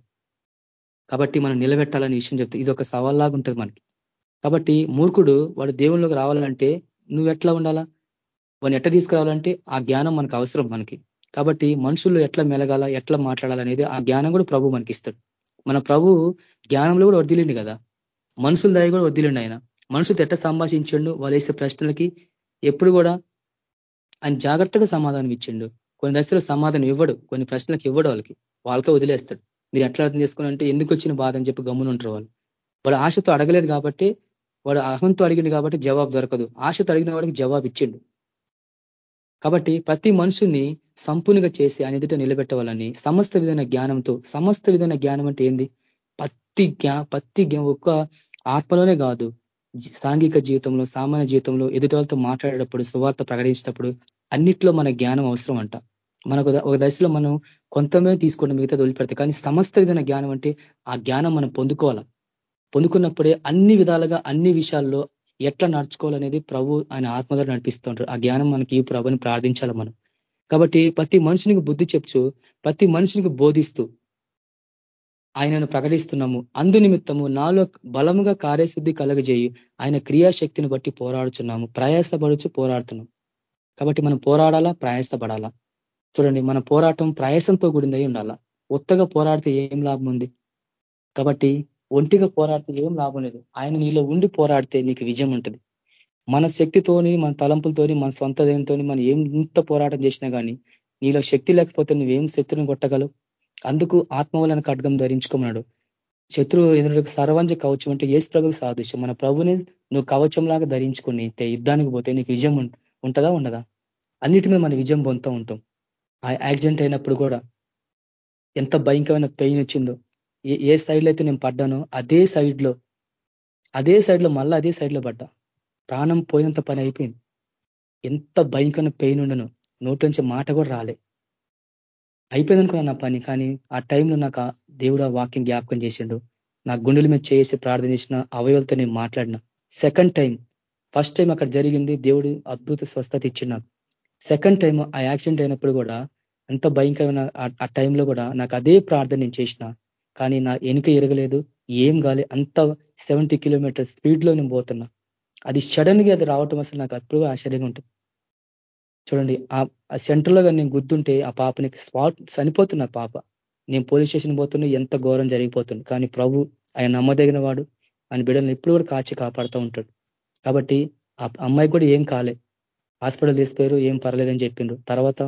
కాబట్టి మనం నిలబెట్టాలని విషయం చెప్తే ఇది ఒక సవాల్లాగా ఉంటుంది మనకి. కాబట్టి మూర్ఖుడు వాడు దేవుళ్ళలోకి రావాలంటే నువ్వు ఎట్లా ఉండాలా? వాడిని ఎట్లా తీసుకురావాలంటే ఆ జ్ఞానం మనకు అవసరం మనకి. కాబట్టి మనుషులు ఎట్లా మెలగాల ఎట్లా మాట్లాడాలనేది ఆ జ్ఞానం కూడా ప్రభు మనకి ఇస్తాడు మన ప్రభు జ్ఞానంలో కూడా వదిలిండు కదా. మనుషుల దయ కూడా వదిలిండి ఆయన. మనుషులతో ఎట్ట సంభాషించండు? వాళ్ళు వేసే ప్రశ్నలకి ఎప్పుడు కూడా ఆయన జాగ్రత్తగా సమాధానం ఇచ్చిండు. కొన్ని దశలో సమాధానం ఇవ్వడు. కొన్ని ప్రశ్నలకు ఇవ్వడు వాళ్ళకి. వాళ్ళకే వదిలేస్తాడు. మీరు ఎట్లా అర్థం చేసుకున్నారంటే ఎందుకు వచ్చిన బాధ అని చెప్పి గమ్మునుంటారు వాళ్ళు. వాడు ఆశతో అడగలేదు కాబట్టి వాడు అహంతో అడిగింది కాబట్టి జవాబు దొరకదు. ఆశతో అడిగిన వాడికి జవాబు ఇచ్చిండు. కాబట్టి ప్రతి మనుషుల్ని సంపూర్ణంగా చేసి ఆయన ఎదుట నిలబెట్టవాలని సమస్త విధమైన జ్ఞానంతో సమస్త విధమైన జ్ఞానం అంటే ఏంది? పత్తి జ్ఞా పత్తి ఒక్క ఆత్మలోనే కాదు. సాంఘిక జీవితంలో సామాన్య జీవితంలో ఎదుటివాళ్ళతో మాట్లాడేటప్పుడు సువార్త ప్రకటించినప్పుడు అన్నిట్లో మన జ్ఞానం అవసరం అంట. మనకు ఒక దశలో మనం కొంతమే తీసుకుంటే మిగతా వదిలిపెడతాం కానీ సమస్త విధమైన జ్ఞానం అంటే ఆ జ్ఞానం మనం పొందుకోవాలా. పొందుకున్నప్పుడే అన్ని విధాలుగా అన్ని విషయాల్లో ఎట్లా నడుచుకోవాలనేది ప్రభు ఆయన ఆత్మధార నడిపిస్తుంటారు ఆ జ్ఞానం మనకి ఈ ప్రభుని ప్రార్థించాలి మనం. కాబట్టి ప్రతి మనుషునికి బుద్ధి చెప్పు ప్రతి మనుషునికి బోధిస్తూ ఆయనను ప్రకటిస్తున్నాము. అందు నిమిత్తము నాలో బలముగా కార్యసిద్ధి కలగజేయి. ఆయన క్రియాశక్తిని బట్టి పోరాడుచున్నాము. ప్రయాసపడుచు పోరాడుతున్నాం. కాబట్టి మనం పోరాడాలా? ప్రయాసపడాలా? చూడండి మన పోరాటం ప్రయాసంతో కూడిందై ఉండాలా? ఒత్తగా పోరాడితే ఏం లాభం ఉంది? కాబట్టి ఒంటిగా పోరాడితే ఏం లాభం లేదు. ఆయన నీలో ఉండి పోరాడితే నీకు విజయం ఉంటుంది. మన శక్తితోని మన తలంపులతోని మన సొంత దేనితోని మనం ఏం ఇంత పోరాటం చేసినా కానీ నీలో శక్తి లేకపోతే నువ్వేం శక్తిని కొట్టగలవు? అందుకు ఆత్మ వలన ఖడ్గం ధరించుకున్నాడు శత్రువు ఎదురుకు సర్వంజ కవచం అంటే ఏసు ప్రభుకి సాదృశ్యం. మన ప్రభుని నువ్వు కవచంలాగా ధరించుకుని యుద్ధానికి పోతే నీకు విజయం ఉంటుందా ఉండదా? అన్నిటి మీద మనం విజయం పొందుతూ ఉంటాం. ఆ యాక్సిడెంట్ అయినప్పుడు కూడా ఎంత భయంకరమైన పెయిన్ వచ్చిందో. ఏ సైడ్లో అయితే నేను పడ్డానో అదే సైడ్లో అదే సైడ్లో మళ్ళీ అదే సైడ్లో పడ్డా. ప్రాణం పోయినంత పని అయిపోయింది. ఎంత భయంకరమైన పెయిన్ ఉండను. నోటి నుంచి మాట కూడా రాలే. అయిపోయింది అనుకున్నా నా పని కానీ ఆ టైంలో నాకు దేవుడు వాక్యం జ్ఞాపకం చేసిండు. నా గుండెల మీద చేసి ప్రార్థన చేసిన అవయవాలతో నేను మాట్లాడిన. సెకండ్ టైం ఫస్ట్ టైం అక్కడ జరిగింది దేవుడు అద్భుత స్వస్థత ఇచ్చిండు నాకు. సెకండ్ టైం ఆ యాక్సిడెంట్ అయినప్పుడు కూడా అంత భయంకరమైన ఆ టైంలో కూడా నాకు అదే ప్రార్థన నేను చేసిన. కానీ నా వెనుక ఎరగలేదు ఏం కాలే అంత సెవెంటీ కిలోమీటర్ స్పీడ్లో నేను పోతున్నా. అది సడన్గా అది రావటం అసలు నాకు అప్పుడు ఆశ్చర్యంగా ఉంటుంది. చూడండి ఆ సెంటర్లో కానీ నేను గుద్దుంటే ఆ పాపని స్పాట్ చనిపోతున్న పాప. నేను పోలీస్ స్టేషన్ పోతున్నా ఎంత ఘోరం జరిగిపోతుంది. కానీ ప్రభు ఆయన నమ్మదగిన వాడు. ఆయన బిడ్డలను ఎప్పుడు కూడా కాచి కాపాడుతూ ఉంటాడు. కాబట్టి ఆ అమ్మాయి కూడా ఏం కాలే. హాస్పిటల్ తీసిపోయారు ఏం పర్లేదని చెప్పిండ్రు. తర్వాత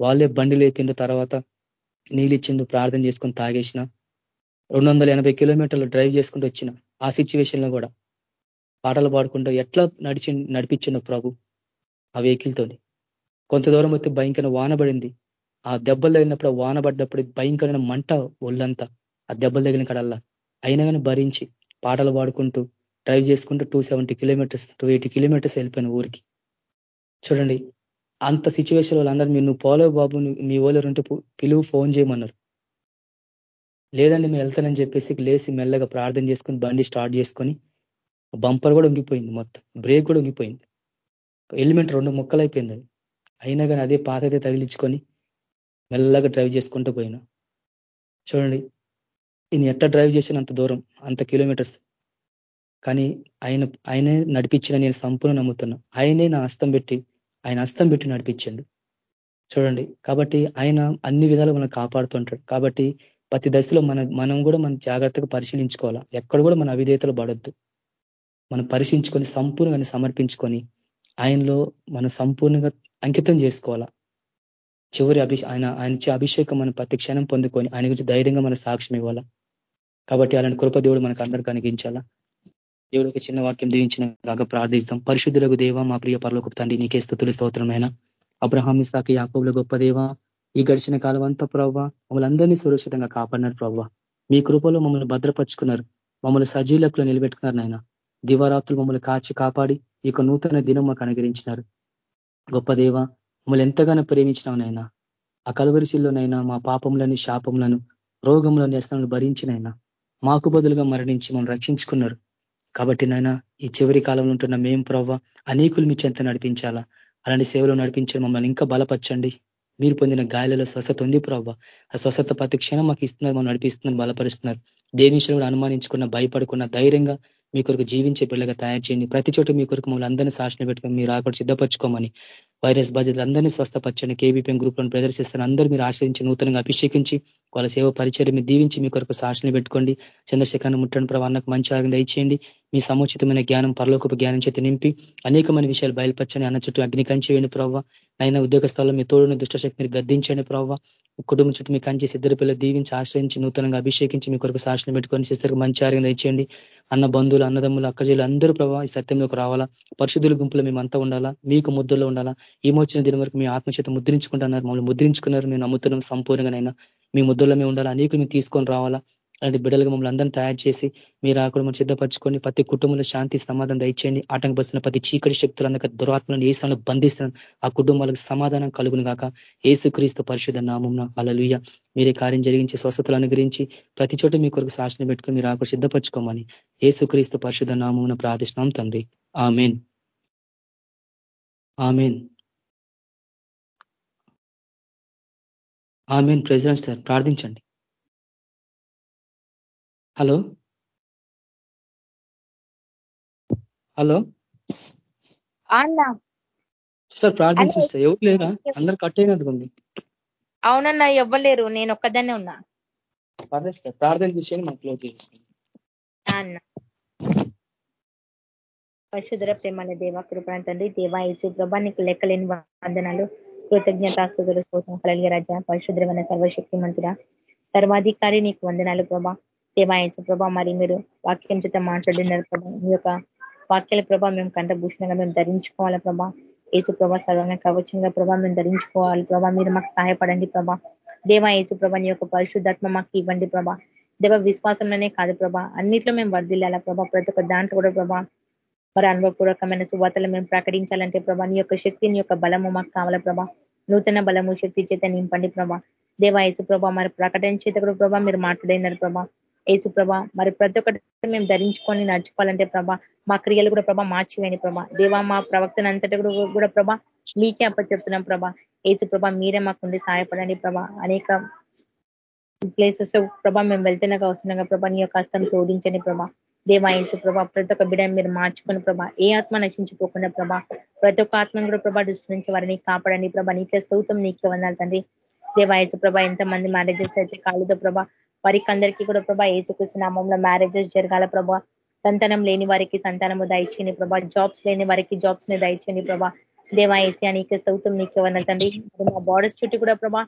వాళ్ళే బండి లేపిండ్రు. తర్వాత నీళ్ళు ఇచ్చిండు ప్రార్థన చేసుకొని తాగేసిన. రెండు వందల ఎనభై కిలోమీటర్లు డ్రైవ్ చేసుకుంటూ వచ్చిన. ఆ సిచ్యువేషన్లో కూడా పాటలు పాడుకుంటూ ఎట్లా నడిచి నడిపించిండు ప్రభు ఆ వెహికల్ తోని. కొంత దూరం వస్తే భయంకర వాన పడింది. ఆ దెబ్బలు తగినప్పుడు వానబడ్డప్పుడు భయంకరమైన మంట ఒళ్ళంతా. ఆ దెబ్బలు తగిన కడల్లా. అయినా కానీ భరించి పాటలు పాడుకుంటూ డ్రైవ్ చేసుకుంటూ two seventy kilometres two eighty kilometres వెళ్ళిపోయిన ఊరికి. చూడండి అంత సిచ్యువేషన్ వాళ్ళందరూ మీరు నువ్వు పోలే బాబు మీ ఓలరు ఉంటే పిలువు ఫోన్ చేయమన్నారు. లేదండి మేము వెళ్తానని చెప్పేసి లేచి మెల్లగా ప్రార్థన చేసుకొని బండి స్టార్ట్ చేసుకొని బంపర్ కూడా ఉంగిపోయింది మొత్తం. బ్రేక్ కూడా ఉంగిపోయింది. ఎలిమెంట్ రెండు ముక్కలు అయిపోయింది అది. అయినా కానీ అదే పాతదే తగిలించుకొని మెల్లగా డ్రైవ్ చేసుకుంటూ పోయినా. చూడండి ఈయన ఎట్లా డ్రైవ్ చేసిన అంత దూరం అంత కిలోమీటర్స్ కానీ ఆయన ఆయనే నడిపించిన నేను సంపూర్ణ నమ్ముతున్నా. ఆయనే నా హస్తం పెట్టి ఆయన హస్తం పెట్టి నడిపించండు. చూడండి కాబట్టి ఆయన అన్ని విధాలు మనం కాపాడుతుంటాడు. కాబట్టి ప్రతి దశలో మన మనం కూడా మనం జాగ్రత్తగా పరిశీలించుకోవాలా. ఎక్కడ కూడా మన అవిధేతలు పడొద్దు. మనం పరిశీలించుకొని సంపూర్ణంగా సమర్పించుకొని ఆయనలో మనం సంపూర్ణంగా అంకితం చేసుకోవాలా? చివరి అభి ఆయన ఆయన అభిషేకం మనం ప్రతి క్షణం పొందుకొని ఆయన గురించి ధైర్యంగా మన సాక్ష్యం ఇవ్వాలా? కాబట్టి అలాంటి కృప దేవుడు మనకు అందరికీ అనిగించాలా దేవుడు ఒక చిన్న వాక్యం దీవించిన కాక ప్రార్థిస్తాం. పరిశుద్ధులకు దేవ మా ప్రియ పరలోకి తండ్రి నీకే స్థుతులు స్తోత్రమైన అబ్రహాం ఇసాక యాకోబుల గొప్ప దేవ ఈ గడిచిన కాలం అంతా ప్రవ్వ మమ్మల్ని అందరినీ సురక్షితంగా కాపాడినారు ప్రవ్వ. మీ కృపలో మమ్మల్ని భద్రపరుచుకున్నారు. మమ్మల్ని సజీలకులు నిలబెట్టుకున్నారు నాయన. దివారాత్రులు మమ్మల్ని కాచి కాపాడి ఈ నూతన దినం మాకు అనుగ్రహించినారు. గొప్ప దేవ మమ్మల్ని ఎంతగానో ప్రేమించినావు నైనా ఆ కలవరిశిల్లోనైనా మా పాపములను శాపములను రోగములను వ్యసనాలను భరించినైనా మాకు బదులుగా మరణించి మనం రక్షించుకున్నారు. కాబట్టి నాయన ఈ చివరి కాలంలో ఉంటున్న మేము ప్రవ్వ అనేకులు మీ చెంత నడిపించాలా? అలాంటి సేవలు నడిపించండి మమ్మల్ని ఇంకా బలపరచండి. మీరు పొందిన గాయాలలో స్వస్థత ఉంది ప్రవ్వ. ఆ స్వస్థత ప్రతి క్షణం మాకు ఇస్తున్నారు మనం నడిపిస్తున్నారు బలపరుస్తున్నారు. దేని విషయంలో అనుమానించుకున్న భయపడుకున్న ధైర్యంగా మీ కొరకు జీవించే పిల్లగా తయారు చేయండి. ప్రతి చోట మీ కొరకు మమ్మల్ని అందరినీ శాసన పెట్టుకొని మీరు ఆకటి సిద్ధపరచుకోమని వైరస్ బాధ్యతలు అందరినీ స్వస్థపరచండి. కేబీపీఎం గ్రూప్లను ప్రదర్శిస్తాను అందరూ మీరు ఆశ్రయించి నూతనంగా అభిషేకించి వాళ్ళ సేవ పరిచయం దీవించి మీ కొరకు శాసన పెట్టుకోండి. చంద్రశేఖరాన్ని ముట్టండి ప్రభావ మంచి ఆరోగ్యం దయచేయండి. మీ సముచితమైన జ్ఞానం పరలోకపు జ్ఞానం చేతి నింపి అనేకమైన విషయాలు బయలుపరచని అన్న చుట్టూ అగ్ని కంచేయండి ప్రవ్వ. అయినా ఉద్యోగ స్థలంలో మీ తోడుని దుష్టశక్తి మీరు గద్దించండి ప్రవ్వ. కుటుంబం చుట్టూ మీ కంచి సిద్ధర పిల్లలు దీవించి ఆశ్రయించి నూతనంగా అభిషేకించి మీ కొరకు శాసనం పెట్టుకొని సిస్తరికి మంచి ఆరోగ్యం ఇచ్చేయండి అన్న బంధువులు అన్నదమ్ములు అక్కజీలు అందరూ ప్రభావ ఈ సత్యంలోకి రావాలా? పరిశుద్ధుల గుంపులో మేమంతా ఉండాలా? మీకు ముద్రలో ఉండాలా? ఏమొచ్చిన దిన వరకు మీ ఆత్మచేత ముద్రించుకుంటున్నారు మమ్మల్ని ముద్రించుకున్నారు. మేము నమ్ముతున్నాం సంపూర్ణంగానైనా మీ ముద్రలో మేము ఉండాలా? అనేకులు మేము తీసుకొని రావాలా? అలాంటి బిడ్డలుగా మమ్మల్ని అందరినీ తయారు చేసి మీరు ఆకుడు మనం సిద్ధపరచుకొని ప్రతి కుటుంబంలో శాంతి సమాధానం దయచేయండి. ఆటంకపరుస్తున్న ప్రతి చీకటి శక్తులు అందక దురాత్మలను ఏ స్థానంలో బంధిస్తున్నాను ఆ కుటుంబాలకు సమాధానం కలుగును గాక. ఏసుక్రీస్తు పరిశుధ నామం అలలుయ మీరే కార్యం జరిగించి స్వస్థతలు అనుగ్రహించి ప్రతి చోట మీ కొరకు శాసన పెట్టుకుని మీరు ఆకుడు సిద్ధపరచుకోమని ఏసుక్రీస్తు పరిశుధ నామం ప్రార్థిస్తున్నాం తండ్రి. Amen. Amen. Amen. President sir ప్రార్థించండి. హలో? హలో? అన్నా. సార్ ప్రార్థించిస్తా ఎవరు లేరా? అందరు కట్ అయినట్టుకుంది అవునన్నా ఇవ్వలేరు నేను ఒక్కదాన్నే ఉన్నా. పర్లేదు ప్రార్థన చేసేయండి మాకు క్లోజ్ అన్న. పరిశుధర ప్రేమల దేవ కృపణ తండ్రి దేవా యేసు ప్రభా నీకు లెక్కలేని వందనాలు కృతజ్ఞతాస్తుతులు స్తోత్రం కలిగి రాజా పరిశుద్రమైన సర్వశక్తి మంతుడ సర్వాధికారి నీకు వందనాలు ప్రభా. దేవాయచు ప్రభా మరి మీరు వాక్యం చేత మాట్లాడినారు ప్రభా మీ యొక్క వాక్యాల ప్రభా మేము కంఠభూషణంగా మేము ధరించుకోవాలి ప్రభా. ఏచు ప్రభా సర్వంగా కవచంగా ప్రభా మేము ధరించుకోవాలి ప్రభా. మీరు మాకు సహాయపడండి ప్రభా. దేవా ఏచు ప్రభా నీ యొక్క పరిశుద్ధాత్మ మాకు ఇవ్వండి ప్రభా. దేవ విశ్వాసంలోనే కాదు ప్రభా. అన్నిట్లో మేము వర్దిల్లాల ప్రభా. ప్రతి ఒక్క దాంట్లో కూడా ప్రభా మరి అనుభవపూర్వకమైన సువార్తలు మేము ప్రకటించాలంటే ప్రభా నీ యొక్క శక్తి నీ యొక్క బలము మాకు కావాల ప్రభా. నూతన బలము శక్తి చేత నింపండి ప్రభా. దేవా యేసు ప్రభా మరి ప్రకటన చేత కూడా ప్రభా మీరు మాట్లాడినారు ప్రభా. ఏసు ప్రభా మరి ప్రతి ఒక్కటి మేము ధరించుకొని నడుచుకోవాలంటే ప్రభా మా క్రియలు కూడా ప్రభా మార్చివేయండి ప్రభా. దేవా మా ప్రవక్తను అంతటి కూడా ప్రభా మీకే అప్పచెప్తున్నాం ప్రభా. ఏసు ప్రభా మీరే మాకుండి సహాయపడండి ప్రభా. అనేక ప్లేసెస్లో ప్రభా మేము వెళ్తున్నాక వస్తున్నాగా ప్రభా నీ యొక్క హస్తం తోడించండి ప్రభా. ఏసు ప్రభా ప్రతి ఒక్క బిడ్డని మీరు మార్చుకుని ప్రభా ఏ ఆత్మ నశించుకోకుండా ప్రభా ప్రతి ఒక్క ఆత్మను కూడా ప్రభా దృష్టి నుంచి వారిని కాపాడండి ప్రభా. నీకే స్థౌతం నీకే వందాలి తండ్రి. దేవాయచు ప్రభా ఎంతమంది మ్యారేజెస్ అయితే కాలుతో ప్రభా వారికి అందరికీ కూడా ప్రభా ఏసుకృష్ణ నామంలో మ్యారేజెస్ జరగాల ప్రభా. సంతానం లేని వారికి సంతానము దయచేయండి ప్రభా. జాబ్స్ లేని వారికి జాబ్స్ని దయచేయండి ప్రభా. దేవా ఏసీ నీకే స్థౌతం నీకే వందాలి తండ్రి. మా బార్డర్స్ చుట్టూ కూడా ప్రభా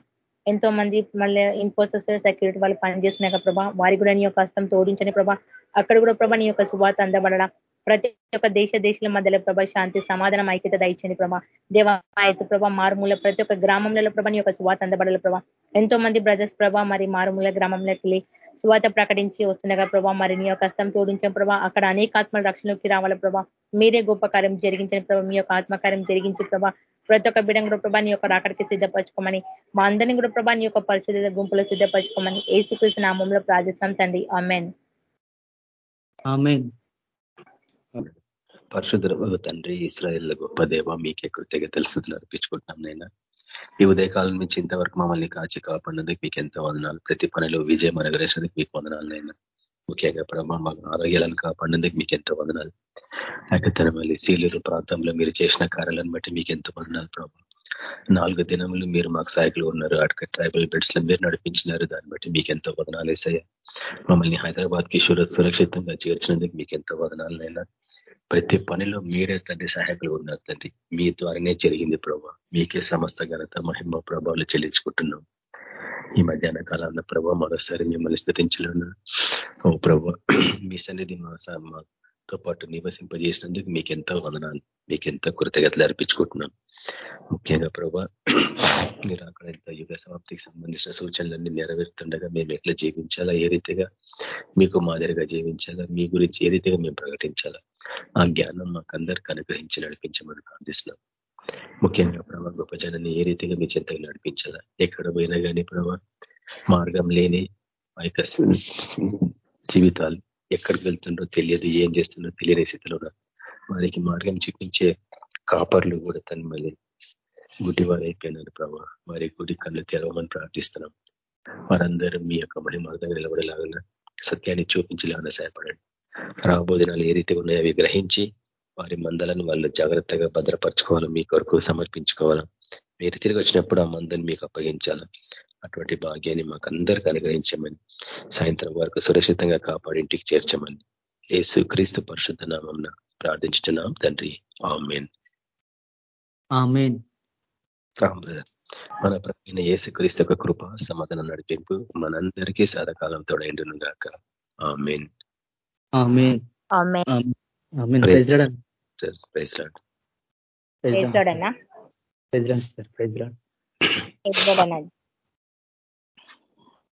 ఎంతో మంది మళ్ళీ ఇన్ఫోసిస్ సెక్యూరిటీ వాళ్ళు పనిచేస్తున్నాయి ప్రభా. వారి కూడా నీ యొక్క హస్తం తోడించని ప్రభా. అక్కడ కూడా ప్రభా నీ యొక్క శుభార్త అందబడడం ప్రతి ఒక్క దేశ దేశాల మధ్యలో ప్రభా శాంతి సమాధానం ఐక్యత దయచండి ప్రభా. దేవాయచ ప్రభా మారుమూల ప్రతి ఒక్క గ్రామంలో ప్రభా నీ యొక్క స్వాత అందబడాల ప్రభా. ఎంతో మంది బ్రదర్స్ ప్రభా మరి మారుమూల గ్రామంలోకి వెళ్ళి స్వాత ప్రకటించి వస్తుండగా ప్రభా. మరి నీ యొక్క కష్టం తోడించిన ప్రభా అక్కడ అనేక ఆత్మల రక్షణలోకి రావాల ప్రభా. మీరే గొప్ప కార్యం జరిగించిన ప్రభా. మీ యొక్క ఆత్మకార్యం జరిగించి ప్రభా. ప్రతి ఒక్క బిడం కూడా ప్రభా నీ యొక్క రాకడికి సిద్ధపరచుకోమని మా అందరినీ కూడా ప్రభా నీ యొక్క పరిశుద్ధ గుంపులో సిద్ధపరచుకోమని ఏసుకృష్ణ నామంలో ప్రార్థిస్తాం తండ్రి. ఆమెన్. పరిశుద్ధ తండ్రి ఇస్రాయల్ గొప్ప దేవ మీకే కృతజ్ఞతలు స్థుతులు అర్పించుకుంటున్నాం నైనా. ఈ ఉదయకాలం నుంచి ఇంతవరకు మమ్మల్ని కాచి కాపాడినందుకు మీకు ఎంతో వందనాలు. ప్రతి పనిలో విజయం అనుగ్రహించినందుకు మీకు వందనాలు నైనా. ముఖ్యంగా ప్రభావ మాకు ఆరోగ్యాలను కాపాడినందుకు మీకు ఎంతో వందనాలు. మళ్ళీ సీలూరు ప్రాంతంలో మీరు చేసిన కార్యాలను బట్టి మీకు ఎంతో వందనాలు ప్రభావ నాలుగు దినములు మీరు మాకు సాయకులు ఉన్నారు. అటుక ట్రైబల్ బెడ్స్లో మీరు నడిపించినారు. దాన్ని బట్టి మీకు ఎంతో వదనాలు వేసాయ మమ్మల్ని హైదరాబాద్కి సురక్షితంగా చేర్చినందుకు మీకు ఎంతో వదనాలైనా ప్రతి పనిలో మీరే తండ్రి సహాయకులు ఉన్నారు తండ్రి. మీ ద్వారానే జరిగింది ప్రభా. మీకే సమస్త ఘనత మహిమ ప్రభావాలు చెల్లించుకుంటున్నాం. ఈ మధ్యాహ్న కాలంలో ప్రభావ మరోసారి మిమ్మల్ని స్థితించలేను. ఓ ప్రభా మీ సన్నిధి మా మాతో పాటు నివసింపజేసినందుకు మీకు ఎంతో వదనాలు మీకు ఎంతో కృతజ్ఞతలు అర్పించుకుంటున్నాం. ముఖ్యంగా ప్రభా మీరు అక్కడ ఎంత యుగ సమాప్తికి సంబంధించిన సూచనలన్నీ నెరవేరుతుండగా మేము ఎట్లా జీవించాలా ఏ రీతిగా మీకు మాదిరిగా జీవించాలా మీ గురించి ఏ రీతిగా మేము ప్రకటించాలా? ఆ జ్ఞానం మాకు అందరికి అనుగ్రహించి నడిపించమని ప్రార్థిస్తున్నాం. ముఖ్యంగా ప్రభా గొప్ప జనాన్ని ఏ రీతిగా మీ చెంతగా నడిపించాలా? ఎక్కడ పోయినా కానీ ప్రభా మార్గం లేని ఆ యొక్క జీవితాలు ఎక్కడికి వెళ్తుండో తెలియదు ఏం చేస్తుండో తెలియని స్థితిలో వారికి మార్గం చూపించే కాపర్లు కూడా తను మళ్ళీ గుడ్డివారు అయిపోయినారు ప్రభా. వారి గుడి కళ్ళు తెరవమని ప్రార్థిస్తున్నాం. వారందరూ మీ యొక్క మహిమార్థంగా నిలబడేలాగా సత్యాన్ని చూపించలాగా సహాయపడండి. రాబోదినాలు ఏ రీతి ఉన్నాయో అవి గ్రహించి వారి మందలను వాళ్ళు జాగ్రత్తగా భద్రపరచుకోవాలి మీ కొరకు సమర్పించుకోవాలా. మీరు తిరిగి వచ్చినప్పుడు ఆ మందని మీకు అప్పగించాలా. అటువంటి భాగ్యాన్ని మాకు అందరికీ అనుగ్రహించమని సాయంత్రం వరకు సురక్షితంగా కాపాడి ఇంటికి చేర్చమని ఏసు క్రీస్తు పరిశుద్ధ నామం ప్రార్థించుతున్నాం తండ్రి. ఆమెన్. మన ప్రవీణ ఏసు క్రీస్తు యొక్క కృప సమాధానం నడిపింపు మనందరికీ సదాకాలం తోడైండును గాక. ఆమెన్. Praise lord